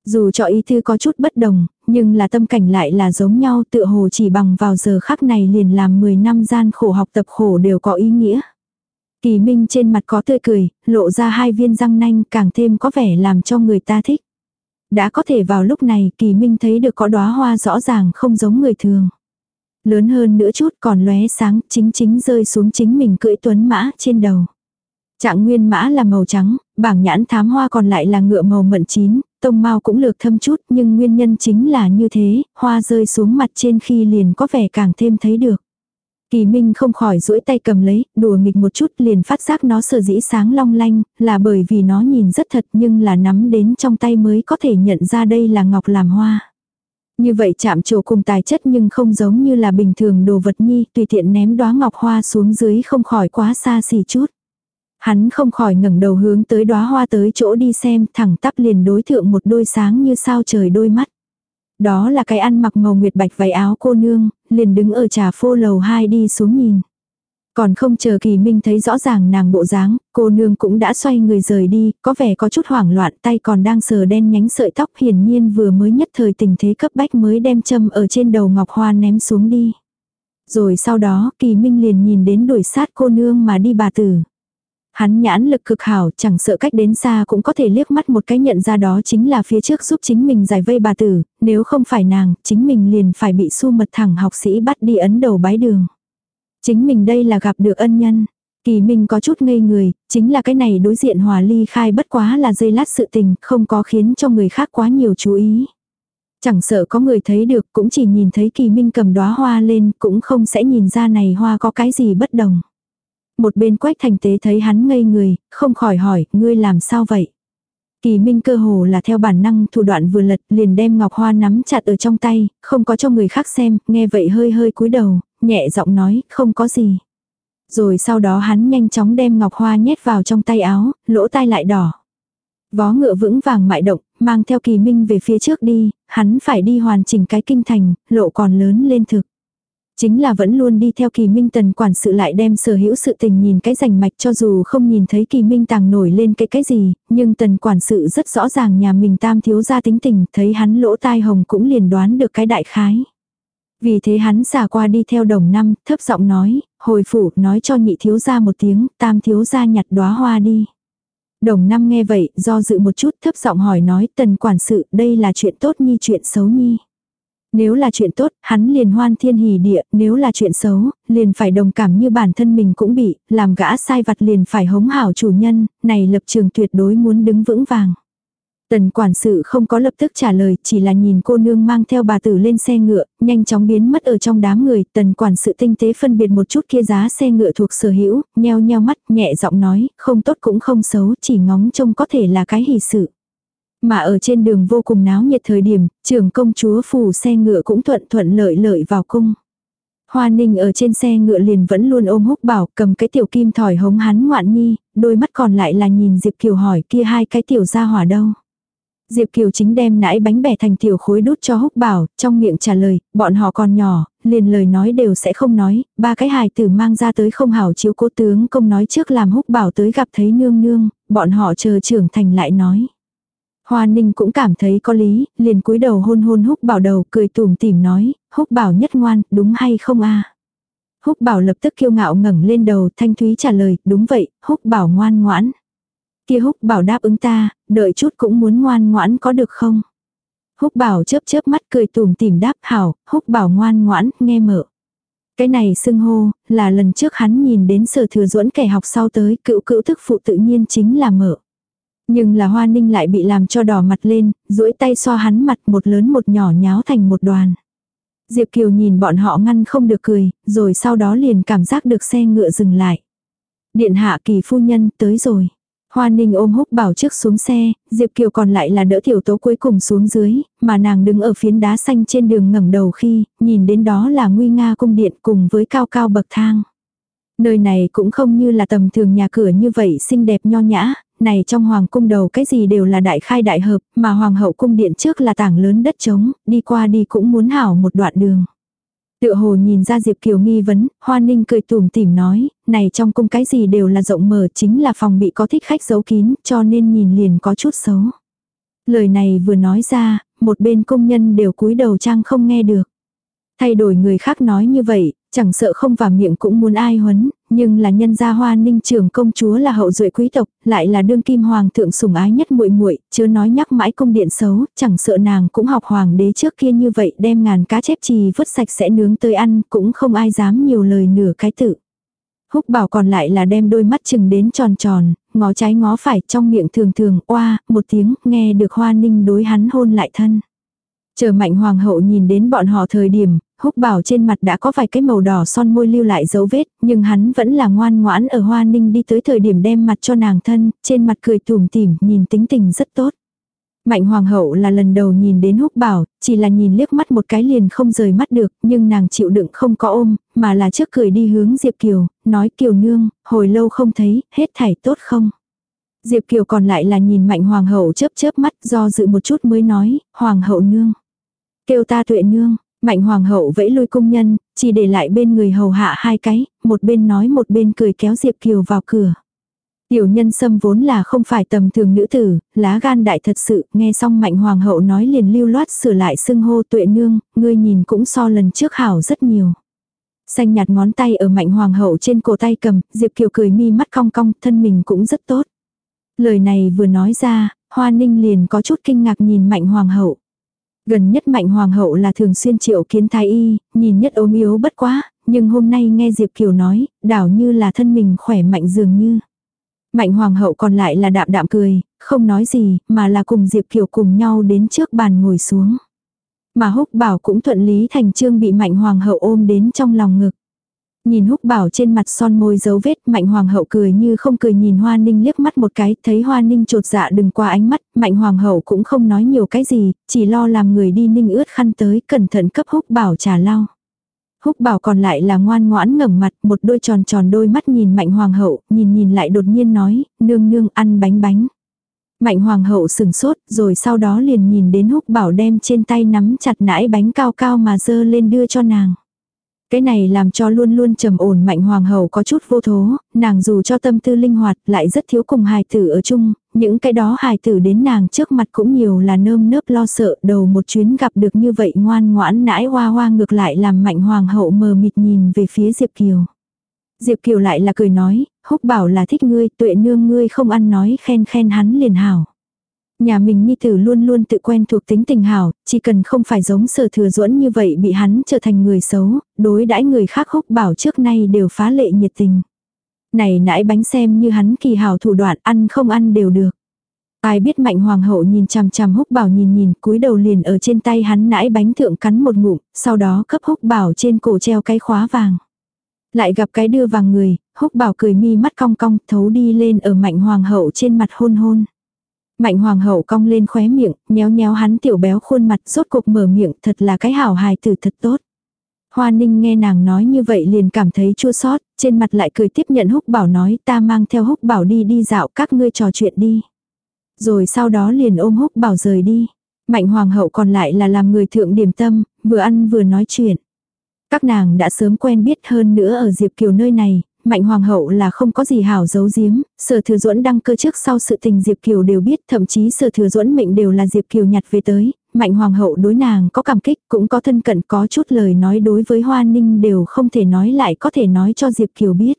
Dù cho ý thư có chút bất đồng, nhưng là tâm cảnh lại là giống nhau tựa hồ chỉ bằng vào giờ khắc này liền làm 10 năm gian khổ học tập khổ đều có ý nghĩa. Kỳ Minh trên mặt có tươi cười, lộ ra hai viên răng nanh càng thêm có vẻ làm cho người ta thích. Đã có thể vào lúc này Kỳ Minh thấy được có đóa hoa rõ ràng không giống người thường. Lớn hơn nữa chút còn lóe sáng chính chính rơi xuống chính mình cưỡi tuấn mã trên đầu. Trạng nguyên mã là màu trắng, bảng nhãn thám hoa còn lại là ngựa màu mận chín, tông mau cũng lược thâm chút nhưng nguyên nhân chính là như thế, hoa rơi xuống mặt trên khi liền có vẻ càng thêm thấy được. Kỳ Minh không khỏi duỗi tay cầm lấy, đùa nghịch một chút liền phát giác nó sở dĩ sáng long lanh, là bởi vì nó nhìn rất thật nhưng là nắm đến trong tay mới có thể nhận ra đây là ngọc làm hoa. Như vậy chạm trổ cùng tài chất nhưng không giống như là bình thường đồ vật nhi, tùy tiện ném đóa ngọc hoa xuống dưới không khỏi quá xa xỉ chút. Hắn không khỏi ngẩng đầu hướng tới đóa hoa tới chỗ đi xem, thẳng tắp liền đối thượng một đôi sáng như sao trời đôi mắt. Đó là cái ăn mặc màu nguyệt bạch váy áo cô nương, liền đứng ở trà phô lầu hai đi xuống nhìn. Còn không chờ kỳ minh thấy rõ ràng nàng bộ dáng, cô nương cũng đã xoay người rời đi, có vẻ có chút hoảng loạn tay còn đang sờ đen nhánh sợi tóc hiển nhiên vừa mới nhất thời tình thế cấp bách mới đem châm ở trên đầu ngọc hoa ném xuống đi. Rồi sau đó kỳ minh liền nhìn đến đuổi sát cô nương mà đi bà tử. Hắn nhãn lực cực hảo, chẳng sợ cách đến xa cũng có thể liếc mắt một cái nhận ra đó chính là phía trước giúp chính mình giải vây bà tử, nếu không phải nàng, chính mình liền phải bị su mật thẳng học sĩ bắt đi ấn đầu bái đường. Chính mình đây là gặp được ân nhân. Kỳ Minh có chút ngây người, chính là cái này đối diện hòa ly khai bất quá là dây lát sự tình, không có khiến cho người khác quá nhiều chú ý. Chẳng sợ có người thấy được, cũng chỉ nhìn thấy Kỳ Minh cầm đóa hoa lên, cũng không sẽ nhìn ra này hoa có cái gì bất đồng một bên quách thành tế thấy hắn ngây người, không khỏi hỏi, ngươi làm sao vậy? Kỳ Minh cơ hồ là theo bản năng thủ đoạn vừa lật liền đem ngọc hoa nắm chặt ở trong tay, không có cho người khác xem, nghe vậy hơi hơi cúi đầu, nhẹ giọng nói, không có gì. Rồi sau đó hắn nhanh chóng đem ngọc hoa nhét vào trong tay áo, lỗ tai lại đỏ. Vó ngựa vững vàng mại động, mang theo kỳ minh về phía trước đi, hắn phải đi hoàn chỉnh cái kinh thành, lộ còn lớn lên thực. Chính là vẫn luôn đi theo kỳ minh tần quản sự lại đem sở hữu sự tình nhìn cái rành mạch cho dù không nhìn thấy kỳ minh tàng nổi lên cái cái gì, nhưng tần quản sự rất rõ ràng nhà mình tam thiếu ra tính tình, thấy hắn lỗ tai hồng cũng liền đoán được cái đại khái. Vì thế hắn xả qua đi theo đồng năm, thấp giọng nói, hồi phủ nói cho nhị thiếu ra một tiếng, tam thiếu ra nhặt đóa hoa đi. Đồng năm nghe vậy, do dự một chút thấp giọng hỏi nói, tần quản sự, đây là chuyện tốt nhi chuyện xấu nhi. Nếu là chuyện tốt, hắn liền hoan thiên hỉ địa, nếu là chuyện xấu, liền phải đồng cảm như bản thân mình cũng bị, làm gã sai vặt liền phải hống hảo chủ nhân, này lập trường tuyệt đối muốn đứng vững vàng. Tần quản sự không có lập tức trả lời, chỉ là nhìn cô nương mang theo bà tử lên xe ngựa, nhanh chóng biến mất ở trong đám người, tần quản sự tinh tế phân biệt một chút kia giá xe ngựa thuộc sở hữu, nheo nheo mắt, nhẹ giọng nói, không tốt cũng không xấu, chỉ ngóng trông có thể là cái hỷ sự. Mà ở trên đường vô cùng náo nhiệt thời điểm, trưởng công chúa phủ xe ngựa cũng thuận thuận lợi lợi vào cung. Hoa ninh ở trên xe ngựa liền vẫn luôn ôm húc bảo cầm cái tiểu kim thỏi hống hắn ngoạn nhi, đôi mắt còn lại là nhìn Diệp Kiều hỏi kia hai cái tiểu ra hỏa đâu. Diệp Kiều chính đem nãi bánh bẻ thành tiểu khối đút cho húc bảo, trong miệng trả lời, bọn họ còn nhỏ, liền lời nói đều sẽ không nói, ba cái hài tử mang ra tới không hảo chiếu cố tướng công nói trước làm húc bảo tới gặp thấy nương nương, bọn họ chờ trưởng thành lại nói. Hoa Ninh cũng cảm thấy có lý, liền cúi đầu hôn hôn húc bảo đầu cười tủm tỉm nói, húc bảo nhất ngoan, đúng hay không a Húc bảo lập tức kiêu ngạo ngẩng lên đầu thanh thúy trả lời, đúng vậy, húc bảo ngoan ngoãn. Kia húc bảo đáp ứng ta, đợi chút cũng muốn ngoan ngoãn có được không? Húc bảo chớp chớp mắt cười tủm tỉm đáp hảo, húc bảo ngoan ngoãn, nghe mở. Cái này xưng hô, là lần trước hắn nhìn đến sở thừa duẫn kẻ học sau tới, cựu cựu thức phụ tự nhiên chính là mở. Nhưng là hoa ninh lại bị làm cho đỏ mặt lên, duỗi tay xoa hắn mặt một lớn một nhỏ nháo thành một đoàn. Diệp Kiều nhìn bọn họ ngăn không được cười, rồi sau đó liền cảm giác được xe ngựa dừng lại. Điện hạ kỳ phu nhân tới rồi. Hoa Ninh ôm húc bảo trước xuống xe, Diệp Kiều còn lại là đỡ tiểu tố cuối cùng xuống dưới, mà nàng đứng ở phiến đá xanh trên đường ngẩng đầu khi, nhìn đến đó là nguy nga cung điện cùng với cao cao bậc thang. Nơi này cũng không như là tầm thường nhà cửa như vậy xinh đẹp nho nhã, này trong hoàng cung đầu cái gì đều là đại khai đại hợp, mà hoàng hậu cung điện trước là tảng lớn đất trống, đi qua đi cũng muốn hảo một đoạn đường. Tựa hồ nhìn ra Diệp Kiều nghi vấn, Hoa Ninh cười tủm tỉm nói, này trong cung cái gì đều là rộng mở chính là phòng bị có thích khách giấu kín cho nên nhìn liền có chút xấu. Lời này vừa nói ra, một bên công nhân đều cúi đầu trang không nghe được. Thay đổi người khác nói như vậy, chẳng sợ không vào miệng cũng muốn ai huấn, nhưng là nhân gia hoa ninh trưởng công chúa là hậu duệ quý tộc, lại là đương kim hoàng thượng sủng ái nhất muội muội chưa nói nhắc mãi cung điện xấu, chẳng sợ nàng cũng học hoàng đế trước kia như vậy đem ngàn cá chép trì vứt sạch sẽ nướng tới ăn, cũng không ai dám nhiều lời nửa cái tự. Húc bảo còn lại là đem đôi mắt chừng đến tròn tròn, ngó trái ngó phải trong miệng thường thường oa, một tiếng, nghe được hoa ninh đối hắn hôn lại thân. Chờ mạnh hoàng hậu nhìn đến bọn họ thời điểm, húc bảo trên mặt đã có vài cái màu đỏ son môi lưu lại dấu vết, nhưng hắn vẫn là ngoan ngoãn ở hoa ninh đi tới thời điểm đem mặt cho nàng thân, trên mặt cười tủm tỉm, nhìn tính tình rất tốt. Mạnh hoàng hậu là lần đầu nhìn đến húc bảo, chỉ là nhìn liếc mắt một cái liền không rời mắt được, nhưng nàng chịu đựng không có ôm, mà là trước cười đi hướng Diệp Kiều, nói Kiều nương, hồi lâu không thấy, hết thảy tốt không. Diệp Kiều còn lại là nhìn mạnh hoàng hậu chớp chớp mắt do dự một chút mới nói, hoàng hậu nương. Kêu ta tuệ nương, mạnh hoàng hậu vẫy lui cung nhân, chỉ để lại bên người hầu hạ hai cái, một bên nói một bên cười kéo Diệp Kiều vào cửa. Tiểu nhân sâm vốn là không phải tầm thường nữ tử, lá gan đại thật sự, nghe xong mạnh hoàng hậu nói liền lưu loát sửa lại xưng hô tuệ nương, ngươi nhìn cũng so lần trước hảo rất nhiều. Xanh nhạt ngón tay ở mạnh hoàng hậu trên cổ tay cầm, Diệp Kiều cười mi mắt cong cong, thân mình cũng rất tốt. Lời này vừa nói ra, Hoa Ninh liền có chút kinh ngạc nhìn mạnh hoàng hậu. Gần nhất mạnh hoàng hậu là thường xuyên triệu kiến thái y, nhìn nhất ốm yếu bất quá, nhưng hôm nay nghe Diệp Kiều nói, đảo như là thân mình khỏe mạnh dường như. Mạnh hoàng hậu còn lại là đạm đạm cười, không nói gì, mà là cùng Diệp Kiều cùng nhau đến trước bàn ngồi xuống. Mà húc bảo cũng thuận lý thành trương bị mạnh hoàng hậu ôm đến trong lòng ngực. Nhìn húc bảo trên mặt son môi dấu vết, mạnh hoàng hậu cười như không cười, nhìn hoa ninh liếc mắt một cái, thấy hoa ninh trột dạ đừng qua ánh mắt, mạnh hoàng hậu cũng không nói nhiều cái gì, chỉ lo làm người đi ninh ướt khăn tới, cẩn thận cấp húc bảo trà lau. Húc bảo còn lại là ngoan ngoãn ngẩng mặt, một đôi tròn tròn đôi mắt nhìn mạnh hoàng hậu, nhìn nhìn lại đột nhiên nói, nương nương, ăn bánh bánh. Mạnh hoàng hậu sừng sốt, rồi sau đó liền nhìn đến húc bảo đem trên tay nắm chặt nãi bánh cao cao mà dơ lên đưa cho nàng. Cái này làm cho luôn luôn trầm ổn mạnh hoàng hậu có chút vô thố, nàng dù cho tâm tư linh hoạt lại rất thiếu cùng hài tử ở chung, những cái đó hài tử đến nàng trước mặt cũng nhiều là nơm nớp lo sợ đầu một chuyến gặp được như vậy ngoan ngoãn nãi hoa hoa ngược lại làm mạnh hoàng hậu mờ mịt nhìn về phía Diệp Kiều. Diệp Kiều lại là cười nói, húc bảo là thích ngươi, tuệ nương ngươi không ăn nói khen khen hắn liền hảo. Nhà mình nhi tử luôn luôn tự quen thuộc tính tình hảo, chỉ cần không phải giống sở thừa duẫn như vậy bị hắn trở thành người xấu, đối đãi người khác húc bảo trước nay đều phá lệ nhiệt tình. Này nãi bánh xem như hắn kỳ hảo thủ đoạn ăn không ăn đều được. Ai biết mạnh hoàng hậu nhìn chằm chằm húc bảo nhìn nhìn cúi đầu liền ở trên tay hắn nãi bánh thượng cắn một ngụm, sau đó cấp húc bảo trên cổ treo cái khóa vàng. Lại gặp cái đưa vàng người, húc bảo cười mi mắt cong cong thấu đi lên ở mạnh hoàng hậu trên mặt hôn hôn. Mạnh hoàng hậu cong lên khóe miệng, nhéo nhéo hắn tiểu béo khuôn mặt rốt cuộc mở miệng thật là cái hảo hài tử thật tốt. Hoa ninh nghe nàng nói như vậy liền cảm thấy chua sót, trên mặt lại cười tiếp nhận húc bảo nói ta mang theo húc bảo đi đi dạo các ngươi trò chuyện đi. Rồi sau đó liền ôm húc bảo rời đi. Mạnh hoàng hậu còn lại là làm người thượng điểm tâm, vừa ăn vừa nói chuyện. Các nàng đã sớm quen biết hơn nữa ở Diệp Kiều nơi này, Mạnh Hoàng hậu là không có gì hảo giấu giếm, Sở Thừa Duẫn đăng cơ trước sau sự tình Diệp Kiều đều biết, thậm chí Sở Thừa Duẫn mệnh đều là Diệp Kiều nhặt về tới, Mạnh Hoàng hậu đối nàng có cảm kích, cũng có thân cận, có chút lời nói đối với Hoa Ninh đều không thể nói lại có thể nói cho Diệp Kiều biết.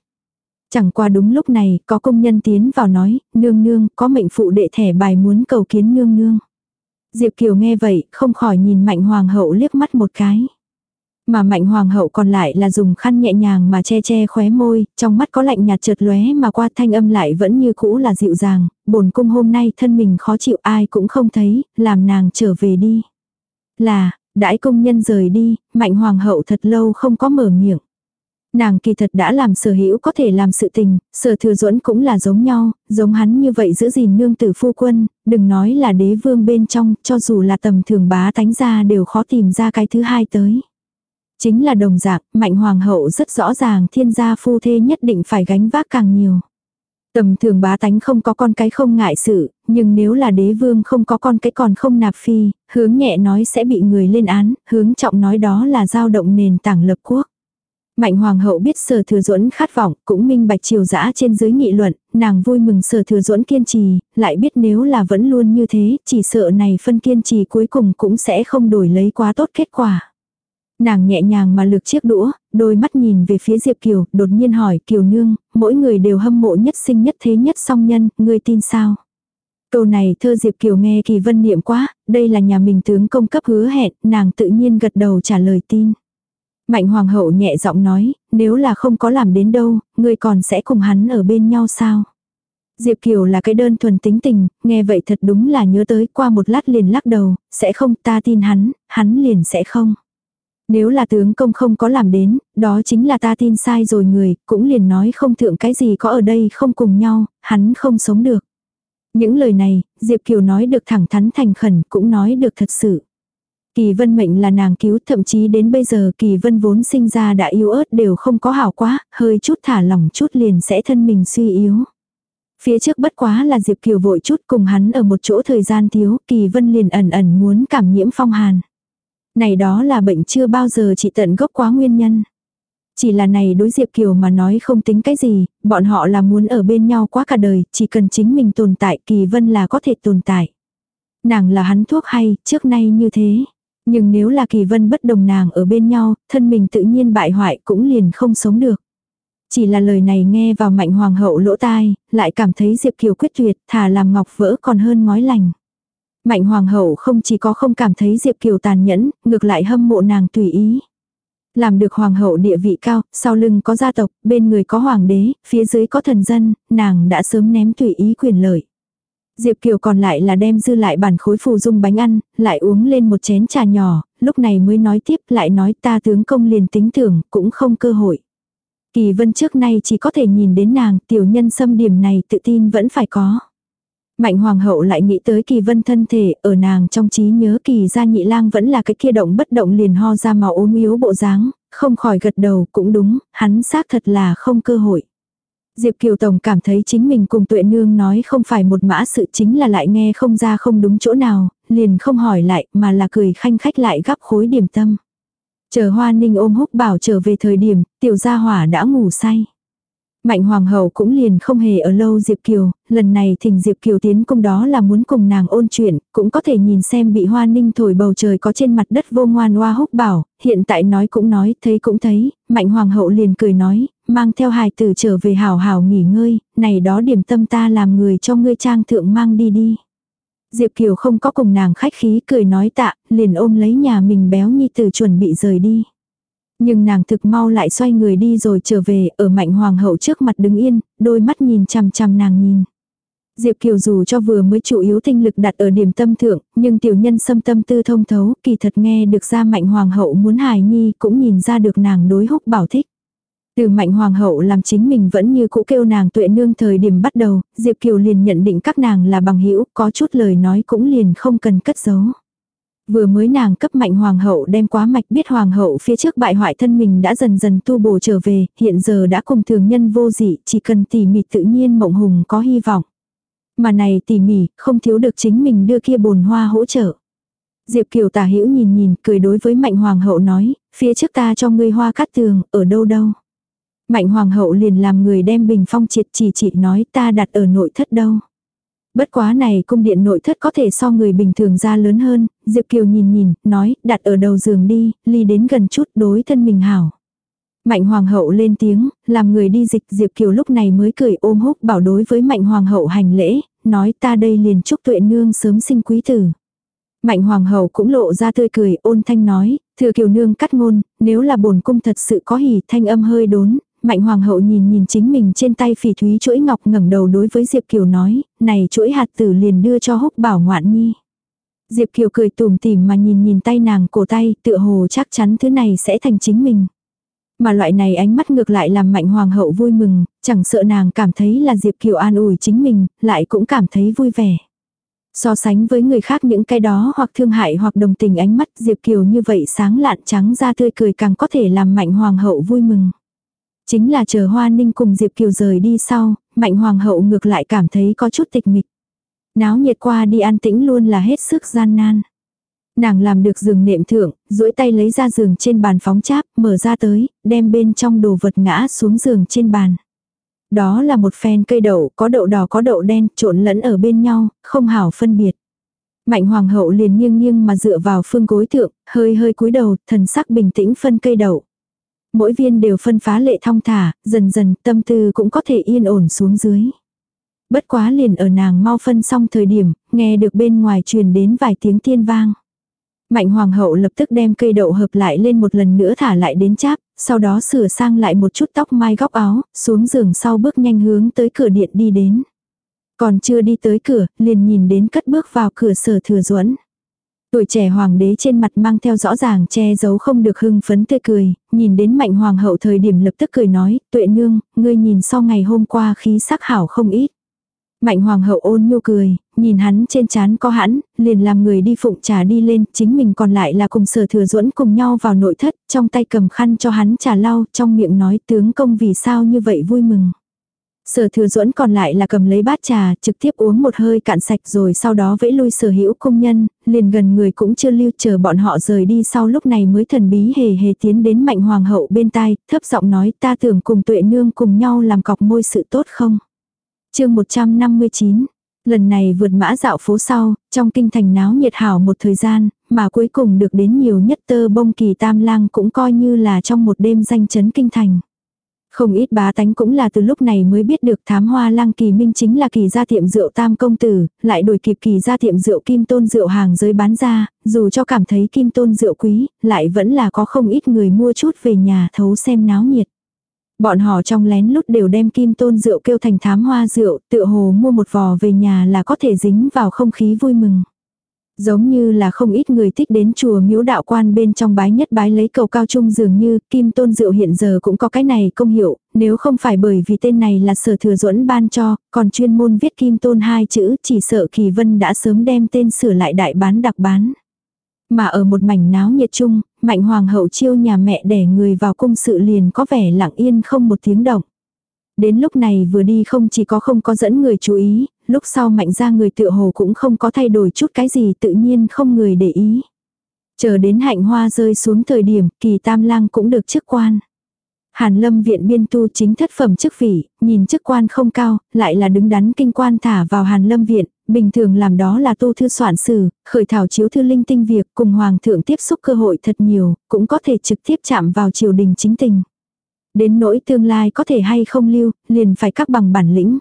Chẳng qua đúng lúc này, có công nhân tiến vào nói, nương nương, có mệnh phụ đệ thẻ bài muốn cầu kiến nương nương. Diệp Kiều nghe vậy, không khỏi nhìn Mạnh Hoàng hậu liếc mắt một cái. Mà mạnh hoàng hậu còn lại là dùng khăn nhẹ nhàng mà che che khóe môi, trong mắt có lạnh nhạt chợt lóe mà qua thanh âm lại vẫn như cũ là dịu dàng, bổn cung hôm nay thân mình khó chịu ai cũng không thấy, làm nàng trở về đi. Là, đãi công nhân rời đi, mạnh hoàng hậu thật lâu không có mở miệng. Nàng kỳ thật đã làm sở hữu có thể làm sự tình, sở thừa duẫn cũng là giống nhau, giống hắn như vậy giữ gìn nương tử phu quân, đừng nói là đế vương bên trong, cho dù là tầm thường bá tánh ra đều khó tìm ra cái thứ hai tới. Chính là đồng dạng, mạnh hoàng hậu rất rõ ràng thiên gia phu thê nhất định phải gánh vác càng nhiều. Tầm thường bá tánh không có con cái không ngại sự, nhưng nếu là đế vương không có con cái còn không nạp phi, hướng nhẹ nói sẽ bị người lên án, hướng trọng nói đó là giao động nền tảng lập quốc. Mạnh hoàng hậu biết sở thừa duẫn khát vọng, cũng minh bạch chiều dã trên dưới nghị luận, nàng vui mừng sở thừa duẫn kiên trì, lại biết nếu là vẫn luôn như thế, chỉ sợ này phân kiên trì cuối cùng cũng sẽ không đổi lấy quá tốt kết quả. Nàng nhẹ nhàng mà lược chiếc đũa, đôi mắt nhìn về phía Diệp Kiều, đột nhiên hỏi Kiều Nương, mỗi người đều hâm mộ nhất sinh nhất thế nhất song nhân, ngươi tin sao? Câu này thơ Diệp Kiều nghe Kỳ Vân niệm quá, đây là nhà mình tướng công cấp hứa hẹn, nàng tự nhiên gật đầu trả lời tin. Mạnh Hoàng hậu nhẹ giọng nói, nếu là không có làm đến đâu, ngươi còn sẽ cùng hắn ở bên nhau sao? Diệp Kiều là cái đơn thuần tính tình, nghe vậy thật đúng là nhớ tới qua một lát liền lắc đầu, sẽ không ta tin hắn, hắn liền sẽ không. Nếu là tướng công không có làm đến, đó chính là ta tin sai rồi người, cũng liền nói không thượng cái gì có ở đây không cùng nhau, hắn không sống được. Những lời này, Diệp Kiều nói được thẳng thắn thành khẩn, cũng nói được thật sự. Kỳ vân mệnh là nàng cứu, thậm chí đến bây giờ kỳ vân vốn sinh ra đã yếu ớt đều không có hảo quá, hơi chút thả lỏng chút liền sẽ thân mình suy yếu. Phía trước bất quá là Diệp Kiều vội chút cùng hắn ở một chỗ thời gian thiếu, kỳ vân liền ẩn ẩn muốn cảm nhiễm phong hàn. Này đó là bệnh chưa bao giờ chị tận gốc quá nguyên nhân. Chỉ là này đối Diệp Kiều mà nói không tính cái gì, bọn họ là muốn ở bên nhau quá cả đời, chỉ cần chính mình tồn tại Kỳ Vân là có thể tồn tại. Nàng là hắn thuốc hay, trước nay như thế. Nhưng nếu là Kỳ Vân bất đồng nàng ở bên nhau, thân mình tự nhiên bại hoại cũng liền không sống được. Chỉ là lời này nghe vào mạnh hoàng hậu lỗ tai, lại cảm thấy Diệp Kiều quyết tuyệt, thà làm ngọc vỡ còn hơn ngói lành. Mạnh hoàng hậu không chỉ có không cảm thấy Diệp Kiều tàn nhẫn, ngược lại hâm mộ nàng tùy ý. Làm được hoàng hậu địa vị cao, sau lưng có gia tộc, bên người có hoàng đế, phía dưới có thần dân, nàng đã sớm ném tùy ý quyền lợi. Diệp Kiều còn lại là đem dư lại bản khối phù dung bánh ăn, lại uống lên một chén trà nhỏ, lúc này mới nói tiếp lại nói ta tướng công liền tính tưởng, cũng không cơ hội. Kỳ vân trước nay chỉ có thể nhìn đến nàng, tiểu nhân xâm điểm này tự tin vẫn phải có. Mạnh hoàng hậu lại nghĩ tới kỳ vân thân thể, ở nàng trong trí nhớ kỳ gia nhị lang vẫn là cái kia động bất động liền ho ra màu ốm yếu bộ dáng, không khỏi gật đầu, cũng đúng, hắn xác thật là không cơ hội. Diệp Kiều Tổng cảm thấy chính mình cùng tuệ nương nói không phải một mã sự chính là lại nghe không ra không đúng chỗ nào, liền không hỏi lại mà là cười khanh khách lại gắp khối điểm tâm. Chờ hoa ninh ôm húc bảo trở về thời điểm, tiểu gia hỏa đã ngủ say. Mạnh hoàng hậu cũng liền không hề ở lâu Diệp Kiều, lần này thỉnh Diệp Kiều tiến cung đó là muốn cùng nàng ôn chuyện, cũng có thể nhìn xem bị hoa ninh thổi bầu trời có trên mặt đất vô ngoan hoa húc bảo, hiện tại nói cũng nói, thấy cũng thấy, mạnh hoàng hậu liền cười nói, mang theo hài tử trở về hào hào nghỉ ngơi, này đó điểm tâm ta làm người cho ngươi trang thượng mang đi đi. Diệp Kiều không có cùng nàng khách khí cười nói tạ, liền ôm lấy nhà mình béo nhi tử chuẩn bị rời đi. Nhưng nàng thực mau lại xoay người đi rồi trở về, ở mạnh hoàng hậu trước mặt đứng yên, đôi mắt nhìn chằm chằm nàng nhìn. Diệp Kiều dù cho vừa mới chủ yếu tinh lực đặt ở điểm tâm thượng, nhưng tiểu nhân xâm tâm tư thông thấu, kỳ thật nghe được ra mạnh hoàng hậu muốn hài nhi cũng nhìn ra được nàng đối húc bảo thích. Từ mạnh hoàng hậu làm chính mình vẫn như cũ kêu nàng tuệ nương thời điểm bắt đầu, Diệp Kiều liền nhận định các nàng là bằng hữu có chút lời nói cũng liền không cần cất giấu. Vừa mới nàng cấp mạnh hoàng hậu đem quá mạch biết hoàng hậu phía trước bại hoại thân mình đã dần dần tu bổ trở về, hiện giờ đã cùng thường nhân vô dị, chỉ cần tỉ mỉ tự nhiên mộng hùng có hy vọng. Mà này tỉ mỉ, không thiếu được chính mình đưa kia bồn hoa hỗ trợ. Diệp Kiều tả hữu nhìn nhìn, cười đối với Mạnh Hoàng hậu nói, phía trước ta cho ngươi hoa cắt tường, ở đâu đâu. Mạnh Hoàng hậu liền làm người đem bình phong triệt chỉ chỉ nói ta đặt ở nội thất đâu. Bất quá này cung điện nội thất có thể so người bình thường ra lớn hơn, Diệp Kiều nhìn nhìn, nói, đặt ở đầu giường đi, ly đến gần chút đối thân mình hảo. Mạnh Hoàng hậu lên tiếng, làm người đi dịch Diệp Kiều lúc này mới cười ôm húc bảo đối với Mạnh Hoàng hậu hành lễ, nói ta đây liền chúc tuệ nương sớm sinh quý tử. Mạnh Hoàng hậu cũng lộ ra tươi cười ôn thanh nói, thừa Kiều nương cắt ngôn, nếu là bổn cung thật sự có hỉ thanh âm hơi đốn, Mạnh hoàng hậu nhìn nhìn chính mình trên tay phỉ thúy chuỗi ngọc ngẩng đầu đối với Diệp Kiều nói, này chuỗi hạt tử liền đưa cho húc bảo ngoạn nhi. Diệp Kiều cười tủm tỉm mà nhìn nhìn tay nàng cổ tay, tựa hồ chắc chắn thứ này sẽ thành chính mình. Mà loại này ánh mắt ngược lại làm mạnh hoàng hậu vui mừng, chẳng sợ nàng cảm thấy là Diệp Kiều an ủi chính mình, lại cũng cảm thấy vui vẻ. So sánh với người khác những cái đó hoặc thương hại hoặc đồng tình ánh mắt Diệp Kiều như vậy sáng lạn trắng ra tươi cười càng có thể làm mạnh hoàng hậu vui mừng. Chính là chờ Hoa Ninh cùng Diệp Kiều rời đi sau, Mạnh Hoàng hậu ngược lại cảm thấy có chút tịch mịch. Náo nhiệt qua đi an tĩnh luôn là hết sức gian nan. Nàng làm được giường nệm thượng, duỗi tay lấy ra giường trên bàn phóng cháp, mở ra tới, đem bên trong đồ vật ngã xuống giường trên bàn. Đó là một phen cây đậu, có đậu đỏ có đậu đen, trộn lẫn ở bên nhau, không hảo phân biệt. Mạnh hoàng hậu liền nghiêng nghiêng mà dựa vào phương gối thượng, hơi hơi cúi đầu, thần sắc bình tĩnh phân cây đậu. Mỗi viên đều phân phá lệ thong thả, dần dần tâm tư cũng có thể yên ổn xuống dưới. Bất quá liền ở nàng mau phân xong thời điểm, nghe được bên ngoài truyền đến vài tiếng tiên vang. Mạnh hoàng hậu lập tức đem cây đậu hợp lại lên một lần nữa thả lại đến cháp, sau đó sửa sang lại một chút tóc mai góc áo, xuống giường sau bước nhanh hướng tới cửa điện đi đến. Còn chưa đi tới cửa, liền nhìn đến cất bước vào cửa sở thừa duẫn Tuổi trẻ hoàng đế trên mặt mang theo rõ ràng che giấu không được hưng phấn tươi cười, nhìn đến mạnh hoàng hậu thời điểm lập tức cười nói, tuệ nương, ngươi nhìn sau ngày hôm qua khí sắc hảo không ít. Mạnh hoàng hậu ôn nhu cười, nhìn hắn trên chán có hãn, liền làm người đi phụng trà đi lên, chính mình còn lại là cùng sở thừa duẫn cùng nhau vào nội thất, trong tay cầm khăn cho hắn trà lau, trong miệng nói tướng công vì sao như vậy vui mừng. Sở thừa duẫn còn lại là cầm lấy bát trà, trực tiếp uống một hơi cạn sạch rồi sau đó vẫy lui sở hữu công nhân, liền gần người cũng chưa lưu chờ bọn họ rời đi sau lúc này mới thần bí hề hề tiến đến mạnh hoàng hậu bên tai, thấp giọng nói ta tưởng cùng tuệ nương cùng nhau làm cọc môi sự tốt không. chương 159 Lần này vượt mã dạo phố sau, trong kinh thành náo nhiệt hảo một thời gian, mà cuối cùng được đến nhiều nhất tơ bông kỳ tam lang cũng coi như là trong một đêm danh chấn kinh thành. Không ít bá tánh cũng là từ lúc này mới biết được thám hoa lăng kỳ minh chính là kỳ gia tiệm rượu tam công tử, lại đổi kịp kỳ gia tiệm rượu kim tôn rượu hàng giới bán ra, dù cho cảm thấy kim tôn rượu quý, lại vẫn là có không ít người mua chút về nhà thấu xem náo nhiệt. Bọn họ trong lén lút đều đem kim tôn rượu kêu thành thám hoa rượu, tựa hồ mua một vò về nhà là có thể dính vào không khí vui mừng. Giống như là không ít người thích đến chùa miếu đạo quan bên trong bái nhất bái lấy cầu cao trung dường như kim tôn diệu hiện giờ cũng có cái này công hiệu, nếu không phải bởi vì tên này là sở thừa duẫn ban cho, còn chuyên môn viết kim tôn hai chữ chỉ sợ kỳ vân đã sớm đem tên sửa lại đại bán đặc bán. Mà ở một mảnh náo nhiệt chung, mạnh hoàng hậu chiêu nhà mẹ đẻ người vào cung sự liền có vẻ lặng yên không một tiếng động. Đến lúc này vừa đi không chỉ có không có dẫn người chú ý, lúc sau mạnh ra người tựa hồ cũng không có thay đổi chút cái gì tự nhiên không người để ý. Chờ đến hạnh hoa rơi xuống thời điểm kỳ tam lang cũng được chức quan. Hàn lâm viện biên tu chính thất phẩm chức vị, nhìn chức quan không cao, lại là đứng đắn kinh quan thả vào hàn lâm viện, bình thường làm đó là tu thư soạn sử, khởi thảo chiếu thư linh tinh việc cùng hoàng thượng tiếp xúc cơ hội thật nhiều, cũng có thể trực tiếp chạm vào triều đình chính tình. Đến nỗi tương lai có thể hay không lưu, liền phải các bằng bản lĩnh.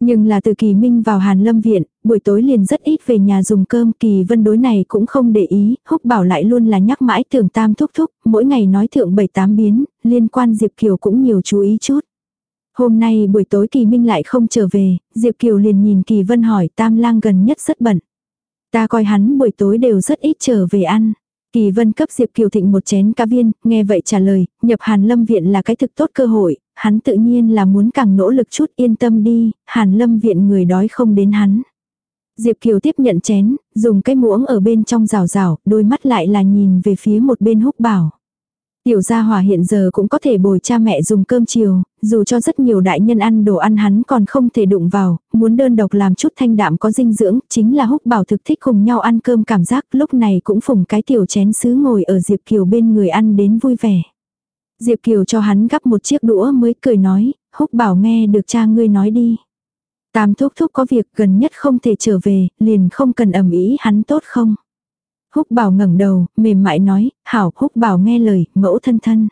Nhưng là từ kỳ minh vào hàn lâm viện, buổi tối liền rất ít về nhà dùng cơm kỳ vân đối này cũng không để ý, húc bảo lại luôn là nhắc mãi tưởng tam thúc thúc, mỗi ngày nói thượng bảy tám biến, liên quan Diệp Kiều cũng nhiều chú ý chút. Hôm nay buổi tối kỳ minh lại không trở về, Diệp Kiều liền nhìn kỳ vân hỏi tam lang gần nhất rất bận. Ta coi hắn buổi tối đều rất ít trở về ăn. Kỳ vân cấp Diệp Kiều Thịnh một chén cá viên, nghe vậy trả lời, nhập Hàn Lâm Viện là cái thực tốt cơ hội, hắn tự nhiên là muốn càng nỗ lực chút yên tâm đi, Hàn Lâm Viện người đói không đến hắn. Diệp Kiều tiếp nhận chén, dùng cái muỗng ở bên trong rào rào, đôi mắt lại là nhìn về phía một bên húc bảo. Tiểu gia hỏa hiện giờ cũng có thể bồi cha mẹ dùng cơm chiều, dù cho rất nhiều đại nhân ăn đồ ăn hắn còn không thể đụng vào, muốn đơn độc làm chút thanh đạm có dinh dưỡng, chính là húc bảo thực thích cùng nhau ăn cơm cảm giác lúc này cũng phùng cái tiểu chén sứ ngồi ở Diệp Kiều bên người ăn đến vui vẻ. Diệp Kiều cho hắn gắp một chiếc đũa mới cười nói, húc bảo nghe được cha ngươi nói đi. Tam thúc thúc có việc gần nhất không thể trở về, liền không cần ẩm ý hắn tốt không? Húc bảo ngẩng đầu, mềm mại nói, hảo, húc bảo nghe lời, mẫu thân thân.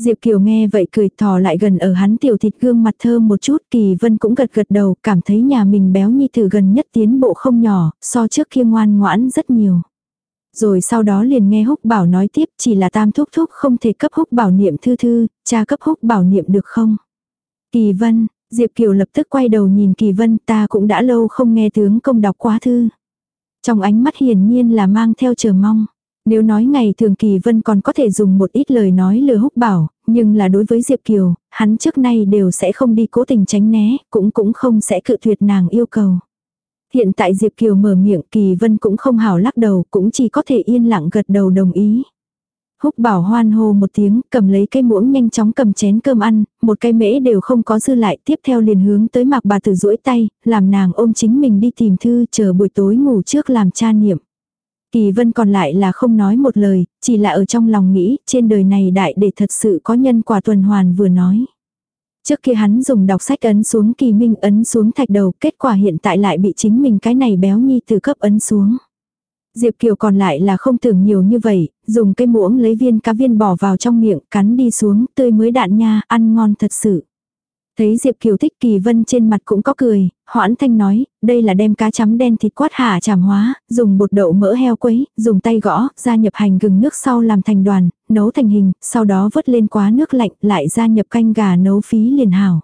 Diệp Kiều nghe vậy cười thò lại gần ở hắn tiểu thịt gương mặt thơm một chút, Kỳ Vân cũng gật gật đầu, cảm thấy nhà mình béo nhi thử gần nhất tiến bộ không nhỏ, so trước kia ngoan ngoãn rất nhiều. Rồi sau đó liền nghe húc bảo nói tiếp, chỉ là tam thúc thúc không thể cấp húc bảo niệm thư thư, cha cấp húc bảo niệm được không? Kỳ Vân, Diệp Kiều lập tức quay đầu nhìn Kỳ Vân ta cũng đã lâu không nghe tướng công đọc quá thư. Trong ánh mắt hiển nhiên là mang theo chờ mong. Nếu nói ngày thường Kỳ Vân còn có thể dùng một ít lời nói lừa húc bảo, nhưng là đối với Diệp Kiều, hắn trước nay đều sẽ không đi cố tình tránh né, cũng cũng không sẽ cự tuyệt nàng yêu cầu. Hiện tại Diệp Kiều mở miệng Kỳ Vân cũng không hảo lắc đầu, cũng chỉ có thể yên lặng gật đầu đồng ý. Húc bảo hoan hô một tiếng, cầm lấy cây muỗng nhanh chóng cầm chén cơm ăn, một cái mễ đều không có dư lại, tiếp theo liền hướng tới mạc bà tử duỗi tay, làm nàng ôm chính mình đi tìm thư chờ buổi tối ngủ trước làm cha niệm. Kỳ vân còn lại là không nói một lời, chỉ là ở trong lòng nghĩ, trên đời này đại để thật sự có nhân quả tuần hoàn vừa nói. Trước kia hắn dùng đọc sách ấn xuống kỳ minh ấn xuống thạch đầu, kết quả hiện tại lại bị chính mình cái này béo nhi từ cấp ấn xuống. Diệp Kiều còn lại là không tưởng nhiều như vậy, dùng cây muỗng lấy viên cá viên bỏ vào trong miệng, cắn đi xuống, tươi mới đạn nha, ăn ngon thật sự. Thấy Diệp Kiều thích kỳ vân trên mặt cũng có cười, hoãn thanh nói, đây là đem cá chấm đen thịt quát hạ chảm hóa, dùng bột đậu mỡ heo quấy, dùng tay gõ, gia nhập hành gừng nước sau làm thành đoàn, nấu thành hình, sau đó vớt lên quá nước lạnh, lại gia nhập canh gà nấu phí liền hảo.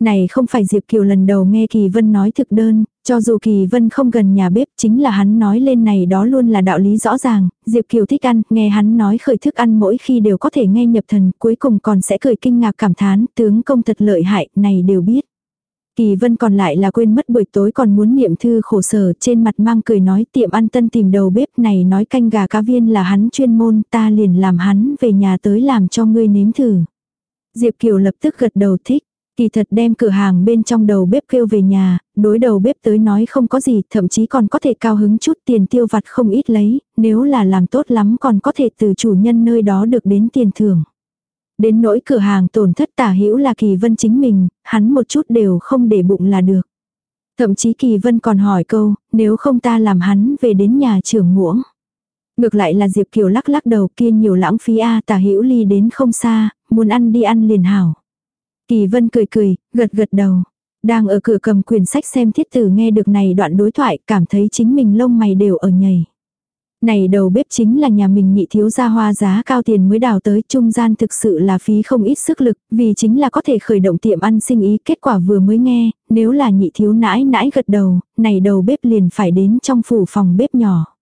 Này không phải Diệp Kiều lần đầu nghe Kỳ Vân nói thực đơn, cho dù Kỳ Vân không gần nhà bếp chính là hắn nói lên này đó luôn là đạo lý rõ ràng, Diệp Kiều thích ăn, nghe hắn nói khởi thức ăn mỗi khi đều có thể nghe nhập thần, cuối cùng còn sẽ cười kinh ngạc cảm thán, tướng công thật lợi hại, này đều biết. Kỳ vân còn lại là quên mất buổi tối còn muốn niệm thư khổ sở trên mặt mang cười nói tiệm ăn tân tìm đầu bếp này nói canh gà cá viên là hắn chuyên môn ta liền làm hắn về nhà tới làm cho ngươi nếm thử. Diệp Kiều lập tức gật đầu thích. Kỳ thật đem cửa hàng bên trong đầu bếp kêu về nhà, đối đầu bếp tới nói không có gì, thậm chí còn có thể cao hứng chút tiền tiêu vặt không ít lấy, nếu là làm tốt lắm còn có thể từ chủ nhân nơi đó được đến tiền thưởng. Đến nỗi cửa hàng tổn thất tả hữu là Kỳ Vân chính mình, hắn một chút đều không để bụng là được. Thậm chí Kỳ Vân còn hỏi câu, nếu không ta làm hắn về đến nhà trưởng muỗng. Ngược lại là Diệp Kiều lắc lắc đầu kia nhiều lãng phí a tả hữu ly đến không xa, muốn ăn đi ăn liền hảo. Kỳ Vân cười cười, gật gật đầu. Đang ở cửa cầm quyển sách xem thiết tử nghe được này đoạn đối thoại, cảm thấy chính mình lông mày đều ở nhảy. Này đầu bếp chính là nhà mình nhị thiếu gia hoa giá cao tiền mới đào tới trung gian thực sự là phí không ít sức lực, vì chính là có thể khởi động tiệm ăn sinh ý kết quả vừa mới nghe, nếu là nhị thiếu nãi nãi gật đầu, này đầu bếp liền phải đến trong phủ phòng bếp nhỏ.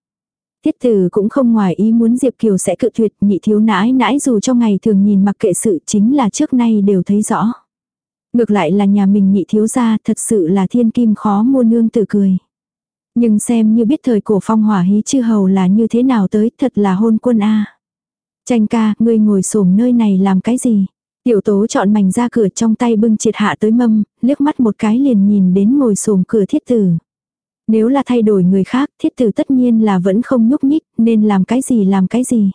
Tiết tử cũng không ngoài ý muốn Diệp Kiều sẽ cự tuyệt nhị thiếu nãi nãi dù cho ngày thường nhìn mặc kệ sự chính là trước nay đều thấy rõ. Ngược lại là nhà mình nhị thiếu gia thật sự là thiên kim khó mua nương tử cười. Nhưng xem như biết thời cổ phong hỏa hí chư hầu là như thế nào tới thật là hôn quân a Tranh ca, ngươi ngồi xổm nơi này làm cái gì? Tiểu tố chọn mảnh ra cửa trong tay bưng triệt hạ tới mâm, liếc mắt một cái liền nhìn đến ngồi xổm cửa thiết tử. Nếu là thay đổi người khác, thiết tử tất nhiên là vẫn không nhúc nhích, nên làm cái gì làm cái gì.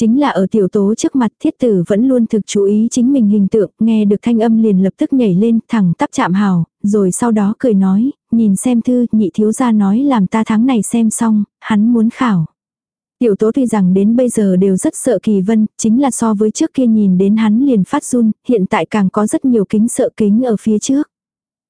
Chính là ở tiểu tố trước mặt thiết tử vẫn luôn thực chú ý chính mình hình tượng, nghe được thanh âm liền lập tức nhảy lên thẳng tắp chạm hào, rồi sau đó cười nói, nhìn xem thư, nhị thiếu gia nói làm ta tháng này xem xong, hắn muốn khảo. Tiểu tố tuy rằng đến bây giờ đều rất sợ kỳ vân, chính là so với trước kia nhìn đến hắn liền phát run, hiện tại càng có rất nhiều kính sợ kính ở phía trước.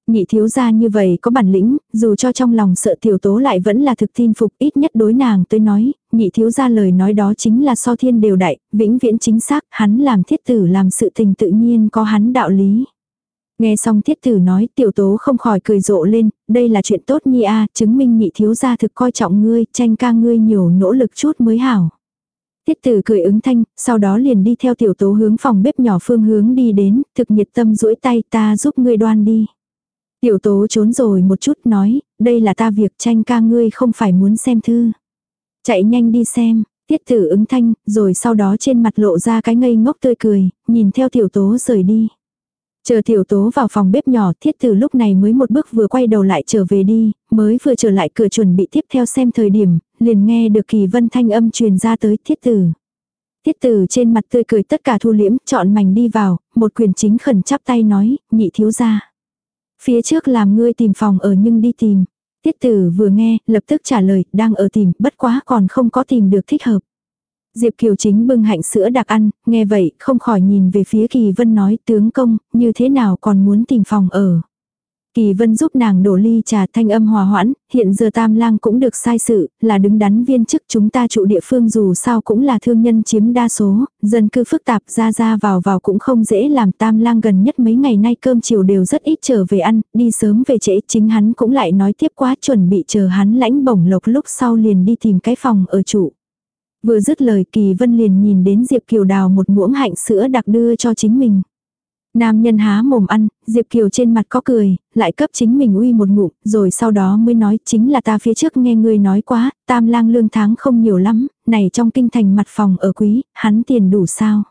Nhị thiếu gia như vậy có bản lĩnh, dù cho trong lòng sợ tiểu tố lại vẫn là thực tin phục ít nhất đối nàng tới nói, nhị thiếu gia lời nói đó chính là so thiên đều đại, vĩnh viễn chính xác, hắn làm thiết tử làm sự tình tự nhiên có hắn đạo lý. Nghe xong thiết tử nói tiểu tố không khỏi cười rộ lên, đây là chuyện tốt nhi a chứng minh nhị thiếu gia thực coi trọng ngươi, tranh ca ngươi nhiều nỗ lực chút mới hảo. Tiết tử cười ứng thanh, sau đó liền đi theo tiểu tố hướng phòng bếp nhỏ phương hướng đi đến, thực nhiệt tâm duỗi tay ta giúp ngươi đoan đi. Tiểu tố trốn rồi một chút nói, đây là ta việc tranh ca ngươi không phải muốn xem thư. Chạy nhanh đi xem, Tiết tử ứng thanh, rồi sau đó trên mặt lộ ra cái ngây ngốc tươi cười, nhìn theo tiểu tố rời đi. Chờ tiểu tố vào phòng bếp nhỏ thiết tử lúc này mới một bước vừa quay đầu lại trở về đi, mới vừa trở lại cửa chuẩn bị tiếp theo xem thời điểm, liền nghe được kỳ vân thanh âm truyền ra tới thiết tử. Thiết tử trên mặt tươi cười tất cả thu liễm, chọn mảnh đi vào, một quyền chính khẩn chắp tay nói, nhị thiếu ra. Phía trước làm ngươi tìm phòng ở nhưng đi tìm. Tiết tử vừa nghe, lập tức trả lời, đang ở tìm, bất quá còn không có tìm được thích hợp. Diệp Kiều chính bưng hạnh sữa đặc ăn, nghe vậy, không khỏi nhìn về phía Kỳ Vân nói tướng công, như thế nào còn muốn tìm phòng ở. Kỳ Vân giúp nàng đổ ly trà thanh âm hòa hoãn, hiện giờ Tam Lang cũng được sai sự, là đứng đắn viên chức chúng ta trụ địa phương dù sao cũng là thương nhân chiếm đa số, dân cư phức tạp ra ra vào vào cũng không dễ làm Tam Lang gần nhất mấy ngày nay cơm chiều đều rất ít trở về ăn, đi sớm về trễ chính hắn cũng lại nói tiếp quá chuẩn bị chờ hắn lãnh bổng lộc lúc sau liền đi tìm cái phòng ở trụ. Vừa dứt lời Kỳ Vân liền nhìn đến Diệp Kiều đào một muỗng hạnh sữa đặc đưa cho chính mình. Nam nhân há mồm ăn, Diệp Kiều trên mặt có cười, lại cấp chính mình uy một ngụm, rồi sau đó mới nói chính là ta phía trước nghe người nói quá, tam lang lương tháng không nhiều lắm, này trong kinh thành mặt phòng ở quý, hắn tiền đủ sao.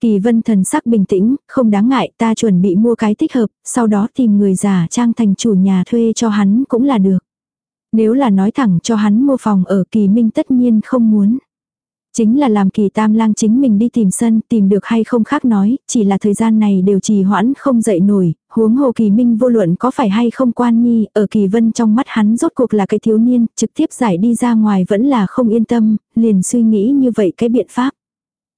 Kỳ vân thần sắc bình tĩnh, không đáng ngại ta chuẩn bị mua cái thích hợp, sau đó tìm người giả trang thành chủ nhà thuê cho hắn cũng là được. Nếu là nói thẳng cho hắn mua phòng ở kỳ minh tất nhiên không muốn. Chính là làm kỳ tam lang chính mình đi tìm sân, tìm được hay không khác nói, chỉ là thời gian này đều trì hoãn không dậy nổi, huống hồ kỳ minh vô luận có phải hay không quan nhi, ở kỳ vân trong mắt hắn rốt cuộc là cái thiếu niên, trực tiếp giải đi ra ngoài vẫn là không yên tâm, liền suy nghĩ như vậy cái biện pháp.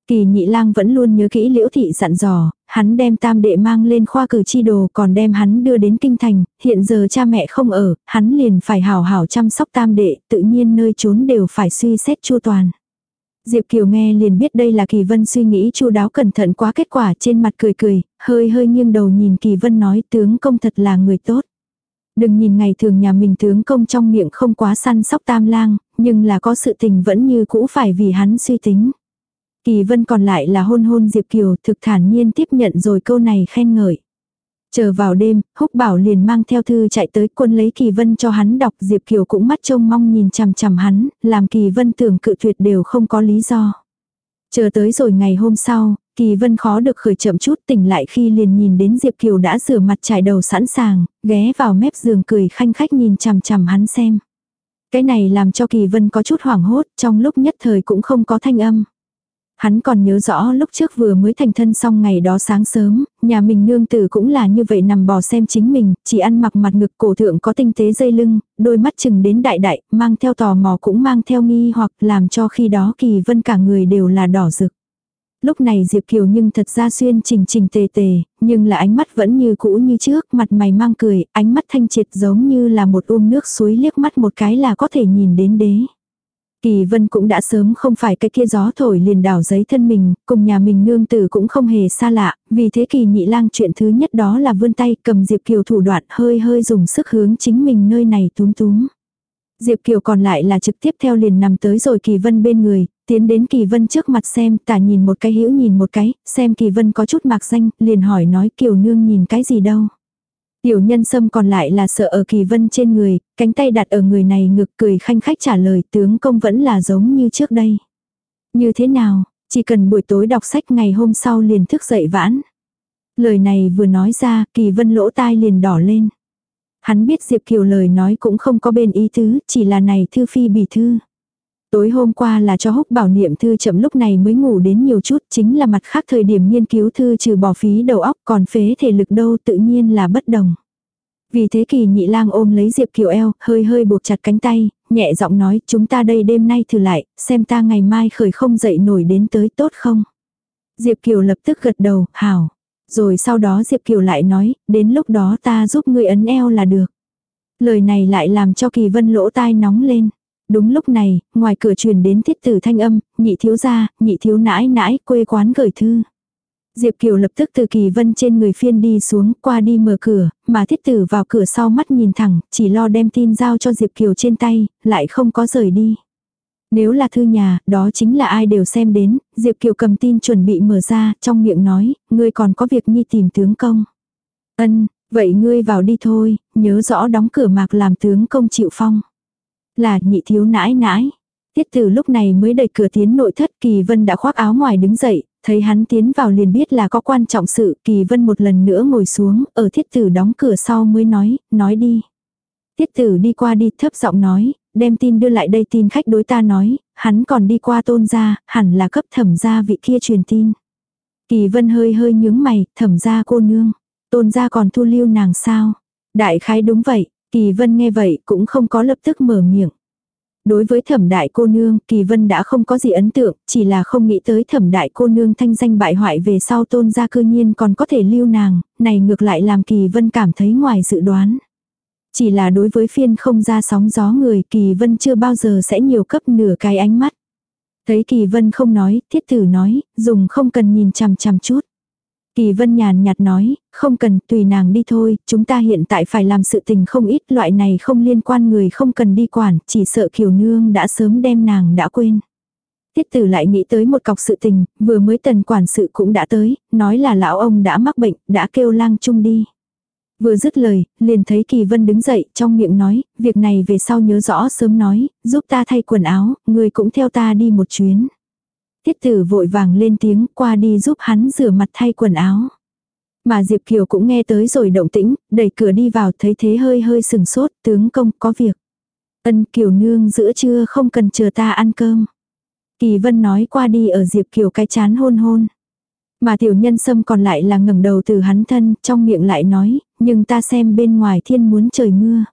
Kỳ nhị lang vẫn luôn nhớ kỹ liễu thị dặn dò, hắn đem tam đệ mang lên khoa cử chi đồ còn đem hắn đưa đến kinh thành, hiện giờ cha mẹ không ở, hắn liền phải hảo hảo chăm sóc tam đệ, tự nhiên nơi trốn đều phải suy xét chu toàn. Diệp Kiều nghe liền biết đây là Kỳ Vân suy nghĩ chu đáo cẩn thận quá kết quả trên mặt cười cười, hơi hơi nghiêng đầu nhìn Kỳ Vân nói tướng công thật là người tốt. Đừng nhìn ngày thường nhà mình tướng công trong miệng không quá săn sóc tam lang, nhưng là có sự tình vẫn như cũ phải vì hắn suy tính. Kỳ Vân còn lại là hôn hôn Diệp Kiều thực thản nhiên tiếp nhận rồi câu này khen ngợi. Chờ vào đêm, húc bảo liền mang theo thư chạy tới quân lấy kỳ vân cho hắn đọc Diệp Kiều cũng mắt trông mong nhìn chằm chằm hắn, làm kỳ vân tưởng cự tuyệt đều không có lý do. Chờ tới rồi ngày hôm sau, kỳ vân khó được khởi chậm chút tỉnh lại khi liền nhìn đến Diệp Kiều đã rửa mặt trải đầu sẵn sàng, ghé vào mép giường cười khanh khách nhìn chằm chằm hắn xem. Cái này làm cho kỳ vân có chút hoảng hốt, trong lúc nhất thời cũng không có thanh âm. Hắn còn nhớ rõ lúc trước vừa mới thành thân xong ngày đó sáng sớm, nhà mình nương tử cũng là như vậy nằm bò xem chính mình, chỉ ăn mặc mặt ngực cổ thượng có tinh tế dây lưng, đôi mắt chừng đến đại đại, mang theo tò mò cũng mang theo nghi hoặc làm cho khi đó kỳ vân cả người đều là đỏ rực. Lúc này Diệp Kiều nhưng thật ra xuyên trình trình tề tề, nhưng là ánh mắt vẫn như cũ như trước, mặt mày mang cười, ánh mắt thanh triệt giống như là một um nước suối liếc mắt một cái là có thể nhìn đến đế. Kỳ vân cũng đã sớm không phải cái kia gió thổi liền đảo giấy thân mình, cùng nhà mình nương tử cũng không hề xa lạ, vì thế kỳ nhị lang chuyện thứ nhất đó là vươn tay cầm Diệp Kiều thủ đoạn hơi hơi dùng sức hướng chính mình nơi này túm túm. Diệp Kiều còn lại là trực tiếp theo liền nằm tới rồi Kỳ Vân bên người, tiến đến Kỳ Vân trước mặt xem, tả nhìn một cái hữu nhìn một cái, xem Kỳ Vân có chút mạc danh, liền hỏi nói Kiều nương nhìn cái gì đâu. Tiểu nhân sâm còn lại là sợ ở kỳ vân trên người, cánh tay đặt ở người này ngực cười khanh khách trả lời tướng công vẫn là giống như trước đây. Như thế nào, chỉ cần buổi tối đọc sách ngày hôm sau liền thức dậy vãn. Lời này vừa nói ra, kỳ vân lỗ tai liền đỏ lên. Hắn biết Diệp Kiều lời nói cũng không có bên ý tứ, chỉ là này thư phi bỉ thư. Tối hôm qua là cho húc bảo niệm thư chậm lúc này mới ngủ đến nhiều chút chính là mặt khác thời điểm nghiên cứu thư trừ bỏ phí đầu óc còn phế thể lực đâu tự nhiên là bất đồng. Vì thế kỳ nhị lang ôm lấy Diệp Kiều eo, hơi hơi buộc chặt cánh tay, nhẹ giọng nói chúng ta đây đêm nay thử lại, xem ta ngày mai khởi không dậy nổi đến tới tốt không. Diệp Kiều lập tức gật đầu, hảo. Rồi sau đó Diệp Kiều lại nói, đến lúc đó ta giúp ngươi ấn eo là được. Lời này lại làm cho kỳ vân lỗ tai nóng lên. Đúng lúc này, ngoài cửa truyền đến thiết tử thanh âm, nhị thiếu gia, nhị thiếu nãi nãi, quê quán gửi thư. Diệp Kiều lập tức từ kỳ vân trên người phiên đi xuống, qua đi mở cửa, mà thiết tử vào cửa sau mắt nhìn thẳng, chỉ lo đem tin giao cho Diệp Kiều trên tay, lại không có rời đi. Nếu là thư nhà, đó chính là ai đều xem đến, Diệp Kiều cầm tin chuẩn bị mở ra, trong miệng nói, ngươi còn có việc nhi tìm tướng công. Ân, vậy ngươi vào đi thôi, nhớ rõ đóng cửa mạc làm tướng công chịu phong. Là nhị thiếu nãi nãi. Tiết tử lúc này mới đẩy cửa tiến nội thất Kỳ Vân đã khoác áo ngoài đứng dậy, thấy hắn tiến vào liền biết là có quan trọng sự. Kỳ Vân một lần nữa ngồi xuống, ở thiết tử đóng cửa sau mới nói, nói đi. Tiết tử đi qua đi thấp giọng nói, đem tin đưa lại đây tin khách đối ta nói, hắn còn đi qua tôn gia, hẳn là cấp thẩm gia vị kia truyền tin. Kỳ Vân hơi hơi nhướng mày, thẩm gia cô nương. Tôn gia còn thu lưu nàng sao? Đại khái đúng vậy, Kỳ Vân nghe vậy cũng không có lập tức mở miệng. Đối với thẩm đại cô nương, Kỳ Vân đã không có gì ấn tượng, chỉ là không nghĩ tới thẩm đại cô nương thanh danh bại hoại về sau tôn gia cư nhiên còn có thể lưu nàng, này ngược lại làm Kỳ Vân cảm thấy ngoài dự đoán. Chỉ là đối với phiên không ra sóng gió người Kỳ Vân chưa bao giờ sẽ nhiều cấp nửa cái ánh mắt. Thấy Kỳ Vân không nói, thiết tử nói, dùng không cần nhìn chằm chằm chút. Kỳ Vân nhàn nhạt nói, không cần, tùy nàng đi thôi, chúng ta hiện tại phải làm sự tình không ít, loại này không liên quan người không cần đi quản, chỉ sợ Kiều Nương đã sớm đem nàng đã quên. Tiết tử lại nghĩ tới một cọc sự tình, vừa mới tần quản sự cũng đã tới, nói là lão ông đã mắc bệnh, đã kêu lang chung đi. Vừa dứt lời, liền thấy Kỳ Vân đứng dậy, trong miệng nói, việc này về sau nhớ rõ sớm nói, giúp ta thay quần áo, người cũng theo ta đi một chuyến. Tiết tử vội vàng lên tiếng qua đi giúp hắn rửa mặt thay quần áo. Mà Diệp Kiều cũng nghe tới rồi động tĩnh, đẩy cửa đi vào thấy thế hơi hơi sừng sốt, tướng công có việc. Ân Kiều nương giữa trưa không cần chờ ta ăn cơm. Kỳ Vân nói qua đi ở Diệp Kiều cái chán hôn hôn. Mà tiểu nhân sâm còn lại là ngẩng đầu từ hắn thân, trong miệng lại nói, nhưng ta xem bên ngoài thiên muốn trời mưa.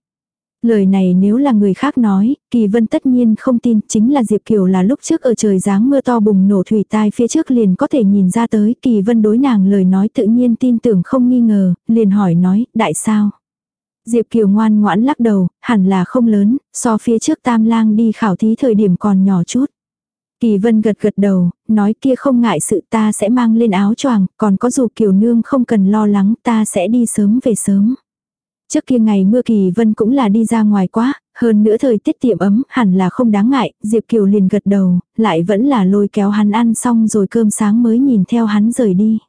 Lời này nếu là người khác nói, Kỳ Vân tất nhiên không tin, chính là Diệp Kiều là lúc trước ở trời giáng mưa to bùng nổ thủy tai phía trước liền có thể nhìn ra tới, Kỳ Vân đối nàng lời nói tự nhiên tin tưởng không nghi ngờ, liền hỏi nói, đại sao? Diệp Kiều ngoan ngoãn lắc đầu, hẳn là không lớn, so phía trước tam lang đi khảo thí thời điểm còn nhỏ chút. Kỳ Vân gật gật đầu, nói kia không ngại sự ta sẽ mang lên áo choàng, còn có dù Kiều Nương không cần lo lắng ta sẽ đi sớm về sớm. Trước kia ngày mưa Kỳ Vân cũng là đi ra ngoài quá, hơn nữa thời tiết tiệm ấm hẳn là không đáng ngại, Diệp Kiều liền gật đầu, lại vẫn là lôi kéo hắn ăn xong rồi cơm sáng mới nhìn theo hắn rời đi.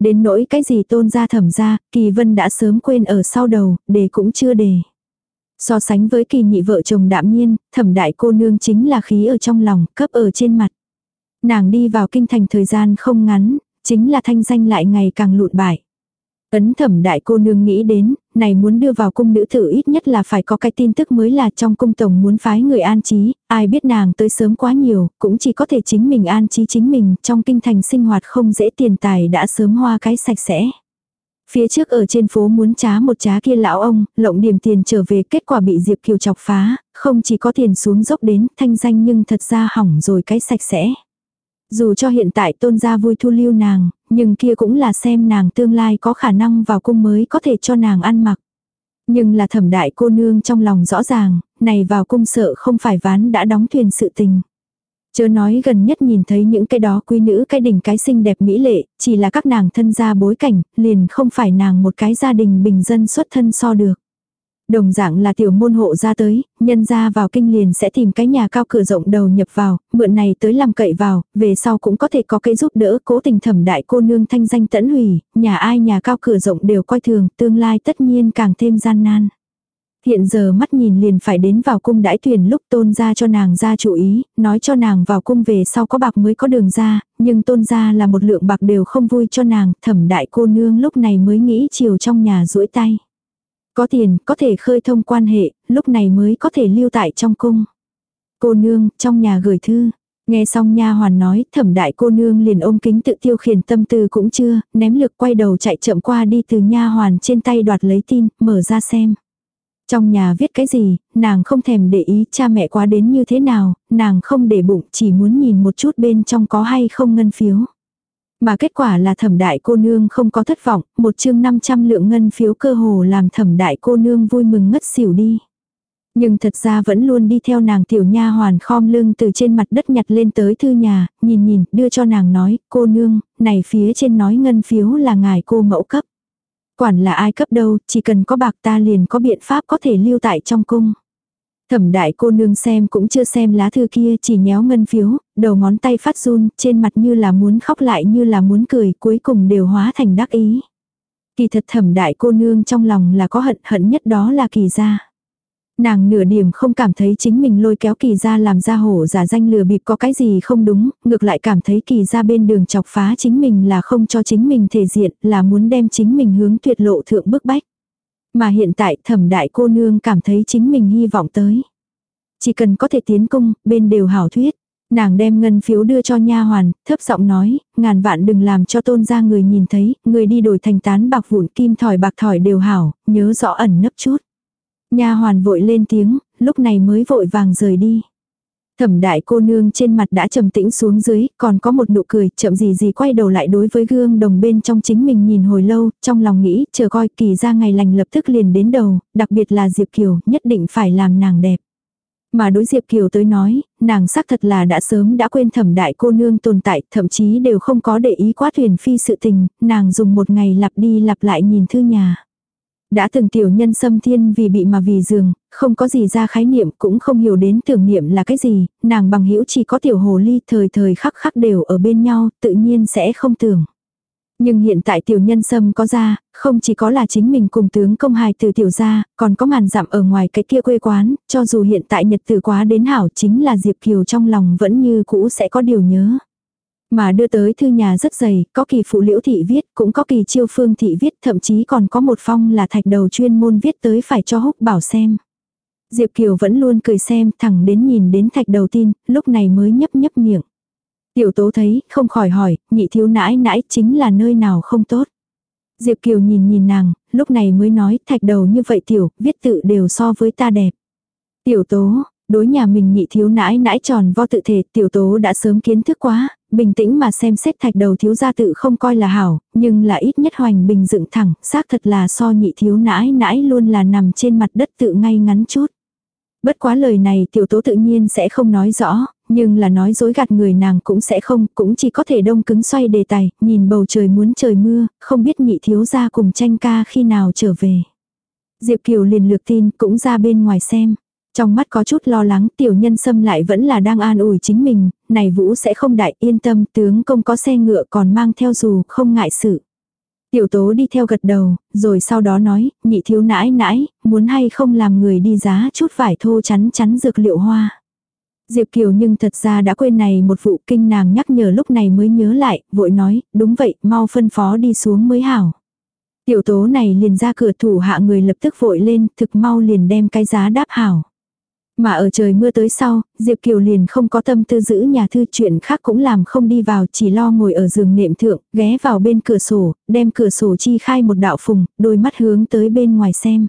Đến nỗi cái gì tôn ra thẩm ra, Kỳ Vân đã sớm quên ở sau đầu, đề cũng chưa đề. So sánh với kỳ nhị vợ chồng đạm nhiên, thẩm đại cô nương chính là khí ở trong lòng, cấp ở trên mặt. Nàng đi vào kinh thành thời gian không ngắn, chính là thanh danh lại ngày càng lụn bại. Ấn thẩm đại cô nương nghĩ đến, này muốn đưa vào cung nữ tử ít nhất là phải có cái tin tức mới là trong cung tổng muốn phái người an trí, ai biết nàng tới sớm quá nhiều, cũng chỉ có thể chính mình an trí chính mình, trong kinh thành sinh hoạt không dễ tiền tài đã sớm hoa cái sạch sẽ. Phía trước ở trên phố muốn trá một trá kia lão ông, lộng điểm tiền trở về kết quả bị Diệp Kiều chọc phá, không chỉ có tiền xuống dốc đến thanh danh nhưng thật ra hỏng rồi cái sạch sẽ. Dù cho hiện tại tôn gia vui thu lưu nàng, nhưng kia cũng là xem nàng tương lai có khả năng vào cung mới có thể cho nàng ăn mặc. Nhưng là thẩm đại cô nương trong lòng rõ ràng, này vào cung sợ không phải ván đã đóng thuyền sự tình. Chớ nói gần nhất nhìn thấy những cái đó quý nữ cái đỉnh cái xinh đẹp mỹ lệ, chỉ là các nàng thân gia bối cảnh, liền không phải nàng một cái gia đình bình dân xuất thân so được. Đồng dạng là tiểu môn hộ ra tới, nhân ra vào kinh liền sẽ tìm cái nhà cao cửa rộng đầu nhập vào, mượn này tới làm cậy vào, về sau cũng có thể có cái giúp đỡ cố tình thẩm đại cô nương thanh danh tẫn hủy, nhà ai nhà cao cửa rộng đều coi thường, tương lai tất nhiên càng thêm gian nan. Hiện giờ mắt nhìn liền phải đến vào cung đãi tuyển lúc tôn ra cho nàng ra chủ ý, nói cho nàng vào cung về sau có bạc mới có đường ra, nhưng tôn ra là một lượng bạc đều không vui cho nàng, thẩm đại cô nương lúc này mới nghĩ chiều trong nhà duỗi tay. Có tiền, có thể khơi thông quan hệ, lúc này mới có thể lưu tại trong cung. Cô nương, trong nhà gửi thư. Nghe xong nha hoàn nói, thẩm đại cô nương liền ôm kính tự tiêu khiển tâm tư cũng chưa, ném lực quay đầu chạy chậm qua đi từ nha hoàn trên tay đoạt lấy tin, mở ra xem. Trong nhà viết cái gì, nàng không thèm để ý cha mẹ quá đến như thế nào, nàng không để bụng chỉ muốn nhìn một chút bên trong có hay không ngân phiếu. Mà kết quả là thẩm đại cô nương không có thất vọng, một chương 500 lượng ngân phiếu cơ hồ làm thẩm đại cô nương vui mừng ngất xỉu đi. Nhưng thật ra vẫn luôn đi theo nàng tiểu nha hoàn khom lưng từ trên mặt đất nhặt lên tới thư nhà, nhìn nhìn, đưa cho nàng nói, cô nương, này phía trên nói ngân phiếu là ngài cô mẫu cấp. Quản là ai cấp đâu, chỉ cần có bạc ta liền có biện pháp có thể lưu tại trong cung. Thẩm đại cô nương xem cũng chưa xem lá thư kia chỉ nhéo ngân phiếu, đầu ngón tay phát run, trên mặt như là muốn khóc lại như là muốn cười, cuối cùng đều hóa thành đắc ý. Kỳ thật thẩm đại cô nương trong lòng là có hận hận nhất đó là kỳ gia. Nàng nửa điểm không cảm thấy chính mình lôi kéo kỳ ra làm ra hổ giả danh lừa bịp có cái gì không đúng, ngược lại cảm thấy kỳ ra bên đường chọc phá chính mình là không cho chính mình thể diện, là muốn đem chính mình hướng tuyệt lộ thượng bức bách. Mà hiện tại thẩm đại cô nương cảm thấy chính mình hy vọng tới. Chỉ cần có thể tiến cung, bên đều hảo thuyết. Nàng đem ngân phiếu đưa cho nha hoàn, thấp giọng nói, ngàn vạn đừng làm cho tôn ra người nhìn thấy, người đi đổi thành tán bạc vụn kim thỏi bạc thỏi đều hảo, nhớ rõ ẩn nấp chút. Nha hoàn vội lên tiếng, lúc này mới vội vàng rời đi. Thẩm đại cô nương trên mặt đã trầm tĩnh xuống dưới, còn có một nụ cười, chậm gì gì quay đầu lại đối với gương đồng bên trong chính mình nhìn hồi lâu, trong lòng nghĩ, chờ coi kỳ ra ngày lành lập tức liền đến đầu, đặc biệt là Diệp Kiều, nhất định phải làm nàng đẹp. Mà đối Diệp Kiều tới nói, nàng xác thật là đã sớm đã quên thẩm đại cô nương tồn tại, thậm chí đều không có để ý quá thuyền phi sự tình, nàng dùng một ngày lặp đi lặp lại nhìn thư nhà. Đã từng tiểu nhân xâm thiên vì bị mà vì giường, không có gì ra khái niệm cũng không hiểu đến tưởng niệm là cái gì, nàng bằng hữu chỉ có tiểu hồ ly thời thời khắc khắc đều ở bên nhau, tự nhiên sẽ không tưởng. Nhưng hiện tại tiểu nhân sâm có ra, không chỉ có là chính mình cùng tướng công hài từ tiểu gia, còn có ngàn dặm ở ngoài cái kia quê quán, cho dù hiện tại nhật tử quá đến hảo chính là Diệp Kiều trong lòng vẫn như cũ sẽ có điều nhớ. Mà đưa tới thư nhà rất dày, có kỳ phụ liễu thị viết, cũng có kỳ chiêu phương thị viết, thậm chí còn có một phong là thạch đầu chuyên môn viết tới phải cho húc bảo xem. Diệp Kiều vẫn luôn cười xem, thẳng đến nhìn đến thạch đầu tin, lúc này mới nhấp nhấp miệng. Tiểu tố thấy, không khỏi hỏi, nhị thiếu nãi nãi chính là nơi nào không tốt. Diệp Kiều nhìn nhìn nàng, lúc này mới nói, thạch đầu như vậy tiểu, viết tự đều so với ta đẹp. Tiểu tố, đối nhà mình nhị thiếu nãi nãi tròn vo tự thể, tiểu tố đã sớm kiến thức quá, bình tĩnh mà xem xét thạch đầu thiếu gia tự không coi là hảo, nhưng là ít nhất hoành bình dựng thẳng, xác thật là so nhị thiếu nãi nãi luôn là nằm trên mặt đất tự ngay ngắn chút. Bất quá lời này tiểu tố tự nhiên sẽ không nói rõ, nhưng là nói dối gạt người nàng cũng sẽ không, cũng chỉ có thể đông cứng xoay đề tài, nhìn bầu trời muốn trời mưa, không biết nhị thiếu gia cùng tranh ca khi nào trở về. Diệp Kiều liền lược tin cũng ra bên ngoài xem. Trong mắt có chút lo lắng tiểu nhân xâm lại vẫn là đang an ủi chính mình, này vũ sẽ không đại yên tâm tướng công có xe ngựa còn mang theo dù không ngại sự. Tiểu tố đi theo gật đầu, rồi sau đó nói, nhị thiếu nãi nãi, muốn hay không làm người đi giá chút vải thô chắn chắn dược liệu hoa. Diệp Kiều nhưng thật ra đã quên này một vụ kinh nàng nhắc nhở lúc này mới nhớ lại, vội nói, đúng vậy, mau phân phó đi xuống mới hảo. Tiểu tố này liền ra cửa thủ hạ người lập tức vội lên, thực mau liền đem cái giá đáp hảo. Mà ở trời mưa tới sau, Diệp Kiều liền không có tâm tư giữ nhà thư chuyện khác cũng làm không đi vào chỉ lo ngồi ở giường nệm thượng, ghé vào bên cửa sổ, đem cửa sổ chi khai một đạo phùng, đôi mắt hướng tới bên ngoài xem.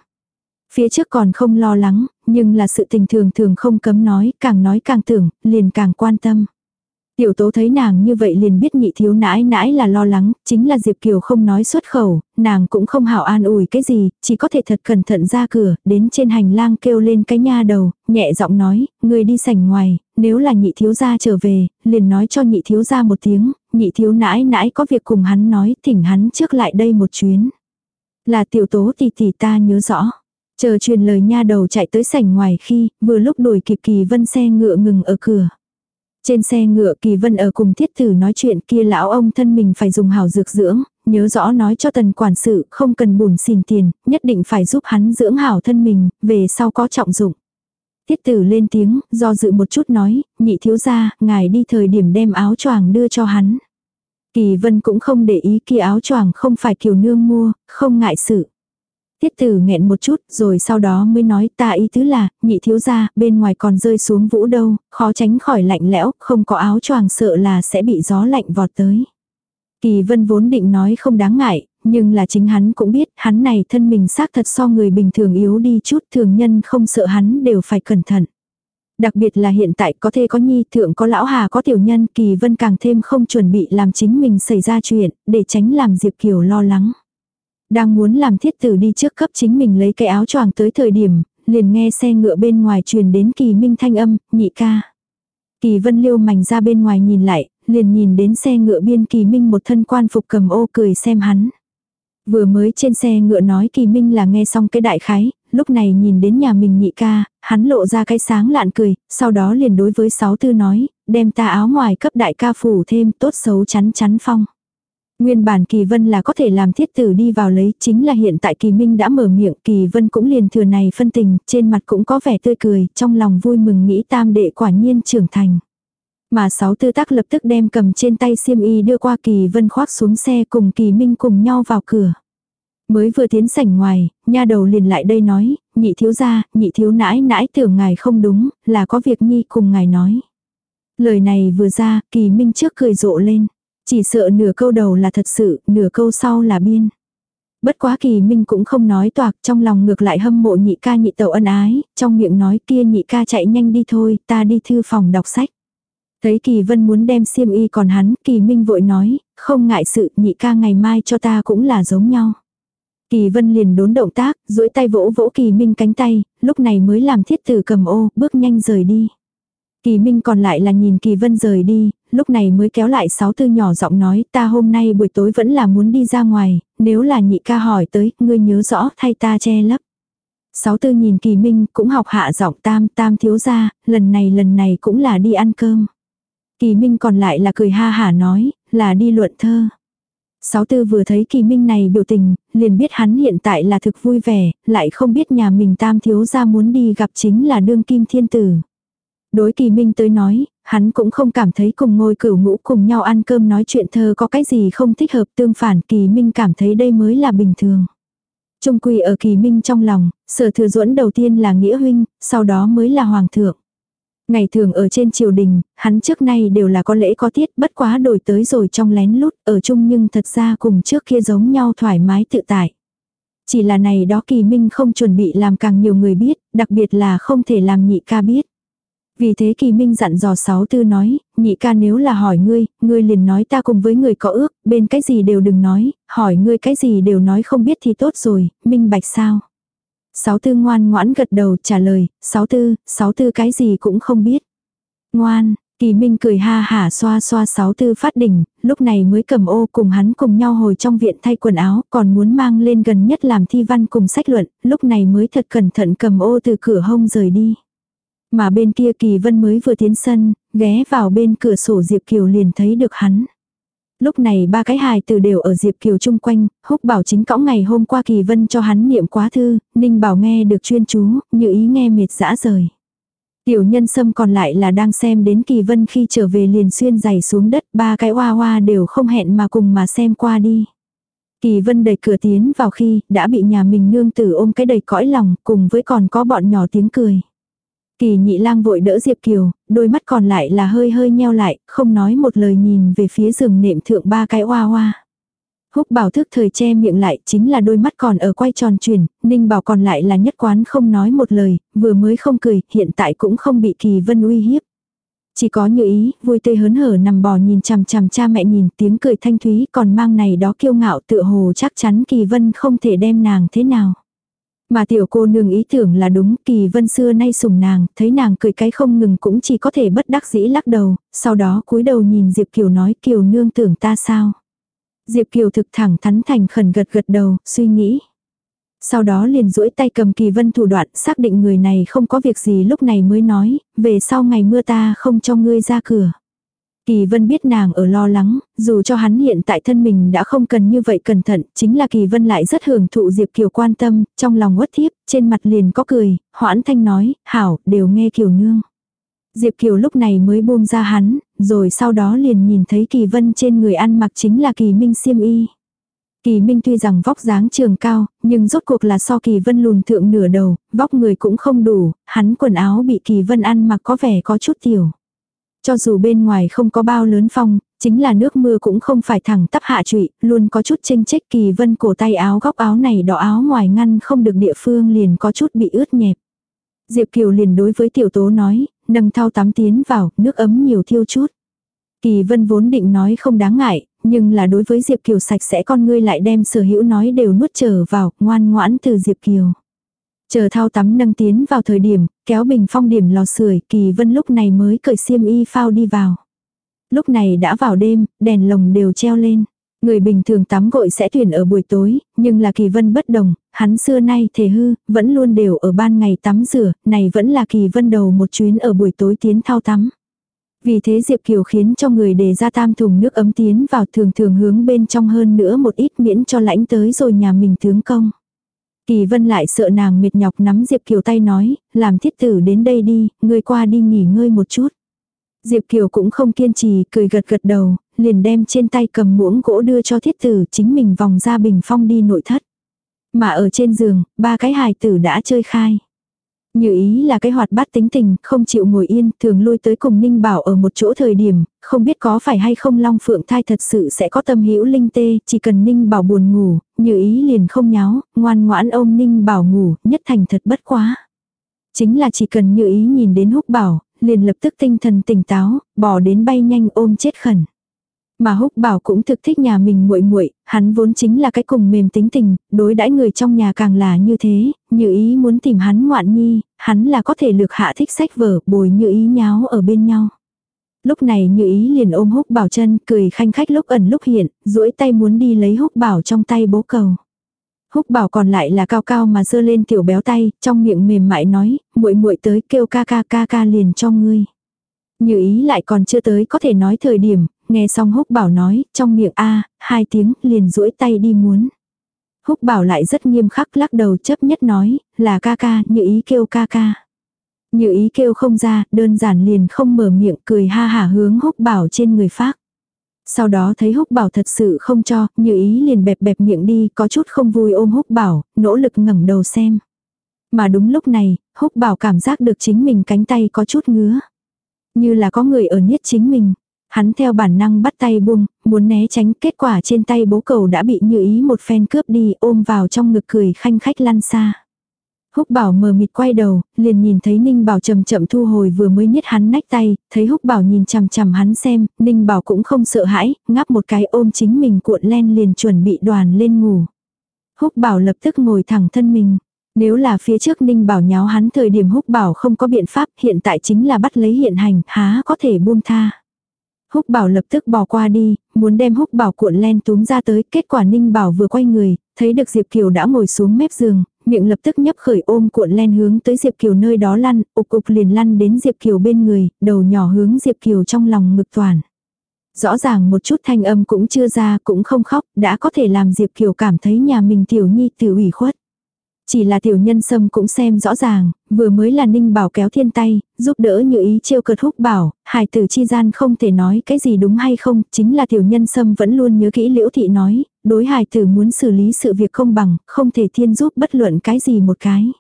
Phía trước còn không lo lắng, nhưng là sự tình thường thường không cấm nói, càng nói càng tưởng, liền càng quan tâm. Tiểu tố thấy nàng như vậy liền biết nhị thiếu nãi nãi là lo lắng, chính là Diệp Kiều không nói xuất khẩu, nàng cũng không hảo an ủi cái gì, chỉ có thể thật cẩn thận ra cửa, đến trên hành lang kêu lên cái nha đầu, nhẹ giọng nói, người đi sảnh ngoài, nếu là nhị thiếu gia trở về, liền nói cho nhị thiếu gia một tiếng, nhị thiếu nãi nãi có việc cùng hắn nói, thỉnh hắn trước lại đây một chuyến. Là tiểu tố tỷ tỷ ta nhớ rõ. Chờ truyền lời nha đầu chạy tới sảnh ngoài khi, vừa lúc đuổi kịp kỳ vân xe ngựa ngừng ở cửa. Trên xe ngựa kỳ vân ở cùng thiết tử nói chuyện kia lão ông thân mình phải dùng hảo dược dưỡng, nhớ rõ nói cho tần quản sự không cần bùn xin tiền, nhất định phải giúp hắn dưỡng hảo thân mình, về sau có trọng dụng. Tiết tử lên tiếng, do dự một chút nói, nhị thiếu gia, ngài đi thời điểm đem áo choàng đưa cho hắn. Kỳ vân cũng không để ý kia áo choàng không phải kiều nương mua, không ngại sự. Tiết tử nghẹn một chút rồi sau đó mới nói ta ý tứ là, nhị thiếu gia, bên ngoài còn rơi xuống vũ đâu, khó tránh khỏi lạnh lẽo, không có áo choàng sợ là sẽ bị gió lạnh vọt tới. Kỳ vân vốn định nói không đáng ngại, nhưng là chính hắn cũng biết hắn này thân mình xác thật so người bình thường yếu đi chút thường nhân không sợ hắn đều phải cẩn thận. Đặc biệt là hiện tại có thê có nhi thượng có lão hà có tiểu nhân kỳ vân càng thêm không chuẩn bị làm chính mình xảy ra chuyện để tránh làm Diệp Kiều lo lắng. Đang muốn làm thiết tử đi trước cấp chính mình lấy cái áo choàng tới thời điểm, liền nghe xe ngựa bên ngoài truyền đến kỳ minh thanh âm, nhị ca. Kỳ vân liêu mảnh ra bên ngoài nhìn lại, liền nhìn đến xe ngựa biên kỳ minh một thân quan phục cầm ô cười xem hắn. Vừa mới trên xe ngựa nói kỳ minh là nghe xong cái đại khái, lúc này nhìn đến nhà mình nhị ca, hắn lộ ra cái sáng lạn cười, sau đó liền đối với sáu tư nói, đem ta áo ngoài cấp đại ca phủ thêm tốt xấu chắn chắn phong. Nguyên bản Kỳ Vân là có thể làm thiết tử đi vào lấy, chính là hiện tại Kỳ Minh đã mở miệng, Kỳ Vân cũng liền thừa này phân tình, trên mặt cũng có vẻ tươi cười, trong lòng vui mừng nghĩ tam đệ quả nhiên trưởng thành. Mà sáu tư tác lập tức đem cầm trên tay xiêm y đưa qua Kỳ Vân khoác xuống xe cùng Kỳ Minh cùng nhau vào cửa. Mới vừa tiến sảnh ngoài, nha đầu liền lại đây nói, nhị thiếu gia, nhị thiếu nãi nãi tưởng ngài không đúng, là có việc nhi cùng ngài nói. Lời này vừa ra, Kỳ Minh trước cười rộ lên. Chỉ sợ nửa câu đầu là thật sự, nửa câu sau là biên. Bất quá kỳ minh cũng không nói toạc, trong lòng ngược lại hâm mộ nhị ca nhị tẩu ân ái, trong miệng nói kia nhị ca chạy nhanh đi thôi, ta đi thư phòng đọc sách. Thấy kỳ vân muốn đem xiêm y còn hắn, kỳ minh vội nói, không ngại sự nhị ca ngày mai cho ta cũng là giống nhau. Kỳ vân liền đốn động tác, duỗi tay vỗ vỗ kỳ minh cánh tay, lúc này mới làm thiết tử cầm ô, bước nhanh rời đi. Kỳ Minh còn lại là nhìn Kỳ Vân rời đi, lúc này mới kéo lại sáu tư nhỏ giọng nói ta hôm nay buổi tối vẫn là muốn đi ra ngoài, nếu là nhị ca hỏi tới, ngươi nhớ rõ thay ta che lấp. Sáu tư nhìn Kỳ Minh cũng học hạ giọng tam tam thiếu ra, lần này lần này cũng là đi ăn cơm. Kỳ Minh còn lại là cười ha hả nói, là đi luận thơ. Sáu tư vừa thấy Kỳ Minh này biểu tình, liền biết hắn hiện tại là thực vui vẻ, lại không biết nhà mình tam thiếu ra muốn đi gặp chính là đương kim thiên tử. Đối kỳ minh tới nói, hắn cũng không cảm thấy cùng ngôi cửu ngũ cùng nhau ăn cơm nói chuyện thơ có cái gì không thích hợp tương phản kỳ minh cảm thấy đây mới là bình thường. Trung quy ở kỳ minh trong lòng, sở thừa duẫn đầu tiên là nghĩa huynh, sau đó mới là hoàng thượng. Ngày thường ở trên triều đình, hắn trước nay đều là có lễ có tiết bất quá đổi tới rồi trong lén lút ở chung nhưng thật ra cùng trước kia giống nhau thoải mái tự tại. Chỉ là này đó kỳ minh không chuẩn bị làm càng nhiều người biết, đặc biệt là không thể làm nhị ca biết. Vì thế kỳ minh dặn dò sáu tư nói, nhị ca nếu là hỏi ngươi, ngươi liền nói ta cùng với người có ước, bên cái gì đều đừng nói, hỏi ngươi cái gì đều nói không biết thì tốt rồi, minh bạch sao. Sáu tư ngoan ngoãn gật đầu trả lời, sáu tư, sáu tư cái gì cũng không biết. Ngoan, kỳ minh cười ha hả xoa xoa sáu tư phát đỉnh, lúc này mới cầm ô cùng hắn cùng nhau hồi trong viện thay quần áo, còn muốn mang lên gần nhất làm thi văn cùng sách luận, lúc này mới thật cẩn thận cầm ô từ cửa hông rời đi. Mà bên kia Kỳ Vân mới vừa tiến sân, ghé vào bên cửa sổ Diệp Kiều liền thấy được hắn. Lúc này ba cái hài từ đều ở Diệp Kiều chung quanh, húc bảo chính cõng ngày hôm qua Kỳ Vân cho hắn niệm quá thư, Ninh bảo nghe được chuyên chú, như ý nghe mệt dã rời. Tiểu nhân sâm còn lại là đang xem đến Kỳ Vân khi trở về liền xuyên giày xuống đất, ba cái hoa hoa đều không hẹn mà cùng mà xem qua đi. Kỳ Vân đẩy cửa tiến vào khi đã bị nhà mình nương tử ôm cái đầy cõi lòng cùng với còn có bọn nhỏ tiếng cười. Kỳ nhị lang vội đỡ Diệp Kiều, đôi mắt còn lại là hơi hơi nheo lại, không nói một lời nhìn về phía giường nệm thượng ba cái hoa hoa. Húc bảo thức thời che miệng lại chính là đôi mắt còn ở quay tròn chuyển, ninh bảo còn lại là nhất quán không nói một lời, vừa mới không cười, hiện tại cũng không bị kỳ vân uy hiếp. Chỉ có như ý, vui tươi hớn hở nằm bò nhìn chằm chằm cha mẹ nhìn tiếng cười thanh thúy còn mang này đó kiêu ngạo tựa hồ chắc chắn kỳ vân không thể đem nàng thế nào. Mà tiểu cô nương ý tưởng là đúng, kỳ vân xưa nay sùng nàng, thấy nàng cười cái không ngừng cũng chỉ có thể bất đắc dĩ lắc đầu, sau đó cúi đầu nhìn Diệp Kiều nói Kiều nương tưởng ta sao. Diệp Kiều thực thẳng thắn thành khẩn gật gật đầu, suy nghĩ. Sau đó liền duỗi tay cầm kỳ vân thủ đoạn xác định người này không có việc gì lúc này mới nói, về sau ngày mưa ta không cho ngươi ra cửa. Kỳ Vân biết nàng ở lo lắng, dù cho hắn hiện tại thân mình đã không cần như vậy cẩn thận, chính là Kỳ Vân lại rất hưởng thụ Diệp Kiều quan tâm, trong lòng uất thiếp, trên mặt liền có cười, hoãn thanh nói, hảo, đều nghe Kiều nương. Diệp Kiều lúc này mới buông ra hắn, rồi sau đó liền nhìn thấy Kỳ Vân trên người ăn mặc chính là Kỳ Minh xiêm y. Kỳ Minh tuy rằng vóc dáng trường cao, nhưng rốt cuộc là so Kỳ Vân lùn thượng nửa đầu, vóc người cũng không đủ, hắn quần áo bị Kỳ Vân ăn mặc có vẻ có chút tiểu. Cho dù bên ngoài không có bao lớn phong, chính là nước mưa cũng không phải thẳng tắp hạ trụy, luôn có chút chênh chếch kỳ vân cổ tay áo góc áo này đỏ áo ngoài ngăn không được địa phương liền có chút bị ướt nhẹp. Diệp Kiều liền đối với tiểu tố nói, nâng thao tắm tiến vào, nước ấm nhiều thiêu chút. Kỳ vân vốn định nói không đáng ngại, nhưng là đối với Diệp Kiều sạch sẽ con ngươi lại đem sở hữu nói đều nuốt trở vào, ngoan ngoãn từ Diệp Kiều. Chờ thao tắm nâng tiến vào thời điểm, kéo bình phong điểm lò sưởi kỳ vân lúc này mới cởi xiêm y phao đi vào. Lúc này đã vào đêm, đèn lồng đều treo lên. Người bình thường tắm gội sẽ tuyển ở buổi tối, nhưng là kỳ vân bất đồng, hắn xưa nay thề hư, vẫn luôn đều ở ban ngày tắm rửa, này vẫn là kỳ vân đầu một chuyến ở buổi tối tiến thao tắm. Vì thế Diệp Kiều khiến cho người để ra tam thùng nước ấm tiến vào thường thường hướng bên trong hơn nữa một ít miễn cho lãnh tới rồi nhà mình tướng công. Kỳ vân lại sợ nàng mệt nhọc nắm Diệp Kiều tay nói, làm thiết tử đến đây đi, ngươi qua đi nghỉ ngơi một chút. Diệp Kiều cũng không kiên trì, cười gật gật đầu, liền đem trên tay cầm muỗng gỗ đưa cho thiết tử chính mình vòng ra bình phong đi nội thất. Mà ở trên giường, ba cái hài tử đã chơi khai. Như ý là cái hoạt bát tính tình, không chịu ngồi yên, thường lui tới cùng Ninh Bảo ở một chỗ thời điểm, không biết có phải hay không Long Phượng thai thật sự sẽ có tâm hữu linh tê, chỉ cần Ninh Bảo buồn ngủ, như ý liền không nháo, ngoan ngoãn ôm Ninh Bảo ngủ, nhất thành thật bất quá. Chính là chỉ cần như ý nhìn đến húc bảo, liền lập tức tinh thần tỉnh táo, bỏ đến bay nhanh ôm chết khẩn. Mà húc bảo cũng thực thích nhà mình muội muội hắn vốn chính là cái cùng mềm tính tình, đối đãi người trong nhà càng là như thế, như ý muốn tìm hắn ngoạn nhi, hắn là có thể lược hạ thích sách vở, bồi như ý nháo ở bên nhau. Lúc này như ý liền ôm húc bảo chân, cười khanh khách lúc ẩn lúc hiện, duỗi tay muốn đi lấy húc bảo trong tay bố cầu. Húc bảo còn lại là cao cao mà dơ lên tiểu béo tay, trong miệng mềm mại nói, muội muội tới kêu ca ca ca ca liền cho ngươi. Như ý lại còn chưa tới có thể nói thời điểm, nghe xong húc bảo nói, trong miệng a hai tiếng, liền duỗi tay đi muốn. Húc bảo lại rất nghiêm khắc lắc đầu chấp nhất nói, là ca ca, như ý kêu ca ca. Như ý kêu không ra, đơn giản liền không mở miệng cười ha hả hướng húc bảo trên người phát. Sau đó thấy húc bảo thật sự không cho, như ý liền bẹp bẹp miệng đi, có chút không vui ôm húc bảo, nỗ lực ngẩng đầu xem. Mà đúng lúc này, húc bảo cảm giác được chính mình cánh tay có chút ngứa. Như là có người ở niết chính mình. Hắn theo bản năng bắt tay buông, muốn né tránh, kết quả trên tay bố cầu đã bị như ý một phen cướp đi, ôm vào trong ngực cười khanh khách lăn xa. Húc bảo mờ mịt quay đầu, liền nhìn thấy Ninh Bảo chậm chậm thu hồi vừa mới niết hắn nách tay, thấy Húc bảo nhìn chằm chằm hắn xem, Ninh Bảo cũng không sợ hãi, ngáp một cái ôm chính mình cuộn len liền chuẩn bị đoàn lên ngủ. Húc bảo lập tức ngồi thẳng thân mình. Nếu là phía trước Ninh Bảo nháo hắn thời điểm Húc bảo không có biện pháp, hiện tại chính là bắt lấy hiện hành, há có thể buông tha. Húc bảo lập tức bỏ qua đi, muốn đem húc bảo cuộn len túm ra tới, kết quả ninh bảo vừa quay người, thấy được Diệp Kiều đã ngồi xuống mép giường, miệng lập tức nhấp khởi ôm cuộn len hướng tới Diệp Kiều nơi đó lăn, ục ục liền lăn đến Diệp Kiều bên người, đầu nhỏ hướng Diệp Kiều trong lòng ngực toàn. Rõ ràng một chút thanh âm cũng chưa ra, cũng không khóc, đã có thể làm Diệp Kiều cảm thấy nhà mình tiểu nhi tử ủy khuất. Chỉ là tiểu nhân sâm cũng xem rõ ràng, vừa mới là ninh bảo kéo thiên tay, giúp đỡ như ý trêu cợt húc bảo, hài tử chi gian không thể nói cái gì đúng hay không, chính là tiểu nhân sâm vẫn luôn nhớ kỹ liễu thị nói, đối hài tử muốn xử lý sự việc không bằng, không thể thiên giúp bất luận cái gì một cái.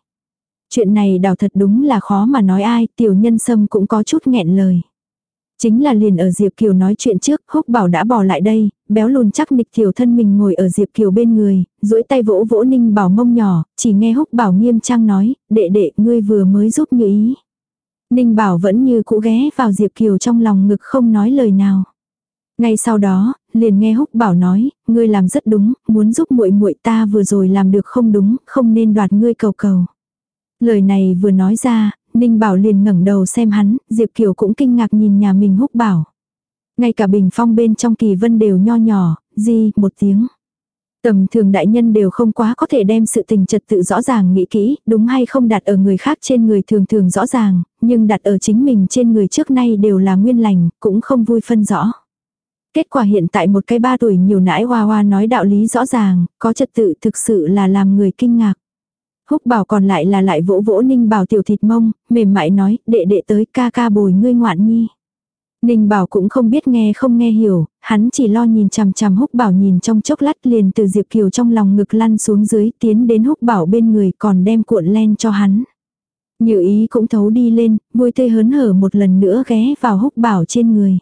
Chuyện này đào thật đúng là khó mà nói ai, tiểu nhân sâm cũng có chút nghẹn lời. Chính là liền ở Diệp Kiều nói chuyện trước, húc bảo đã bỏ lại đây, béo lùn chắc nịch tiểu thân mình ngồi ở Diệp Kiều bên người, duỗi tay vỗ vỗ ninh bảo mông nhỏ, chỉ nghe húc bảo nghiêm trang nói, đệ đệ ngươi vừa mới giúp như ý. Ninh bảo vẫn như cũ ghé vào Diệp Kiều trong lòng ngực không nói lời nào. Ngay sau đó, liền nghe húc bảo nói, ngươi làm rất đúng, muốn giúp muội muội ta vừa rồi làm được không đúng, không nên đoạt ngươi cầu cầu. Lời này vừa nói ra, Ninh Bảo liền ngẩng đầu xem hắn, Diệp Kiều cũng kinh ngạc nhìn nhà mình húc bảo. Ngay cả bình phong bên trong kỳ vân đều nho nhỏ, di, một tiếng. Tầm thường đại nhân đều không quá có thể đem sự tình trật tự rõ ràng nghĩ kỹ, đúng hay không đặt ở người khác trên người thường thường rõ ràng, nhưng đặt ở chính mình trên người trước nay đều là nguyên lành, cũng không vui phân rõ. Kết quả hiện tại một cái ba tuổi nhiều nãi hoa hoa nói đạo lý rõ ràng, có trật tự thực sự là làm người kinh ngạc. Húc bảo còn lại là lại vỗ vỗ ninh bảo tiểu thịt mông, mềm mại nói, đệ đệ tới ca ca bồi ngươi ngoạn nhi. Ninh bảo cũng không biết nghe không nghe hiểu, hắn chỉ lo nhìn chằm chằm húc bảo nhìn trong chốc lát liền từ Diệp Kiều trong lòng ngực lăn xuống dưới tiến đến húc bảo bên người còn đem cuộn len cho hắn. Như ý cũng thấu đi lên, vui tươi hớn hở một lần nữa ghé vào húc bảo trên người.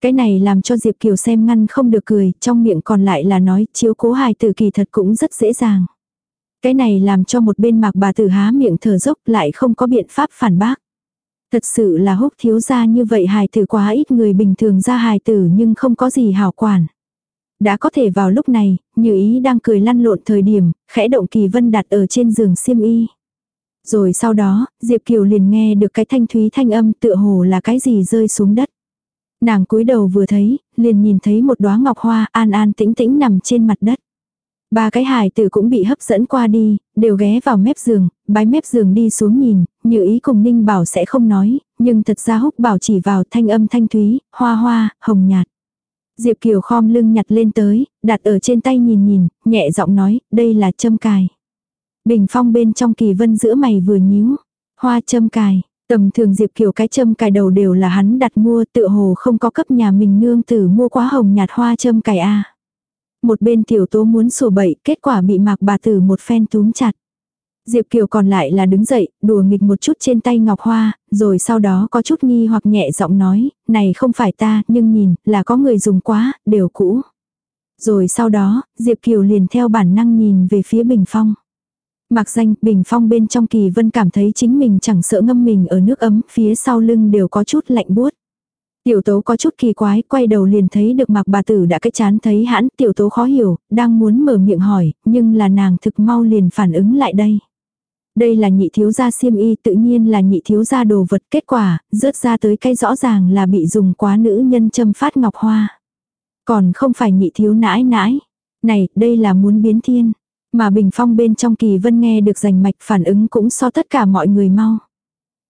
Cái này làm cho Diệp Kiều xem ngăn không được cười, trong miệng còn lại là nói chiếu cố hài tử kỳ thật cũng rất dễ dàng. Cái này làm cho một bên mạc bà tử há miệng thở dốc lại không có biện pháp phản bác. Thật sự là húc thiếu gia như vậy hài tử quá ít người bình thường ra hài tử nhưng không có gì hảo quản. Đã có thể vào lúc này, như ý đang cười lăn lộn thời điểm, khẽ động kỳ vân đặt ở trên giường xiêm y. Rồi sau đó, Diệp Kiều liền nghe được cái thanh thúy thanh âm tựa hồ là cái gì rơi xuống đất. Nàng cúi đầu vừa thấy, liền nhìn thấy một đóa ngọc hoa an an tĩnh tĩnh nằm trên mặt đất. Ba cái hài tử cũng bị hấp dẫn qua đi, đều ghé vào mép giường, bái mép giường đi xuống nhìn, như ý cùng Ninh Bảo sẽ không nói, nhưng thật ra húc bảo chỉ vào thanh âm thanh thúy, hoa hoa, hồng nhạt. Diệp Kiều khom lưng nhặt lên tới, đặt ở trên tay nhìn nhìn, nhẹ giọng nói, đây là châm cài. Bình phong bên trong kỳ vân giữa mày vừa nhíu, hoa châm cài. Tầm thường Diệp Kiều cái châm cài đầu đều là hắn đặt mua tựa hồ không có cấp nhà mình nương tử mua quá hồng nhạt hoa châm cài a một bên tiểu tố muốn sủa bậy, kết quả bị mạc bà tử một phen túm chặt. Diệp Kiều còn lại là đứng dậy, đùa nghịch một chút trên tay ngọc hoa, rồi sau đó có chút nghi hoặc nhẹ giọng nói, này không phải ta, nhưng nhìn, là có người dùng quá, đều cũ. Rồi sau đó, Diệp Kiều liền theo bản năng nhìn về phía bình phong. Mặc danh, bình phong bên trong kỳ vân cảm thấy chính mình chẳng sợ ngâm mình ở nước ấm, phía sau lưng đều có chút lạnh buốt. Tiểu tố có chút kỳ quái, quay đầu liền thấy được mặc bà tử đã cái chán thấy hãn, tiểu tố khó hiểu, đang muốn mở miệng hỏi, nhưng là nàng thực mau liền phản ứng lại đây. Đây là nhị thiếu gia xiêm y tự nhiên là nhị thiếu gia đồ vật kết quả, rớt ra tới cái rõ ràng là bị dùng quá nữ nhân châm phát ngọc hoa. Còn không phải nhị thiếu nãi nãi. Này, đây là muốn biến thiên. Mà bình phong bên trong kỳ vân nghe được rành mạch phản ứng cũng so tất cả mọi người mau.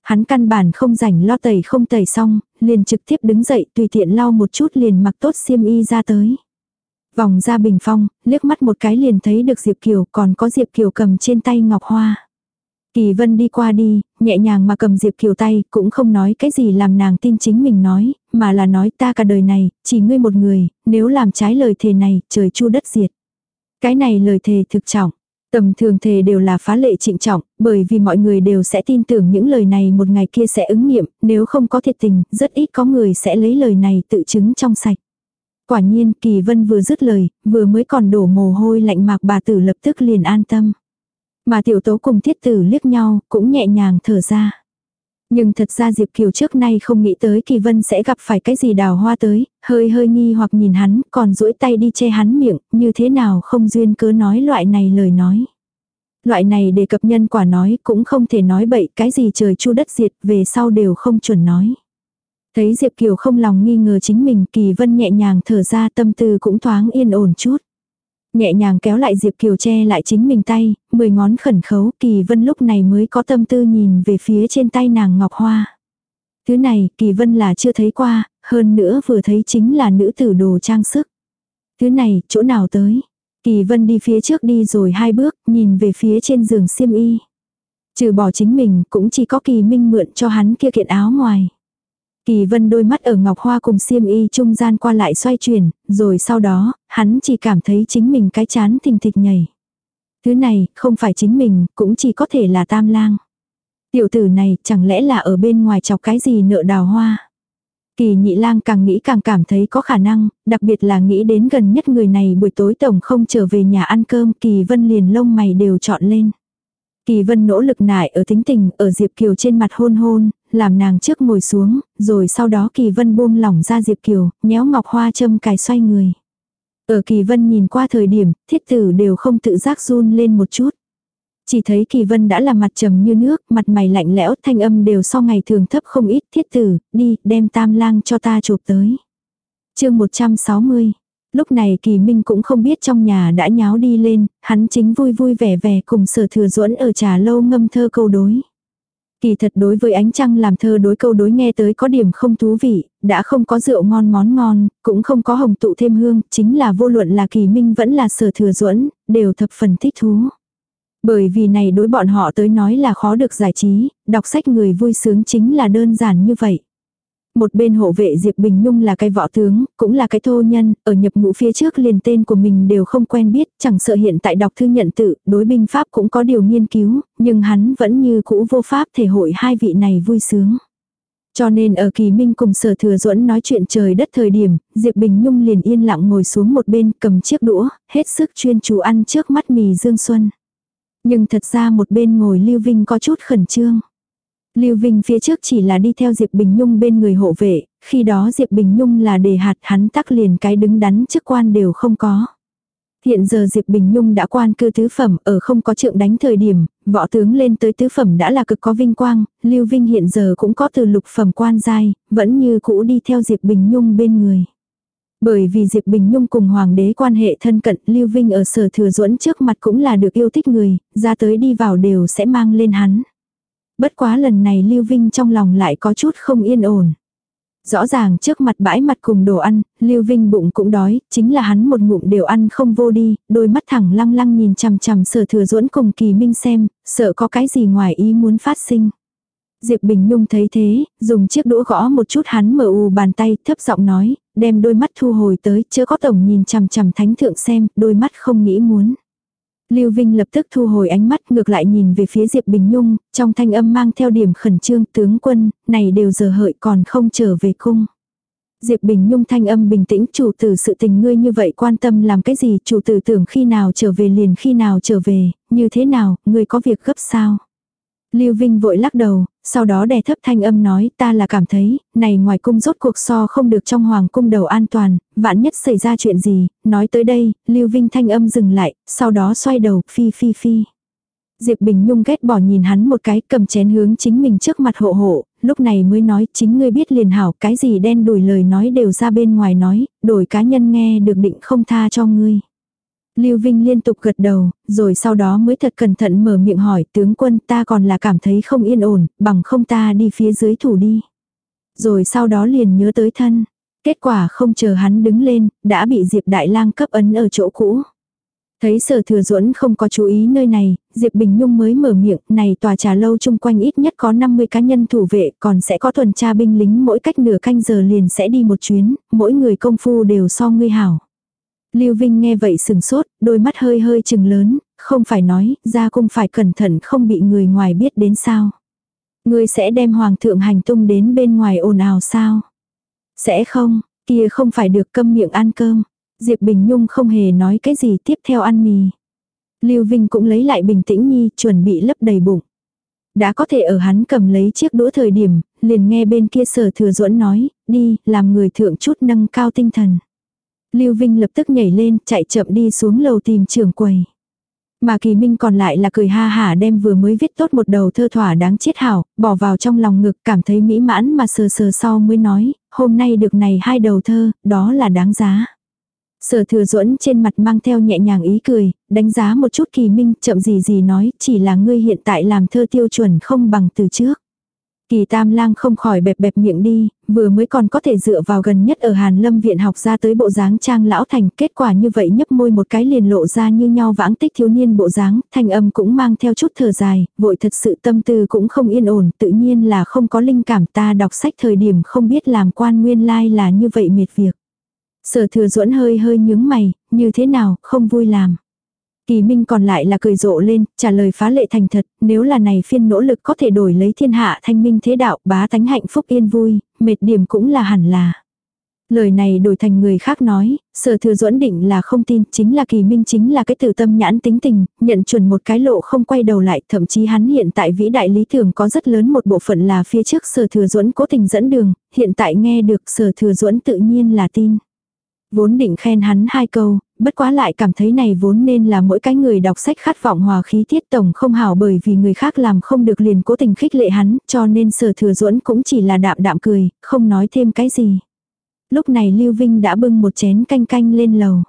Hắn căn bản không rảnh lo tẩy không tẩy xong, liền trực tiếp đứng dậy tùy tiện lau một chút liền mặc tốt xiêm y ra tới. Vòng ra bình phong, liếc mắt một cái liền thấy được Diệp Kiều còn có Diệp Kiều cầm trên tay ngọc hoa. Kỳ vân đi qua đi, nhẹ nhàng mà cầm Diệp Kiều tay, cũng không nói cái gì làm nàng tin chính mình nói, mà là nói ta cả đời này, chỉ ngươi một người, nếu làm trái lời thề này, trời chu đất diệt. Cái này lời thề thực trọng. Tầm thường thề đều là phá lệ trịnh trọng, bởi vì mọi người đều sẽ tin tưởng những lời này một ngày kia sẽ ứng nghiệm, nếu không có thiệt tình, rất ít có người sẽ lấy lời này tự chứng trong sạch. Quả nhiên, Kỳ Vân vừa dứt lời, vừa mới còn đổ mồ hôi lạnh mạc bà tử lập tức liền an tâm. Mà tiểu tố cùng thiết tử liếc nhau, cũng nhẹ nhàng thở ra. Nhưng thật ra Diệp Kiều trước nay không nghĩ tới Kỳ Vân sẽ gặp phải cái gì đào hoa tới, hơi hơi nghi hoặc nhìn hắn, còn duỗi tay đi che hắn miệng, như thế nào không duyên cớ nói loại này lời nói. Loại này để cập nhân quả nói cũng không thể nói bậy cái gì trời chu đất diệt về sau đều không chuẩn nói. Thấy Diệp Kiều không lòng nghi ngờ chính mình Kỳ Vân nhẹ nhàng thở ra tâm tư cũng thoáng yên ổn chút. Nhẹ nhàng kéo lại Diệp Kiều che lại chính mình tay, mười ngón khẩn khấu Kỳ Vân lúc này mới có tâm tư nhìn về phía trên tay nàng ngọc hoa. Thứ này Kỳ Vân là chưa thấy qua, hơn nữa vừa thấy chính là nữ tử đồ trang sức. Thứ này chỗ nào tới? Kỳ Vân đi phía trước đi rồi hai bước, nhìn về phía trên giường xiêm y. Trừ bỏ chính mình, cũng chỉ có Kỳ Minh mượn cho hắn kia kiện áo ngoài. Kỳ vân đôi mắt ở ngọc hoa cùng xiêm y trung gian qua lại xoay chuyển, rồi sau đó, hắn chỉ cảm thấy chính mình cái chán thình thịch nhảy. Thứ này, không phải chính mình, cũng chỉ có thể là tam lang. Tiểu tử này, chẳng lẽ là ở bên ngoài chọc cái gì nợ đào hoa. Kỳ nhị lang càng nghĩ càng cảm thấy có khả năng, đặc biệt là nghĩ đến gần nhất người này buổi tối tổng không trở về nhà ăn cơm, kỳ vân liền lông mày đều chọn lên. Kỳ vân nỗ lực nại ở tính tình, ở Diệp Kiều trên mặt hôn hôn, làm nàng trước ngồi xuống, rồi sau đó Kỳ Vân buông lỏng ra Diệp Kiều, nhéo ngọc hoa châm cài xoay người. Ở Kỳ Vân nhìn qua thời điểm, thiết tử đều không tự giác run lên một chút. Chỉ thấy Kỳ Vân đã là mặt trầm như nước, mặt mày lạnh lẽo, thanh âm đều so ngày thường thấp không ít, thiết tử, đi, đem tam lang cho ta chụp tới. chương 160 Lúc này Kỳ Minh cũng không biết trong nhà đã nháo đi lên, hắn chính vui vui vẻ vẻ cùng sở thừa duẫn ở trà lâu ngâm thơ câu đối. Kỳ thật đối với ánh trăng làm thơ đối câu đối nghe tới có điểm không thú vị, đã không có rượu ngon món ngon, cũng không có hồng tụ thêm hương, chính là vô luận là kỳ minh vẫn là sở thừa duẫn đều thập phần thích thú. Bởi vì này đối bọn họ tới nói là khó được giải trí, đọc sách người vui sướng chính là đơn giản như vậy. Một bên hộ vệ Diệp Bình Nhung là cái võ tướng, cũng là cái thô nhân, ở nhập ngũ phía trước liền tên của mình đều không quen biết, chẳng sợ hiện tại đọc thư nhận tự, đối binh pháp cũng có điều nghiên cứu, nhưng hắn vẫn như cũ vô pháp thể hội hai vị này vui sướng. Cho nên ở kỳ minh cùng sở thừa duẫn nói chuyện trời đất thời điểm, Diệp Bình Nhung liền yên lặng ngồi xuống một bên cầm chiếc đũa, hết sức chuyên chú ăn trước mắt mì dương xuân. Nhưng thật ra một bên ngồi Lưu Vinh có chút khẩn trương. Lưu Vinh phía trước chỉ là đi theo Diệp Bình Nhung bên người hộ vệ, khi đó Diệp Bình Nhung là đề hạt hắn tắc liền cái đứng đắn chức quan đều không có. Hiện giờ Diệp Bình Nhung đã quan cư tứ phẩm ở không có trượng đánh thời điểm, võ tướng lên tới tứ phẩm đã là cực có vinh quang, Lưu Vinh hiện giờ cũng có từ lục phẩm quan giai, vẫn như cũ đi theo Diệp Bình Nhung bên người. Bởi vì Diệp Bình Nhung cùng Hoàng đế quan hệ thân cận, Lưu Vinh ở sở thừa duẫn trước mặt cũng là được yêu thích người, ra tới đi vào đều sẽ mang lên hắn. Bất quá lần này Lưu Vinh trong lòng lại có chút không yên ổn. Rõ ràng trước mặt bãi mặt cùng đồ ăn, Lưu Vinh bụng cũng đói, chính là hắn một ngụm đều ăn không vô đi, đôi mắt thẳng lăng lăng nhìn chằm chằm sở thừa duẫn cùng kỳ minh xem, sợ có cái gì ngoài ý muốn phát sinh. Diệp Bình Nhung thấy thế, dùng chiếc đũa gõ một chút hắn mở u bàn tay, thấp giọng nói, đem đôi mắt thu hồi tới, chưa có tổng nhìn chằm chằm thánh thượng xem, đôi mắt không nghĩ muốn. Lưu Vinh lập tức thu hồi ánh mắt ngược lại nhìn về phía Diệp Bình Nhung, trong thanh âm mang theo điểm khẩn trương tướng quân, này đều giờ hợi còn không trở về cung. Diệp Bình Nhung thanh âm bình tĩnh chủ tử sự tình ngươi như vậy quan tâm làm cái gì chủ tử tưởng khi nào trở về liền khi nào trở về, như thế nào, ngươi có việc gấp sao. Lưu Vinh vội lắc đầu, sau đó đè thấp thanh âm nói ta là cảm thấy, này ngoài cung rốt cuộc so không được trong hoàng cung đầu an toàn, vạn nhất xảy ra chuyện gì, nói tới đây, Lưu Vinh thanh âm dừng lại, sau đó xoay đầu, phi phi phi. Diệp Bình Nhung ghét bỏ nhìn hắn một cái cầm chén hướng chính mình trước mặt hộ hộ, lúc này mới nói chính ngươi biết liền hảo cái gì đen đuổi lời nói đều ra bên ngoài nói, đổi cá nhân nghe được định không tha cho ngươi. Lưu Vinh liên tục gật đầu, rồi sau đó mới thật cẩn thận mở miệng hỏi tướng quân ta còn là cảm thấy không yên ổn, bằng không ta đi phía dưới thủ đi. Rồi sau đó liền nhớ tới thân. Kết quả không chờ hắn đứng lên, đã bị Diệp Đại Lang cấp ấn ở chỗ cũ. Thấy sở thừa duẫn không có chú ý nơi này, Diệp Bình Nhung mới mở miệng, này tòa trà lâu chung quanh ít nhất có 50 cá nhân thủ vệ, còn sẽ có tuần tra binh lính mỗi cách nửa canh giờ liền sẽ đi một chuyến, mỗi người công phu đều so ngươi hảo. Lưu Vinh nghe vậy sừng sốt, đôi mắt hơi hơi chừng lớn, không phải nói, ra cung phải cẩn thận không bị người ngoài biết đến sao. Ngươi sẽ đem hoàng thượng hành tung đến bên ngoài ồn ào sao? Sẽ không, kia không phải được câm miệng ăn cơm. Diệp Bình Nhung không hề nói cái gì tiếp theo ăn mì. Lưu Vinh cũng lấy lại bình tĩnh nhi, chuẩn bị lấp đầy bụng. Đã có thể ở hắn cầm lấy chiếc đũa thời điểm, liền nghe bên kia sở thừa duẫn nói, đi, làm người thượng chút nâng cao tinh thần. Lưu Vinh lập tức nhảy lên, chạy chậm đi xuống lầu tìm trưởng quầy. Mà Kỳ Minh còn lại là cười ha hả đem vừa mới viết tốt một đầu thơ thỏa đáng chết hảo, bỏ vào trong lòng ngực cảm thấy mỹ mãn mà sờ sờ sau mới nói, hôm nay được này hai đầu thơ, đó là đáng giá. Sở thừa duẫn trên mặt mang theo nhẹ nhàng ý cười, đánh giá một chút Kỳ Minh chậm gì gì nói, chỉ là ngươi hiện tại làm thơ tiêu chuẩn không bằng từ trước. Kỳ tam lang không khỏi bẹp bẹp miệng đi, vừa mới còn có thể dựa vào gần nhất ở Hàn Lâm viện học ra tới bộ dáng trang lão thành, kết quả như vậy nhấp môi một cái liền lộ ra như nhau vãng tích thiếu niên bộ dáng, thanh âm cũng mang theo chút thở dài, vội thật sự tâm tư cũng không yên ổn, tự nhiên là không có linh cảm ta đọc sách thời điểm không biết làm quan nguyên lai là như vậy mệt việc. Sở thừa duẫn hơi hơi nhướng mày, như thế nào, không vui làm. Kỳ Minh còn lại là cười rộ lên, trả lời phá lệ thành thật, nếu là này phiên nỗ lực có thể đổi lấy thiên hạ thanh minh thế đạo, bá tánh hạnh phúc yên vui, mệt điểm cũng là hẳn là. Lời này đổi thành người khác nói, sở thừa duẫn định là không tin, chính là kỳ minh chính là cái từ tâm nhãn tính tình, nhận chuẩn một cái lộ không quay đầu lại, thậm chí hắn hiện tại vĩ đại lý tưởng có rất lớn một bộ phận là phía trước sở thừa duẫn cố tình dẫn đường, hiện tại nghe được sở thừa duẫn tự nhiên là tin. Vốn định khen hắn hai câu, bất quá lại cảm thấy này vốn nên là mỗi cái người đọc sách khát vọng hòa khí tiết tổng không hảo bởi vì người khác làm không được liền cố tình khích lệ hắn, cho nên sở thừa duẫn cũng chỉ là đạm đạm cười, không nói thêm cái gì. Lúc này Lưu Vinh đã bưng một chén canh canh lên lầu.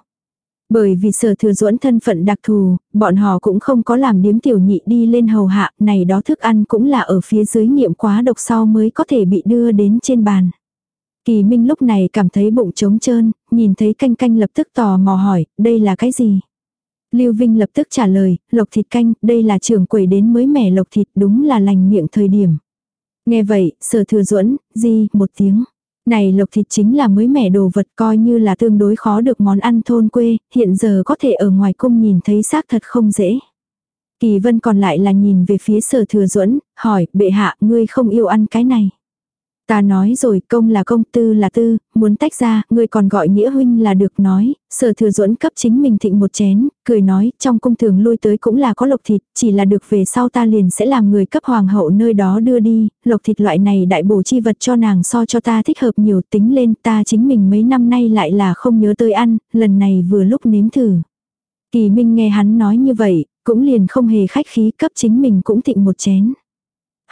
Bởi vì sở thừa duẫn thân phận đặc thù, bọn họ cũng không có làm điếm tiểu nhị đi lên hầu hạ, này đó thức ăn cũng là ở phía dưới nghiệm quá độc sau mới có thể bị đưa đến trên bàn. Kỳ Minh lúc này cảm thấy bụng trống trơn, nhìn thấy canh canh lập tức tò mò hỏi, đây là cái gì? Lưu Vinh lập tức trả lời, lộc thịt canh, đây là trưởng quầy đến mới mẻ lộc thịt đúng là lành miệng thời điểm. Nghe vậy, sở thừa duẫn di, một tiếng. Này lộc thịt chính là mới mẻ đồ vật coi như là tương đối khó được món ăn thôn quê, hiện giờ có thể ở ngoài cung nhìn thấy xác thật không dễ. Kỳ vân còn lại là nhìn về phía sở thừa duẫn hỏi, bệ hạ, ngươi không yêu ăn cái này. Ta nói rồi, công là công, tư là tư, muốn tách ra, người còn gọi nghĩa huynh là được nói, sở thừa duẫn cấp chính mình thịnh một chén, cười nói, trong cung thường lui tới cũng là có lộc thịt, chỉ là được về sau ta liền sẽ làm người cấp hoàng hậu nơi đó đưa đi, lộc thịt loại này đại bổ chi vật cho nàng so cho ta thích hợp nhiều tính lên ta chính mình mấy năm nay lại là không nhớ tới ăn, lần này vừa lúc nếm thử. Kỳ Minh nghe hắn nói như vậy, cũng liền không hề khách khí cấp chính mình cũng thịnh một chén.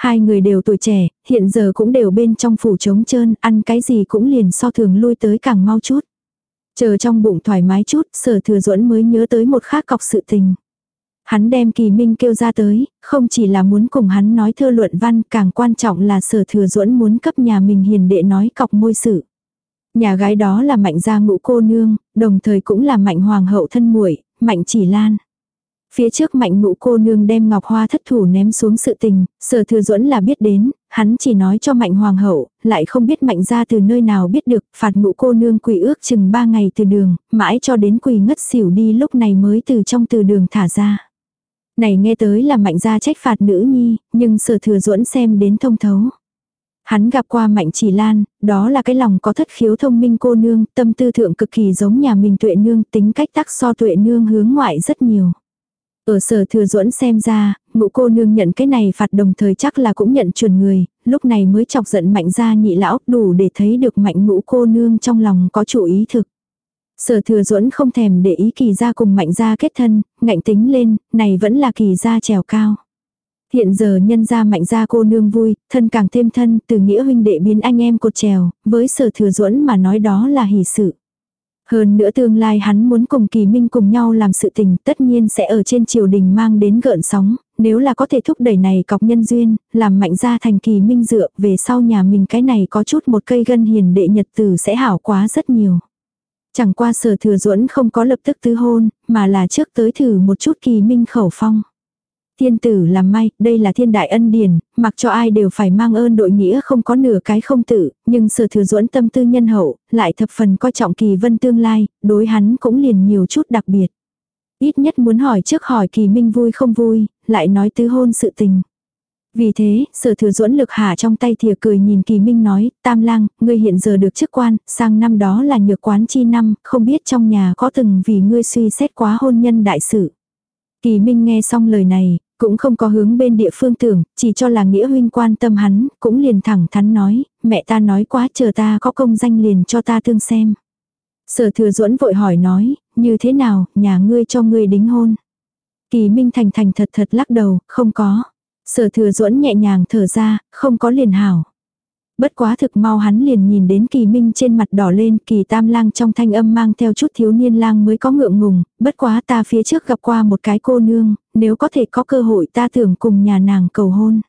Hai người đều tuổi trẻ, hiện giờ cũng đều bên trong phủ trống trơn, ăn cái gì cũng liền so thường lui tới càng mau chút. Chờ trong bụng thoải mái chút, sở thừa duẫn mới nhớ tới một khác cọc sự tình. Hắn đem kỳ minh kêu ra tới, không chỉ là muốn cùng hắn nói thơ luận văn, càng quan trọng là sở thừa duẫn muốn cấp nhà mình hiền đệ nói cọc môi sự. Nhà gái đó là mạnh gia ngũ cô nương, đồng thời cũng là mạnh hoàng hậu thân muội mạnh chỉ lan. Phía trước mạnh ngũ cô nương đem ngọc hoa thất thủ ném xuống sự tình, sở thừa duẫn là biết đến, hắn chỉ nói cho mạnh hoàng hậu, lại không biết mạnh ra từ nơi nào biết được, phạt ngũ cô nương quỳ ước chừng ba ngày từ đường, mãi cho đến quỳ ngất xỉu đi lúc này mới từ trong từ đường thả ra. Này nghe tới là mạnh gia trách phạt nữ nhi, nhưng sở thừa duẫn xem đến thông thấu. Hắn gặp qua mạnh chỉ lan, đó là cái lòng có thất khiếu thông minh cô nương, tâm tư thượng cực kỳ giống nhà mình tuệ nương, tính cách tắc so tuệ nương hướng ngoại rất nhiều. Ở sở thừa duẫn xem ra, ngũ cô nương nhận cái này phạt đồng thời chắc là cũng nhận chuẩn người, lúc này mới chọc giận mạnh ra nhị lão đủ để thấy được mạnh ngũ cô nương trong lòng có chủ ý thực. Sở thừa duẫn không thèm để ý kỳ gia cùng mạnh gia kết thân, ngạnh tính lên, này vẫn là kỳ gia trèo cao. Hiện giờ nhân gia mạnh gia cô nương vui, thân càng thêm thân, từ nghĩa huynh đệ biến anh em cột trèo, với sở thừa duẫn mà nói đó là hỷ sự. Hơn nữa tương lai hắn muốn cùng kỳ minh cùng nhau làm sự tình tất nhiên sẽ ở trên triều đình mang đến gợn sóng, nếu là có thể thúc đẩy này cọc nhân duyên, làm mạnh ra thành kỳ minh dựa về sau nhà mình cái này có chút một cây gân hiền đệ nhật tử sẽ hảo quá rất nhiều. Chẳng qua sở thừa duẫn không có lập tức tứ hôn, mà là trước tới thử một chút kỳ minh khẩu phong. Thiên tử làm may, đây là thiên đại ân điển, mặc cho ai đều phải mang ơn đội nghĩa không có nửa cái không tử nhưng sở thừa duẫn tâm tư nhân hậu, lại thập phần coi trọng kỳ vân tương lai, đối hắn cũng liền nhiều chút đặc biệt. Ít nhất muốn hỏi trước hỏi kỳ minh vui không vui, lại nói tứ hôn sự tình. Vì thế, sở thừa duẫn lực hạ trong tay thìa cười nhìn kỳ minh nói, tam lang, ngươi hiện giờ được chức quan, sang năm đó là nhược quán chi năm, không biết trong nhà có từng vì ngươi suy xét quá hôn nhân đại sự. Kỳ minh nghe xong lời này, cũng không có hướng bên địa phương tưởng, chỉ cho là nghĩa huynh quan tâm hắn, cũng liền thẳng thắn nói, mẹ ta nói quá chờ ta có công danh liền cho ta thương xem. Sở thừa duẫn vội hỏi nói, như thế nào, nhà ngươi cho ngươi đính hôn. Kỳ Minh thành thành thật thật lắc đầu, không có. Sở thừa duẫn nhẹ nhàng thở ra, không có liền hảo. Bất quá thực mau hắn liền nhìn đến kỳ minh trên mặt đỏ lên, kỳ tam lang trong thanh âm mang theo chút thiếu niên lang mới có ngượng ngùng, bất quá ta phía trước gặp qua một cái cô nương, nếu có thể có cơ hội ta tưởng cùng nhà nàng cầu hôn.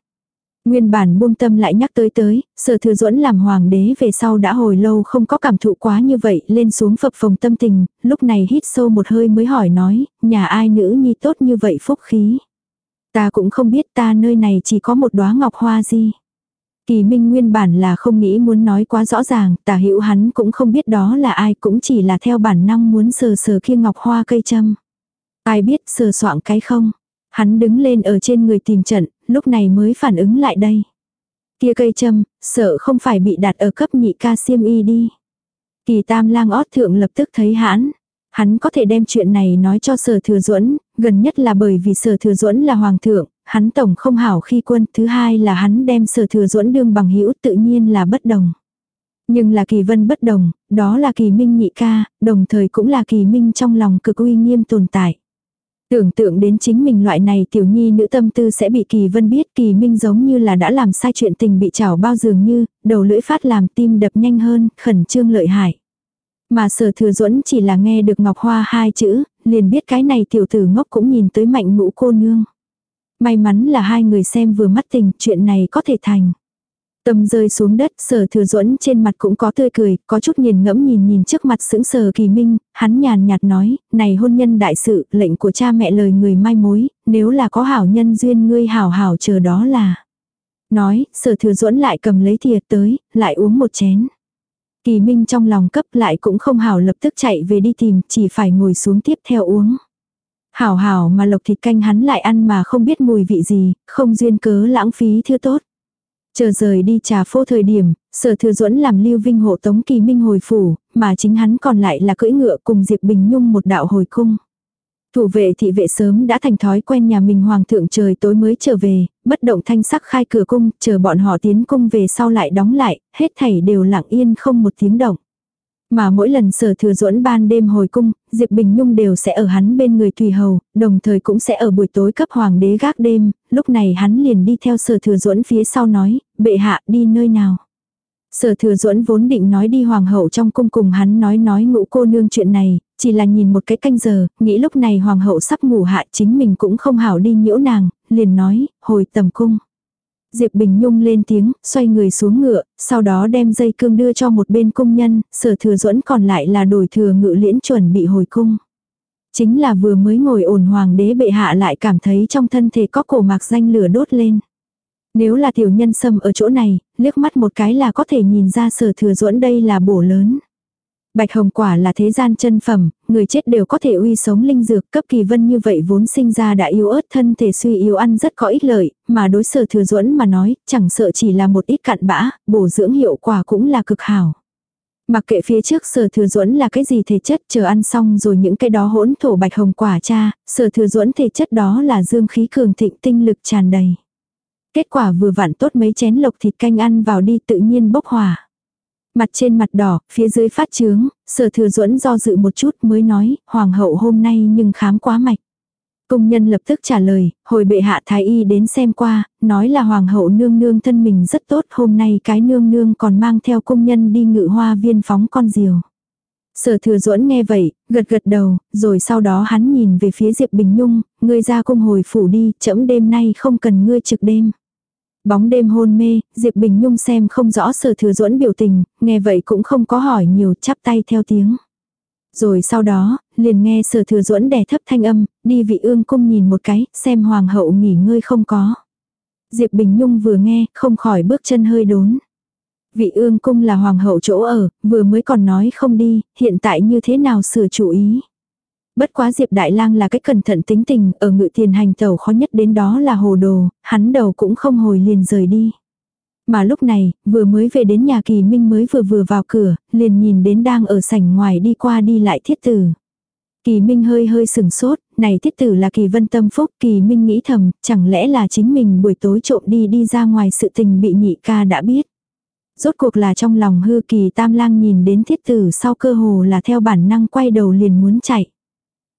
Nguyên bản buông tâm lại nhắc tới tới, sở thừa duẫn làm hoàng đế về sau đã hồi lâu không có cảm thụ quá như vậy, lên xuống phập phồng tâm tình, lúc này hít sâu một hơi mới hỏi nói, nhà ai nữ nhi tốt như vậy phúc khí. Ta cũng không biết ta nơi này chỉ có một đóa ngọc hoa gì. Kỳ Minh nguyên bản là không nghĩ muốn nói quá rõ ràng, tả hữu hắn cũng không biết đó là ai cũng chỉ là theo bản năng muốn sờ sờ kia ngọc hoa cây châm. Ai biết sờ soạn cái không. Hắn đứng lên ở trên người tìm trận, lúc này mới phản ứng lại đây. Kia cây châm, sợ không phải bị đặt ở cấp nhị ca siêm y đi. Kỳ tam lang ót thượng lập tức thấy hãn. Hắn có thể đem chuyện này nói cho sở thừa duẫn gần nhất là bởi vì sở thừa duẫn là hoàng thượng, hắn tổng không hảo khi quân, thứ hai là hắn đem sở thừa duẫn đương bằng hữu tự nhiên là bất đồng. Nhưng là kỳ vân bất đồng, đó là kỳ minh nhị ca, đồng thời cũng là kỳ minh trong lòng cực uy nghiêm tồn tại. Tưởng tượng đến chính mình loại này tiểu nhi nữ tâm tư sẽ bị kỳ vân biết kỳ minh giống như là đã làm sai chuyện tình bị chảo bao dường như, đầu lưỡi phát làm tim đập nhanh hơn, khẩn trương lợi hại. Mà sở thừa duẫn chỉ là nghe được ngọc hoa hai chữ, liền biết cái này tiểu tử ngốc cũng nhìn tới mạnh ngũ cô nương. May mắn là hai người xem vừa mắt tình, chuyện này có thể thành. Tâm rơi xuống đất, sở thừa duẫn trên mặt cũng có tươi cười, có chút nghiền ngẫm nhìn nhìn trước mặt sững sờ kỳ minh, hắn nhàn nhạt nói, này hôn nhân đại sự, lệnh của cha mẹ lời người mai mối, nếu là có hảo nhân duyên ngươi hảo hảo chờ đó là. Nói, sở thừa duẫn lại cầm lấy thìa tới, lại uống một chén. Kỳ minh trong lòng cấp lại cũng không hảo lập tức chạy về đi tìm, chỉ phải ngồi xuống tiếp theo uống. Hảo hảo mà lộc thịt canh hắn lại ăn mà không biết mùi vị gì, không duyên cớ lãng phí thưa tốt. Chờ rời đi trà phô thời điểm, sở thừa duẫn làm lưu vinh hộ tống kỳ minh hồi phủ, mà chính hắn còn lại là cưỡi ngựa cùng Diệp Bình Nhung một đạo hồi cung. Thủ vệ thị vệ sớm đã thành thói quen nhà mình hoàng thượng trời tối mới trở về, bất động thanh sắc khai cửa cung, chờ bọn họ tiến cung về sau lại đóng lại, hết thảy đều lặng yên không một tiếng động. Mà mỗi lần sở thừa duẫn ban đêm hồi cung, Diệp Bình Nhung đều sẽ ở hắn bên người tùy hầu, đồng thời cũng sẽ ở buổi tối cấp hoàng đế gác đêm, lúc này hắn liền đi theo sở thừa duẫn phía sau nói, bệ hạ đi nơi nào. Sở thừa duẫn vốn định nói đi hoàng hậu trong cung cùng hắn nói nói ngũ cô nương chuyện này, chỉ là nhìn một cái canh giờ, nghĩ lúc này hoàng hậu sắp ngủ hạ chính mình cũng không hảo đi nhiễu nàng, liền nói, hồi tầm cung. Diệp Bình Nhung lên tiếng, xoay người xuống ngựa, sau đó đem dây cương đưa cho một bên cung nhân, sở thừa duẫn còn lại là đổi thừa ngự liễn chuẩn bị hồi cung. Chính là vừa mới ngồi ổn hoàng đế bệ hạ lại cảm thấy trong thân thể có cổ mạc danh lửa đốt lên. Nếu là tiểu nhân sâm ở chỗ này, liếc mắt một cái là có thể nhìn ra sở thừa ruộn đây là bổ lớn. Bạch hồng quả là thế gian chân phẩm, người chết đều có thể uy sống linh dược cấp kỳ vân như vậy vốn sinh ra đã yếu ớt thân thể suy yếu ăn rất có ích lợi, mà đối sở thừa ruộn mà nói, chẳng sợ chỉ là một ít cặn bã, bổ dưỡng hiệu quả cũng là cực hảo. Mặc kệ phía trước sở thừa duẫn là cái gì thể chất chờ ăn xong rồi những cái đó hỗn thổ bạch hồng quả cha, sở thừa duẫn thể chất đó là dương khí cường thịnh tinh lực tràn đầy. Kết quả vừa vặn tốt mấy chén lộc thịt canh ăn vào đi tự nhiên bốc hỏa. Mặt trên mặt đỏ, phía dưới phát trướng, sở thừa duẫn do dự một chút mới nói, hoàng hậu hôm nay nhưng khám quá mạch. Công nhân lập tức trả lời, hồi bệ hạ thái y đến xem qua, nói là hoàng hậu nương nương thân mình rất tốt, hôm nay cái nương nương còn mang theo công nhân đi ngự hoa viên phóng con diều. Sở thừa duẫn nghe vậy, gật gật đầu, rồi sau đó hắn nhìn về phía Diệp Bình Nhung, ngươi ra cung hồi phủ đi, chẫm đêm nay không cần ngươi trực đêm. Bóng đêm hôn mê, Diệp Bình Nhung xem không rõ sở thừa duẫn biểu tình, nghe vậy cũng không có hỏi nhiều chắp tay theo tiếng. Rồi sau đó, liền nghe sở thừa duẫn đè thấp thanh âm, đi vị ương cung nhìn một cái, xem hoàng hậu nghỉ ngơi không có. Diệp Bình Nhung vừa nghe, không khỏi bước chân hơi đốn. Vị ương cung là hoàng hậu chỗ ở, vừa mới còn nói không đi, hiện tại như thế nào sửa chủ ý. Bất quá Diệp Đại Lang là cái cẩn thận tính tình, ở ngự tiền hành tẩu khó nhất đến đó là hồ đồ, hắn đầu cũng không hồi liền rời đi. Mà lúc này, vừa mới về đến nhà kỳ minh mới vừa vừa vào cửa, liền nhìn đến đang ở sảnh ngoài đi qua đi lại thiết tử. Kỳ minh hơi hơi sừng sốt, này thiết tử là kỳ vân tâm phúc, kỳ minh nghĩ thầm, chẳng lẽ là chính mình buổi tối trộm đi đi ra ngoài sự tình bị nhị ca đã biết. Rốt cuộc là trong lòng hư kỳ tam lang nhìn đến thiết tử sau cơ hồ là theo bản năng quay đầu liền muốn chạy.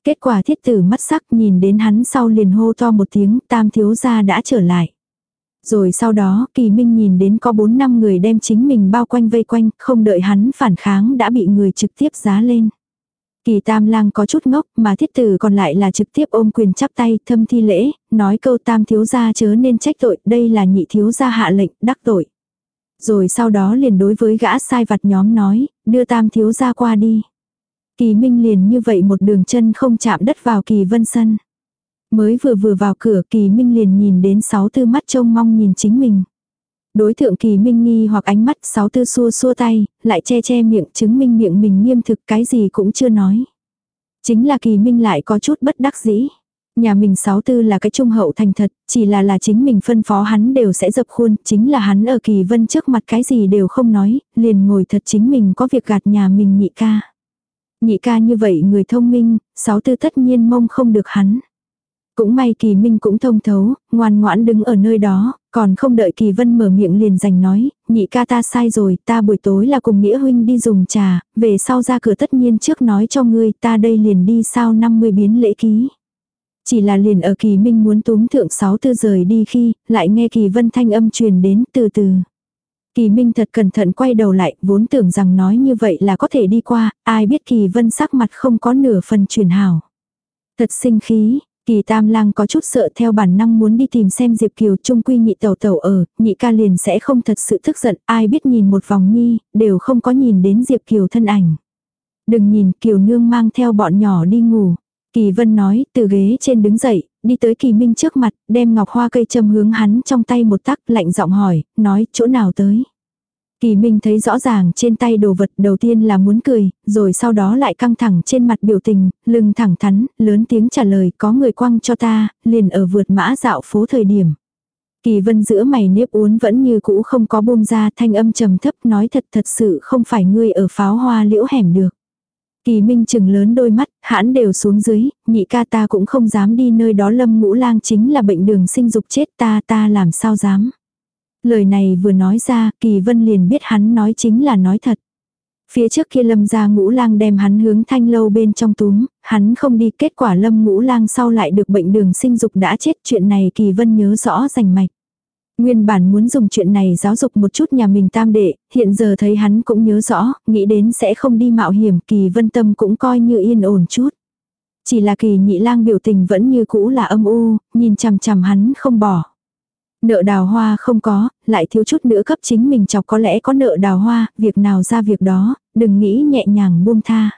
Kết quả thiết tử mắt sắc nhìn đến hắn sau liền hô to một tiếng tam thiếu gia đã trở lại. Rồi sau đó kỳ minh nhìn đến có bốn năm người đem chính mình bao quanh vây quanh, không đợi hắn phản kháng đã bị người trực tiếp giá lên. Kỳ tam lang có chút ngốc mà thiết tử còn lại là trực tiếp ôm quyền chắp tay thâm thi lễ, nói câu tam thiếu gia chớ nên trách tội, đây là nhị thiếu gia hạ lệnh, đắc tội. Rồi sau đó liền đối với gã sai vặt nhóm nói, đưa tam thiếu gia qua đi. Kỳ Minh liền như vậy một đường chân không chạm đất vào Kỳ Vân Sân. Mới vừa vừa vào cửa Kỳ Minh liền nhìn đến sáu tư mắt trông mong nhìn chính mình. Đối tượng Kỳ Minh nghi hoặc ánh mắt sáu tư xua xua tay, lại che che miệng chứng minh miệng mình nghiêm thực cái gì cũng chưa nói. Chính là Kỳ Minh lại có chút bất đắc dĩ. Nhà mình sáu tư là cái trung hậu thành thật, chỉ là là chính mình phân phó hắn đều sẽ dập khuôn, chính là hắn ở kỳ vân trước mặt cái gì đều không nói, liền ngồi thật chính mình có việc gạt nhà mình nhị ca. Nhị ca như vậy người thông minh, sáu tư tất nhiên mong không được hắn. Cũng may kỳ minh cũng thông thấu, ngoan ngoãn đứng ở nơi đó, còn không đợi kỳ vân mở miệng liền giành nói, nhị ca ta sai rồi, ta buổi tối là cùng nghĩa huynh đi dùng trà, về sau ra cửa tất nhiên trước nói cho ngươi ta đây liền đi sau 50 biến lễ ký. Chỉ là liền ở kỳ minh muốn túm thượng sáu tư rời đi khi, lại nghe kỳ vân thanh âm truyền đến từ từ. Kỳ Minh thật cẩn thận quay đầu lại, vốn tưởng rằng nói như vậy là có thể đi qua, ai biết Kỳ Vân sắc mặt không có nửa phần truyền hảo. Thật sinh khí, Kỳ Tam Lang có chút sợ theo bản năng muốn đi tìm xem Diệp Kiều trung quy nhị tẩu tẩu ở, nhị ca liền sẽ không thật sự tức giận, ai biết nhìn một vòng nhi, đều không có nhìn đến Diệp Kiều thân ảnh. Đừng nhìn Kiều Nương mang theo bọn nhỏ đi ngủ. Kỳ Vân nói, từ ghế trên đứng dậy, đi tới Kỳ Minh trước mặt, đem ngọc hoa cây châm hướng hắn trong tay một tắc, lạnh giọng hỏi, nói, chỗ nào tới. Kỳ Minh thấy rõ ràng trên tay đồ vật đầu tiên là muốn cười, rồi sau đó lại căng thẳng trên mặt biểu tình, lưng thẳng thắn, lớn tiếng trả lời có người quăng cho ta, liền ở vượt mã dạo phố thời điểm. Kỳ vân giữa mày nếp uốn vẫn như cũ không có buông ra thanh âm trầm thấp nói thật thật sự không phải ngươi ở pháo hoa liễu hẻm được. Kỳ Minh chừng lớn đôi mắt, hãn đều xuống dưới, nhị ca ta cũng không dám đi nơi đó lâm ngũ lang chính là bệnh đường sinh dục chết ta ta làm sao dám. Lời này vừa nói ra, Kỳ Vân liền biết hắn nói chính là nói thật. Phía trước kia lâm ra ngũ lang đem hắn hướng thanh lâu bên trong túm, hắn không đi kết quả lâm ngũ lang sau lại được bệnh đường sinh dục đã chết chuyện này Kỳ Vân nhớ rõ rành mạch. Nguyên bản muốn dùng chuyện này giáo dục một chút nhà mình tam đệ, hiện giờ thấy hắn cũng nhớ rõ, nghĩ đến sẽ không đi mạo hiểm, kỳ vân tâm cũng coi như yên ổn chút. Chỉ là kỳ nhị lang biểu tình vẫn như cũ là âm u, nhìn chằm chằm hắn không bỏ. Nợ đào hoa không có, lại thiếu chút nữa cấp chính mình chọc có lẽ có nợ đào hoa, việc nào ra việc đó, đừng nghĩ nhẹ nhàng buông tha.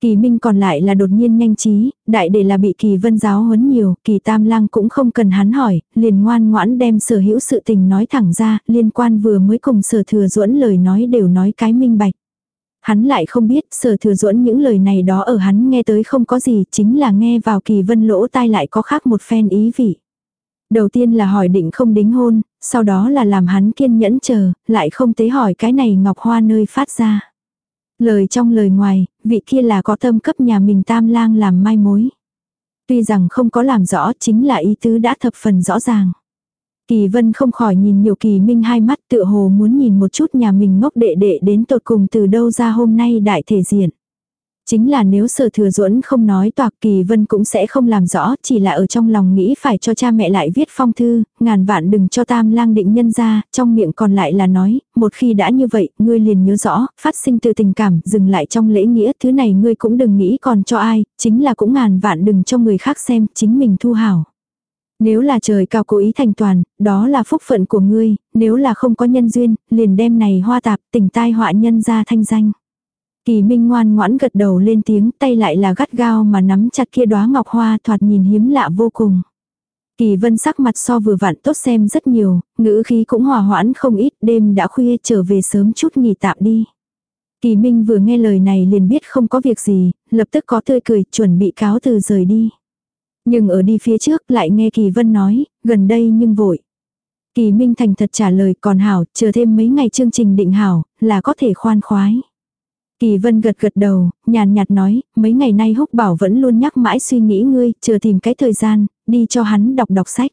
Kỳ Minh còn lại là đột nhiên nhanh trí, đại để là bị Kỳ Vân giáo huấn nhiều, Kỳ Tam Lang cũng không cần hắn hỏi, liền ngoan ngoãn đem sở hữu sự tình nói thẳng ra, liên quan vừa mới cùng sở thừa duẫn lời nói đều nói cái minh bạch. Hắn lại không biết sở thừa duẫn những lời này đó ở hắn nghe tới không có gì, chính là nghe vào Kỳ Vân lỗ tai lại có khác một phen ý vị. Đầu tiên là hỏi định không đính hôn, sau đó là làm hắn kiên nhẫn chờ, lại không tế hỏi cái này ngọc hoa nơi phát ra. Lời trong lời ngoài, vị kia là có tâm cấp nhà mình tam lang làm mai mối. Tuy rằng không có làm rõ chính là ý tứ đã thập phần rõ ràng. Kỳ vân không khỏi nhìn nhiều kỳ minh hai mắt tựa hồ muốn nhìn một chút nhà mình ngốc đệ đệ đến tột cùng từ đâu ra hôm nay đại thể diện. Chính là nếu sở thừa duẫn không nói toạc kỳ vân cũng sẽ không làm rõ, chỉ là ở trong lòng nghĩ phải cho cha mẹ lại viết phong thư, ngàn vạn đừng cho tam lang định nhân ra, trong miệng còn lại là nói, một khi đã như vậy, ngươi liền nhớ rõ, phát sinh từ tình cảm, dừng lại trong lễ nghĩa, thứ này ngươi cũng đừng nghĩ còn cho ai, chính là cũng ngàn vạn đừng cho người khác xem, chính mình thu hảo. Nếu là trời cao cố ý thành toàn, đó là phúc phận của ngươi, nếu là không có nhân duyên, liền đem này hoa tạp, tình tai họa nhân ra thanh danh. Kỳ Minh ngoan ngoãn gật đầu lên tiếng, tay lại là gắt gao mà nắm chặt kia đóa ngọc hoa thoạt nhìn hiếm lạ vô cùng. Kỳ Vân sắc mặt so vừa vặn tốt xem rất nhiều, ngữ khí cũng hòa hoãn không ít, đêm đã khuya trở về sớm chút nghỉ tạm đi. Kỳ Minh vừa nghe lời này liền biết không có việc gì, lập tức có tươi cười chuẩn bị cáo từ rời đi. Nhưng ở đi phía trước lại nghe Kỳ Vân nói, gần đây nhưng vội. Kỳ Minh thành thật trả lời còn hảo, chờ thêm mấy ngày chương trình định hảo, là có thể khoan khoái. Kỳ vân gật gật đầu, nhàn nhạt nói, mấy ngày nay húc bảo vẫn luôn nhắc mãi suy nghĩ ngươi, chờ tìm cái thời gian, đi cho hắn đọc đọc sách.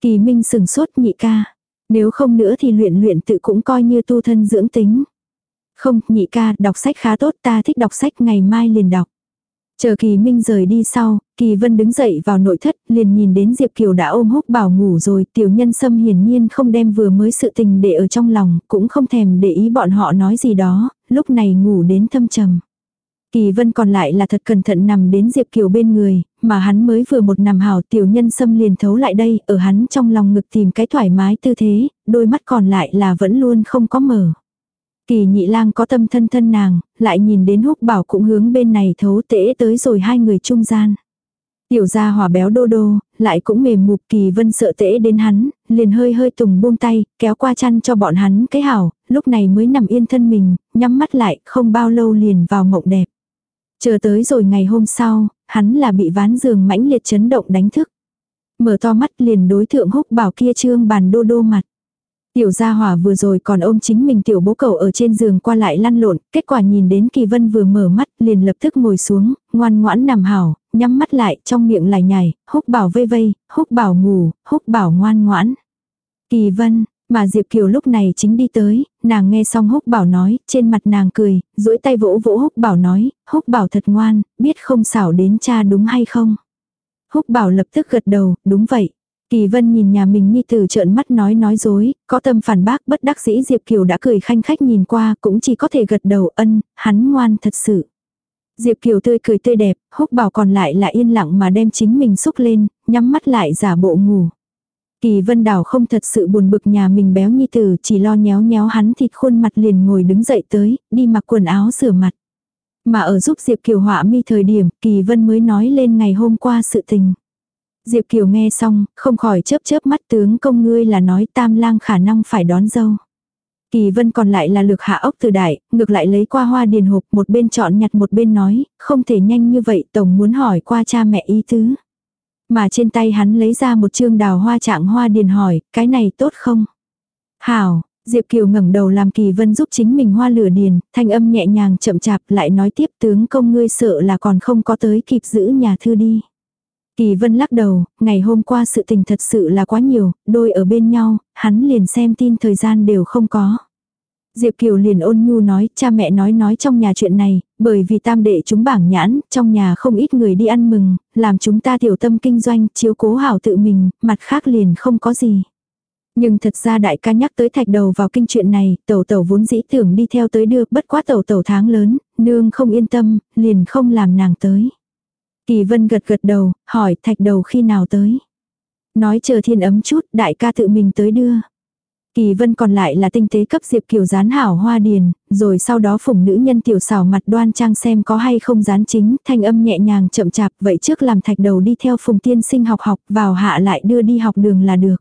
Kỳ minh sừng sốt nhị ca. Nếu không nữa thì luyện luyện tự cũng coi như tu thân dưỡng tính. Không, nhị ca, đọc sách khá tốt ta thích đọc sách ngày mai liền đọc. Chờ Kỳ Minh rời đi sau, Kỳ Vân đứng dậy vào nội thất, liền nhìn đến Diệp Kiều đã ôm húc bảo ngủ rồi, tiểu nhân sâm hiển nhiên không đem vừa mới sự tình để ở trong lòng, cũng không thèm để ý bọn họ nói gì đó, lúc này ngủ đến thâm trầm. Kỳ Vân còn lại là thật cẩn thận nằm đến Diệp Kiều bên người, mà hắn mới vừa một nằm hào tiểu nhân sâm liền thấu lại đây, ở hắn trong lòng ngực tìm cái thoải mái tư thế, đôi mắt còn lại là vẫn luôn không có mở. Kỳ nhị lang có tâm thân thân nàng, lại nhìn đến húc bảo cũng hướng bên này thấu tễ tới rồi hai người trung gian. Tiểu gia hỏa béo đô đô, lại cũng mềm mục kỳ vân sợ tễ đến hắn, liền hơi hơi tùng buông tay, kéo qua chăn cho bọn hắn cái hảo, lúc này mới nằm yên thân mình, nhắm mắt lại, không bao lâu liền vào mộng đẹp. Chờ tới rồi ngày hôm sau, hắn là bị ván giường mãnh liệt chấn động đánh thức. Mở to mắt liền đối thượng húc bảo kia trương bàn đô đô mặt. Tiểu gia hỏa vừa rồi còn ôm chính mình tiểu bố cầu ở trên giường qua lại lăn lộn, kết quả nhìn đến kỳ vân vừa mở mắt liền lập tức ngồi xuống, ngoan ngoãn nằm hảo, nhắm mắt lại trong miệng lại nhảy, húc bảo vây vây, húc bảo ngủ, húc bảo ngoan ngoãn. Kỳ vân, mà Diệp Kiều lúc này chính đi tới, nàng nghe xong húc bảo nói, trên mặt nàng cười, duỗi tay vỗ vỗ húc bảo nói, húc bảo thật ngoan, biết không xảo đến cha đúng hay không. Húc bảo lập tức gật đầu, đúng vậy. Kỳ vân nhìn nhà mình nhi tử trợn mắt nói nói dối, có tâm phản bác bất đắc dĩ Diệp Kiều đã cười khanh khách nhìn qua cũng chỉ có thể gật đầu ân, hắn ngoan thật sự. Diệp Kiều tươi cười tươi đẹp, húc bảo còn lại là yên lặng mà đem chính mình xúc lên, nhắm mắt lại giả bộ ngủ. Kỳ vân đào không thật sự buồn bực nhà mình béo nhi tử chỉ lo nhéo nhéo hắn thịt khuôn mặt liền ngồi đứng dậy tới, đi mặc quần áo rửa mặt. Mà ở giúp Diệp Kiều họa mi thời điểm, Kỳ vân mới nói lên ngày hôm qua sự tình. Diệp Kiều nghe xong, không khỏi chớp chớp mắt tướng công ngươi là nói tam lang khả năng phải đón dâu. Kỳ vân còn lại là lược hạ ốc từ đại, ngược lại lấy qua hoa điền hộp một bên chọn nhặt một bên nói, không thể nhanh như vậy tổng muốn hỏi qua cha mẹ ý tứ. Mà trên tay hắn lấy ra một chương đào hoa trạng hoa điền hỏi, cái này tốt không? Hảo, Diệp Kiều ngẩng đầu làm Kỳ Vân giúp chính mình hoa lửa điền, thanh âm nhẹ nhàng chậm chạp lại nói tiếp tướng công ngươi sợ là còn không có tới kịp giữ nhà thư đi. Kỳ Vân lắc đầu, ngày hôm qua sự tình thật sự là quá nhiều, đôi ở bên nhau, hắn liền xem tin thời gian đều không có. Diệp Kiều liền ôn nhu nói, cha mẹ nói nói trong nhà chuyện này, bởi vì tam đệ chúng bảng nhãn, trong nhà không ít người đi ăn mừng, làm chúng ta tiểu tâm kinh doanh, chiếu cố hảo tự mình, mặt khác liền không có gì. Nhưng thật ra đại ca nhắc tới thạch đầu vào kinh chuyện này, tẩu tẩu vốn dĩ tưởng đi theo tới đưa, bất quá tẩu tẩu tháng lớn, nương không yên tâm, liền không làm nàng tới. Kỳ vân gật gật đầu, hỏi thạch đầu khi nào tới. Nói chờ thiên ấm chút, đại ca tự mình tới đưa. Kỳ vân còn lại là tinh tế cấp Diệp Kiều dán hảo hoa điền, rồi sau đó phủng nữ nhân tiểu xảo mặt đoan trang xem có hay không dán chính, thanh âm nhẹ nhàng chậm chạp, vậy trước làm thạch đầu đi theo phùng tiên sinh học học, vào hạ lại đưa đi học đường là được.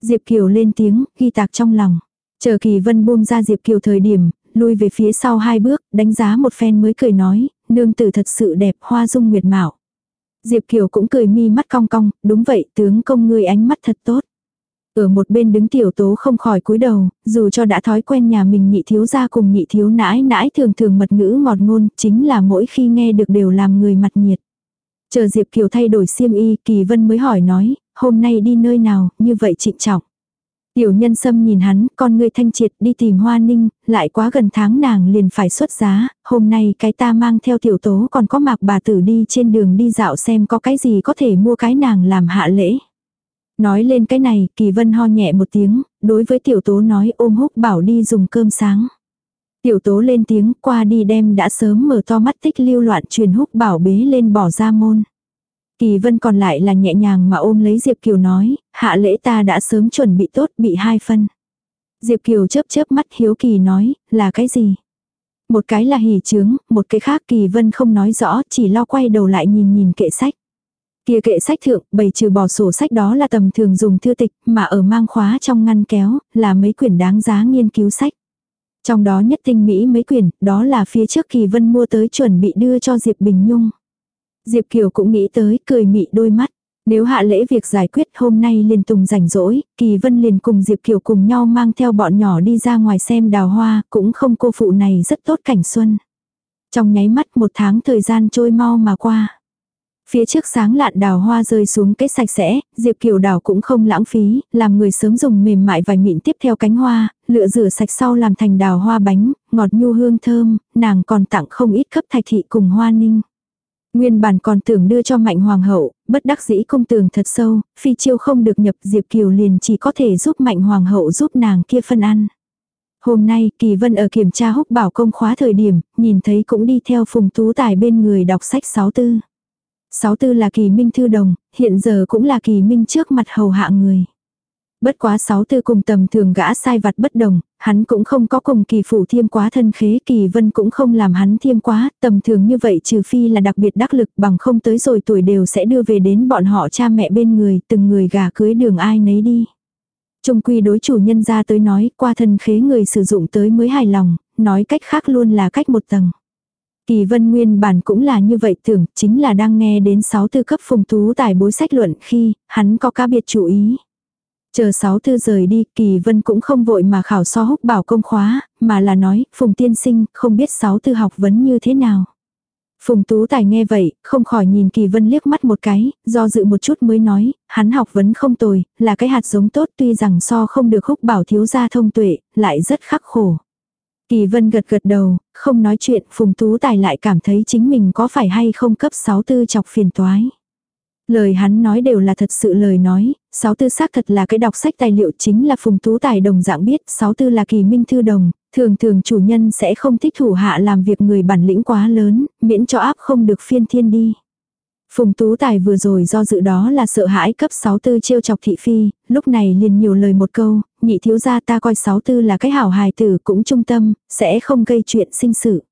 Diệp Kiều lên tiếng, ghi tạc trong lòng. Chờ Kỳ Vân buông ra Diệp Kiều thời điểm, lui về phía sau hai bước, đánh giá một phen mới cười nói, nương tử thật sự đẹp, hoa dung nguyệt mạo. Diệp Kiều cũng cười mi mắt cong cong, đúng vậy, tướng công ngươi ánh mắt thật tốt. Ở một bên đứng tiểu tố không khỏi cúi đầu, dù cho đã thói quen nhà mình nhị thiếu ra cùng nhị thiếu nãi nãi thường thường mật ngữ ngọt ngôn, chính là mỗi khi nghe được đều làm người mặt nhiệt. Chờ Diệp Kiều thay đổi xiêm y, Kỳ Vân mới hỏi nói, hôm nay đi nơi nào, như vậy trịnh trọng. Tiểu nhân sâm nhìn hắn, con người thanh triệt đi tìm hoa ninh, lại quá gần tháng nàng liền phải xuất giá, hôm nay cái ta mang theo tiểu tố còn có mạc bà tử đi trên đường đi dạo xem có cái gì có thể mua cái nàng làm hạ lễ. Nói lên cái này, kỳ vân ho nhẹ một tiếng, đối với tiểu tố nói ôm húc bảo đi dùng cơm sáng. Tiểu tố lên tiếng qua đi đem đã sớm mở to mắt tích lưu loạn truyền húc bảo bế lên bỏ ra môn. Kỳ vân còn lại là nhẹ nhàng mà ôm lấy Diệp Kiều nói, hạ lễ ta đã sớm chuẩn bị tốt bị hai phân. Diệp Kiều chớp chớp mắt hiếu kỳ nói, là cái gì? Một cái là hỉ trướng, một cái khác kỳ vân không nói rõ, chỉ lo quay đầu lại nhìn nhìn kệ sách. Kia kệ sách thượng, bày trừ bỏ sổ sách đó là tầm thường dùng thư tịch, mà ở mang khóa trong ngăn kéo, là mấy quyển đáng giá nghiên cứu sách. Trong đó nhất tinh mỹ mấy quyển, đó là phía trước kỳ vân mua tới chuẩn bị đưa cho Diệp Bình Nhung. Diệp Kiều cũng nghĩ tới, cười mị đôi mắt. Nếu hạ lễ việc giải quyết hôm nay liền tùng rảnh rỗi, Kỳ Vân liền cùng Diệp Kiều cùng nhau mang theo bọn nhỏ đi ra ngoài xem đào hoa, cũng không cô phụ này rất tốt cảnh xuân. Trong nháy mắt một tháng thời gian trôi mau mà qua. Phía trước sáng lạn đào hoa rơi xuống kết sạch sẽ, Diệp Kiều đào cũng không lãng phí, làm người sớm dùng mềm mại vài mịn tiếp theo cánh hoa, lựa rửa sạch sau làm thành đào hoa bánh, ngọt nhu hương thơm, nàng còn tặng không ít cấp thạch thị cùng hoa ninh. Nguyên bản còn tưởng đưa cho mạnh hoàng hậu, bất đắc dĩ công tường thật sâu, phi chiêu không được nhập Diệp Kiều liền chỉ có thể giúp mạnh hoàng hậu giúp nàng kia phân ăn. Hôm nay Kỳ Vân ở kiểm tra húc bảo công khóa thời điểm, nhìn thấy cũng đi theo phùng tú tài bên người đọc sách sáu tư. Sáu tư là kỳ minh thư đồng, hiện giờ cũng là kỳ minh trước mặt hầu hạ người. Bất quá sáu tư cùng tầm thường gã sai vặt bất đồng, hắn cũng không có cùng kỳ phủ thiêm quá thân khế kỳ vân cũng không làm hắn thiêm quá, tầm thường như vậy trừ phi là đặc biệt đắc lực bằng không tới rồi tuổi đều sẽ đưa về đến bọn họ cha mẹ bên người, từng người gà cưới đường ai nấy đi. Trung quy đối chủ nhân ra tới nói qua thân khế người sử dụng tới mới hài lòng, nói cách khác luôn là cách một tầng. Kỳ vân nguyên bản cũng là như vậy tưởng, chính là đang nghe đến sáu tư cấp phùng tú tài bối sách luận khi, hắn có cá biệt chú ý. Chờ sáu thư rời đi, Kỳ Vân cũng không vội mà khảo so húc bảo công khóa, mà là nói, Phùng tiên sinh, không biết sáu thư học vấn như thế nào. Phùng Tú Tài nghe vậy, không khỏi nhìn Kỳ Vân liếc mắt một cái, do dự một chút mới nói, hắn học vấn không tồi, là cái hạt giống tốt tuy rằng so không được húc bảo thiếu gia thông tuệ, lại rất khắc khổ. Kỳ Vân gật gật đầu, không nói chuyện, Phùng Tú Tài lại cảm thấy chính mình có phải hay không cấp sáu tư chọc phiền toái. Lời hắn nói đều là thật sự lời nói, sáu tư xác thật là cái đọc sách tài liệu chính là phùng tú tài đồng dạng biết, sáu tư là kỳ minh thư đồng, thường thường chủ nhân sẽ không thích thủ hạ làm việc người bản lĩnh quá lớn, miễn cho áp không được phiên thiên đi. Phùng Tú Tài vừa rồi do dự đó là sợ hãi cấp sáu tư trêu chọc thị phi, lúc này liền nhiều lời một câu, nhị thiếu gia ta coi sáu tư là cái hảo hài tử cũng trung tâm, sẽ không gây chuyện sinh sự.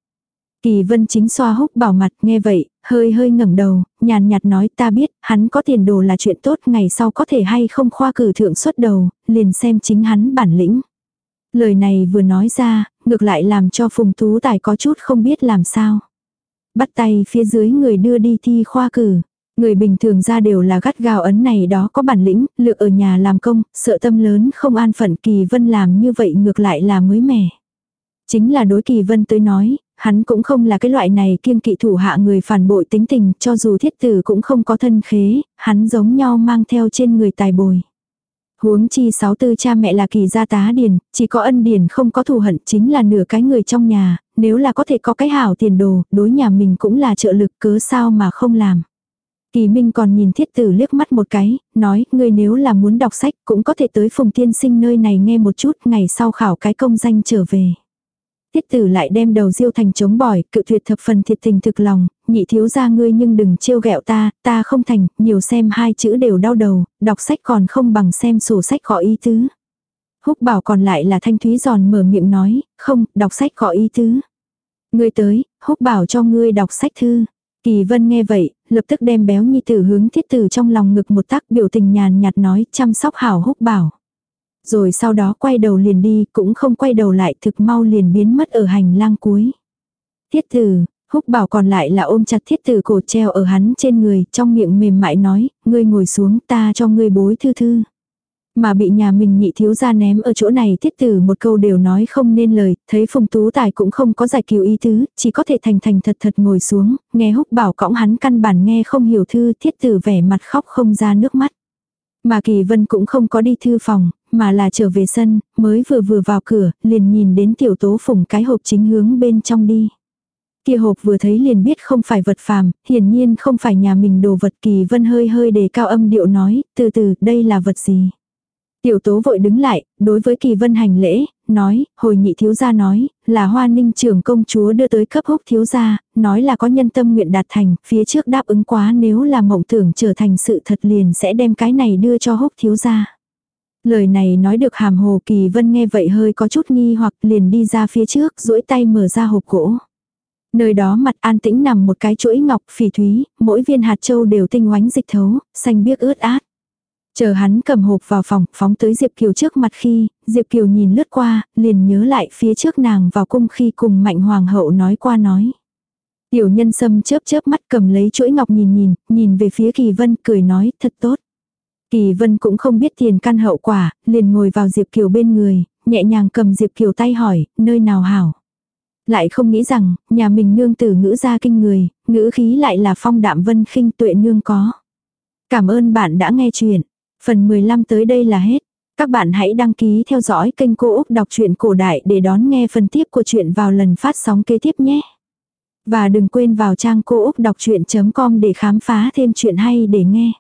Kỳ vân chính xoa húc bảo mặt nghe vậy, hơi hơi ngẩng đầu, nhàn nhạt nói ta biết, hắn có tiền đồ là chuyện tốt, ngày sau có thể hay không khoa cử thượng xuất đầu, liền xem chính hắn bản lĩnh. Lời này vừa nói ra, ngược lại làm cho Phùng Tú Tài có chút không biết làm sao. Bắt tay phía dưới người đưa đi thi khoa cử. Người bình thường ra đều là gắt gào ấn này đó có bản lĩnh, lựa ở nhà làm công, sợ tâm lớn không an phận kỳ vân làm như vậy ngược lại là mới mẻ. Chính là đối kỳ vân tới nói, hắn cũng không là cái loại này kiêng kỵ thủ hạ người phản bội tính tình, cho dù thiết tử cũng không có thân khế, hắn giống nhau mang theo trên người tài bồi. Huống chi sáu tư cha mẹ là kỳ gia tá điền, chỉ có ân điền không có thù hận chính là nửa cái người trong nhà, nếu là có thể có cái hảo tiền đồ, đối nhà mình cũng là trợ lực cớ sao mà không làm. Kỳ Minh còn nhìn thiết tử liếc mắt một cái, nói, ngươi nếu là muốn đọc sách cũng có thể tới phùng tiên sinh nơi này nghe một chút, ngày sau khảo cái công danh trở về. Thiết tử lại đem đầu diêu thành chống bỏi, cự tuyệt thập phần thiệt tình thực lòng, nhị thiếu ra ngươi nhưng đừng trêu ghẹo ta, ta không thành, nhiều xem hai chữ đều đau đầu, đọc sách còn không bằng xem sổ sách có ý tứ. Húc bảo còn lại là thanh thúy giòn mở miệng nói, không, đọc sách có ý tứ. Ngươi tới, húc bảo cho ngươi đọc sách thư. Kỳ vân nghe vậy, lập tức đem béo nhi tử hướng thiết tử trong lòng ngực một tác biểu tình nhàn nhạt nói chăm sóc hảo húc bảo. Rồi sau đó quay đầu liền đi, cũng không quay đầu lại thực mau liền biến mất ở hành lang cuối. Thiết tử, húc bảo còn lại là ôm chặt thiết tử cổ treo ở hắn trên người, trong miệng mềm mại nói, ngươi ngồi xuống ta cho ngươi bối thư thư. Mà bị nhà mình nhị thiếu ra ném ở chỗ này thiết tử một câu đều nói không nên lời, thấy phùng tú tài cũng không có giải cứu ý tứ, chỉ có thể thành thành thật thật ngồi xuống, nghe húc bảo cõng hắn căn bản nghe không hiểu thư thiết tử vẻ mặt khóc không ra nước mắt. Mà Kỳ Vân cũng không có đi thư phòng, mà là trở về sân, mới vừa vừa vào cửa, liền nhìn đến tiểu tố phùng cái hộp chính hướng bên trong đi. Kia hộp vừa thấy liền biết không phải vật phàm, hiển nhiên không phải nhà mình đồ vật Kỳ Vân hơi hơi đề cao âm điệu nói, từ từ, đây là vật gì? Tiểu tố vội đứng lại, đối với kỳ vân hành lễ, nói, hồi nhị thiếu gia nói, là hoa ninh trưởng công chúa đưa tới cấp húc thiếu gia, nói là có nhân tâm nguyện đạt thành, phía trước đáp ứng quá nếu là mộng tưởng trở thành sự thật liền sẽ đem cái này đưa cho húc thiếu gia. Lời này nói được hàm hồ kỳ vân nghe vậy hơi có chút nghi hoặc liền đi ra phía trước, duỗi tay mở ra hộp gỗ. Nơi đó mặt an tĩnh nằm một cái chuỗi ngọc phỉ thúy, mỗi viên hạt châu đều tinh oánh dịch thấu, xanh biếc ướt át. Chờ hắn cầm hộp vào phòng, phóng tới Diệp Kiều trước mặt khi, Diệp Kiều nhìn lướt qua, liền nhớ lại phía trước nàng vào cung khi cùng mạnh hoàng hậu nói qua nói. Tiểu nhân sâm chớp chớp mắt cầm lấy chuỗi ngọc nhìn nhìn, nhìn về phía Kỳ Vân cười nói thật tốt. Kỳ Vân cũng không biết tiền căn hậu quả, liền ngồi vào Diệp Kiều bên người, nhẹ nhàng cầm Diệp Kiều tay hỏi, nơi nào hảo. Lại không nghĩ rằng, nhà mình nương tử ngữ ra kinh người, ngữ khí lại là phong đạm vân khinh tuệ nương có. Cảm ơn bạn đã nghe chuyện. Phần 15 tới đây là hết. Các bạn hãy đăng ký theo dõi kênh Cô Úc Đọc truyện Cổ Đại để đón nghe phần tiếp của chuyện vào lần phát sóng kế tiếp nhé. Và đừng quên vào trang cô úc đọc chuyện.com để khám phá thêm chuyện hay để nghe.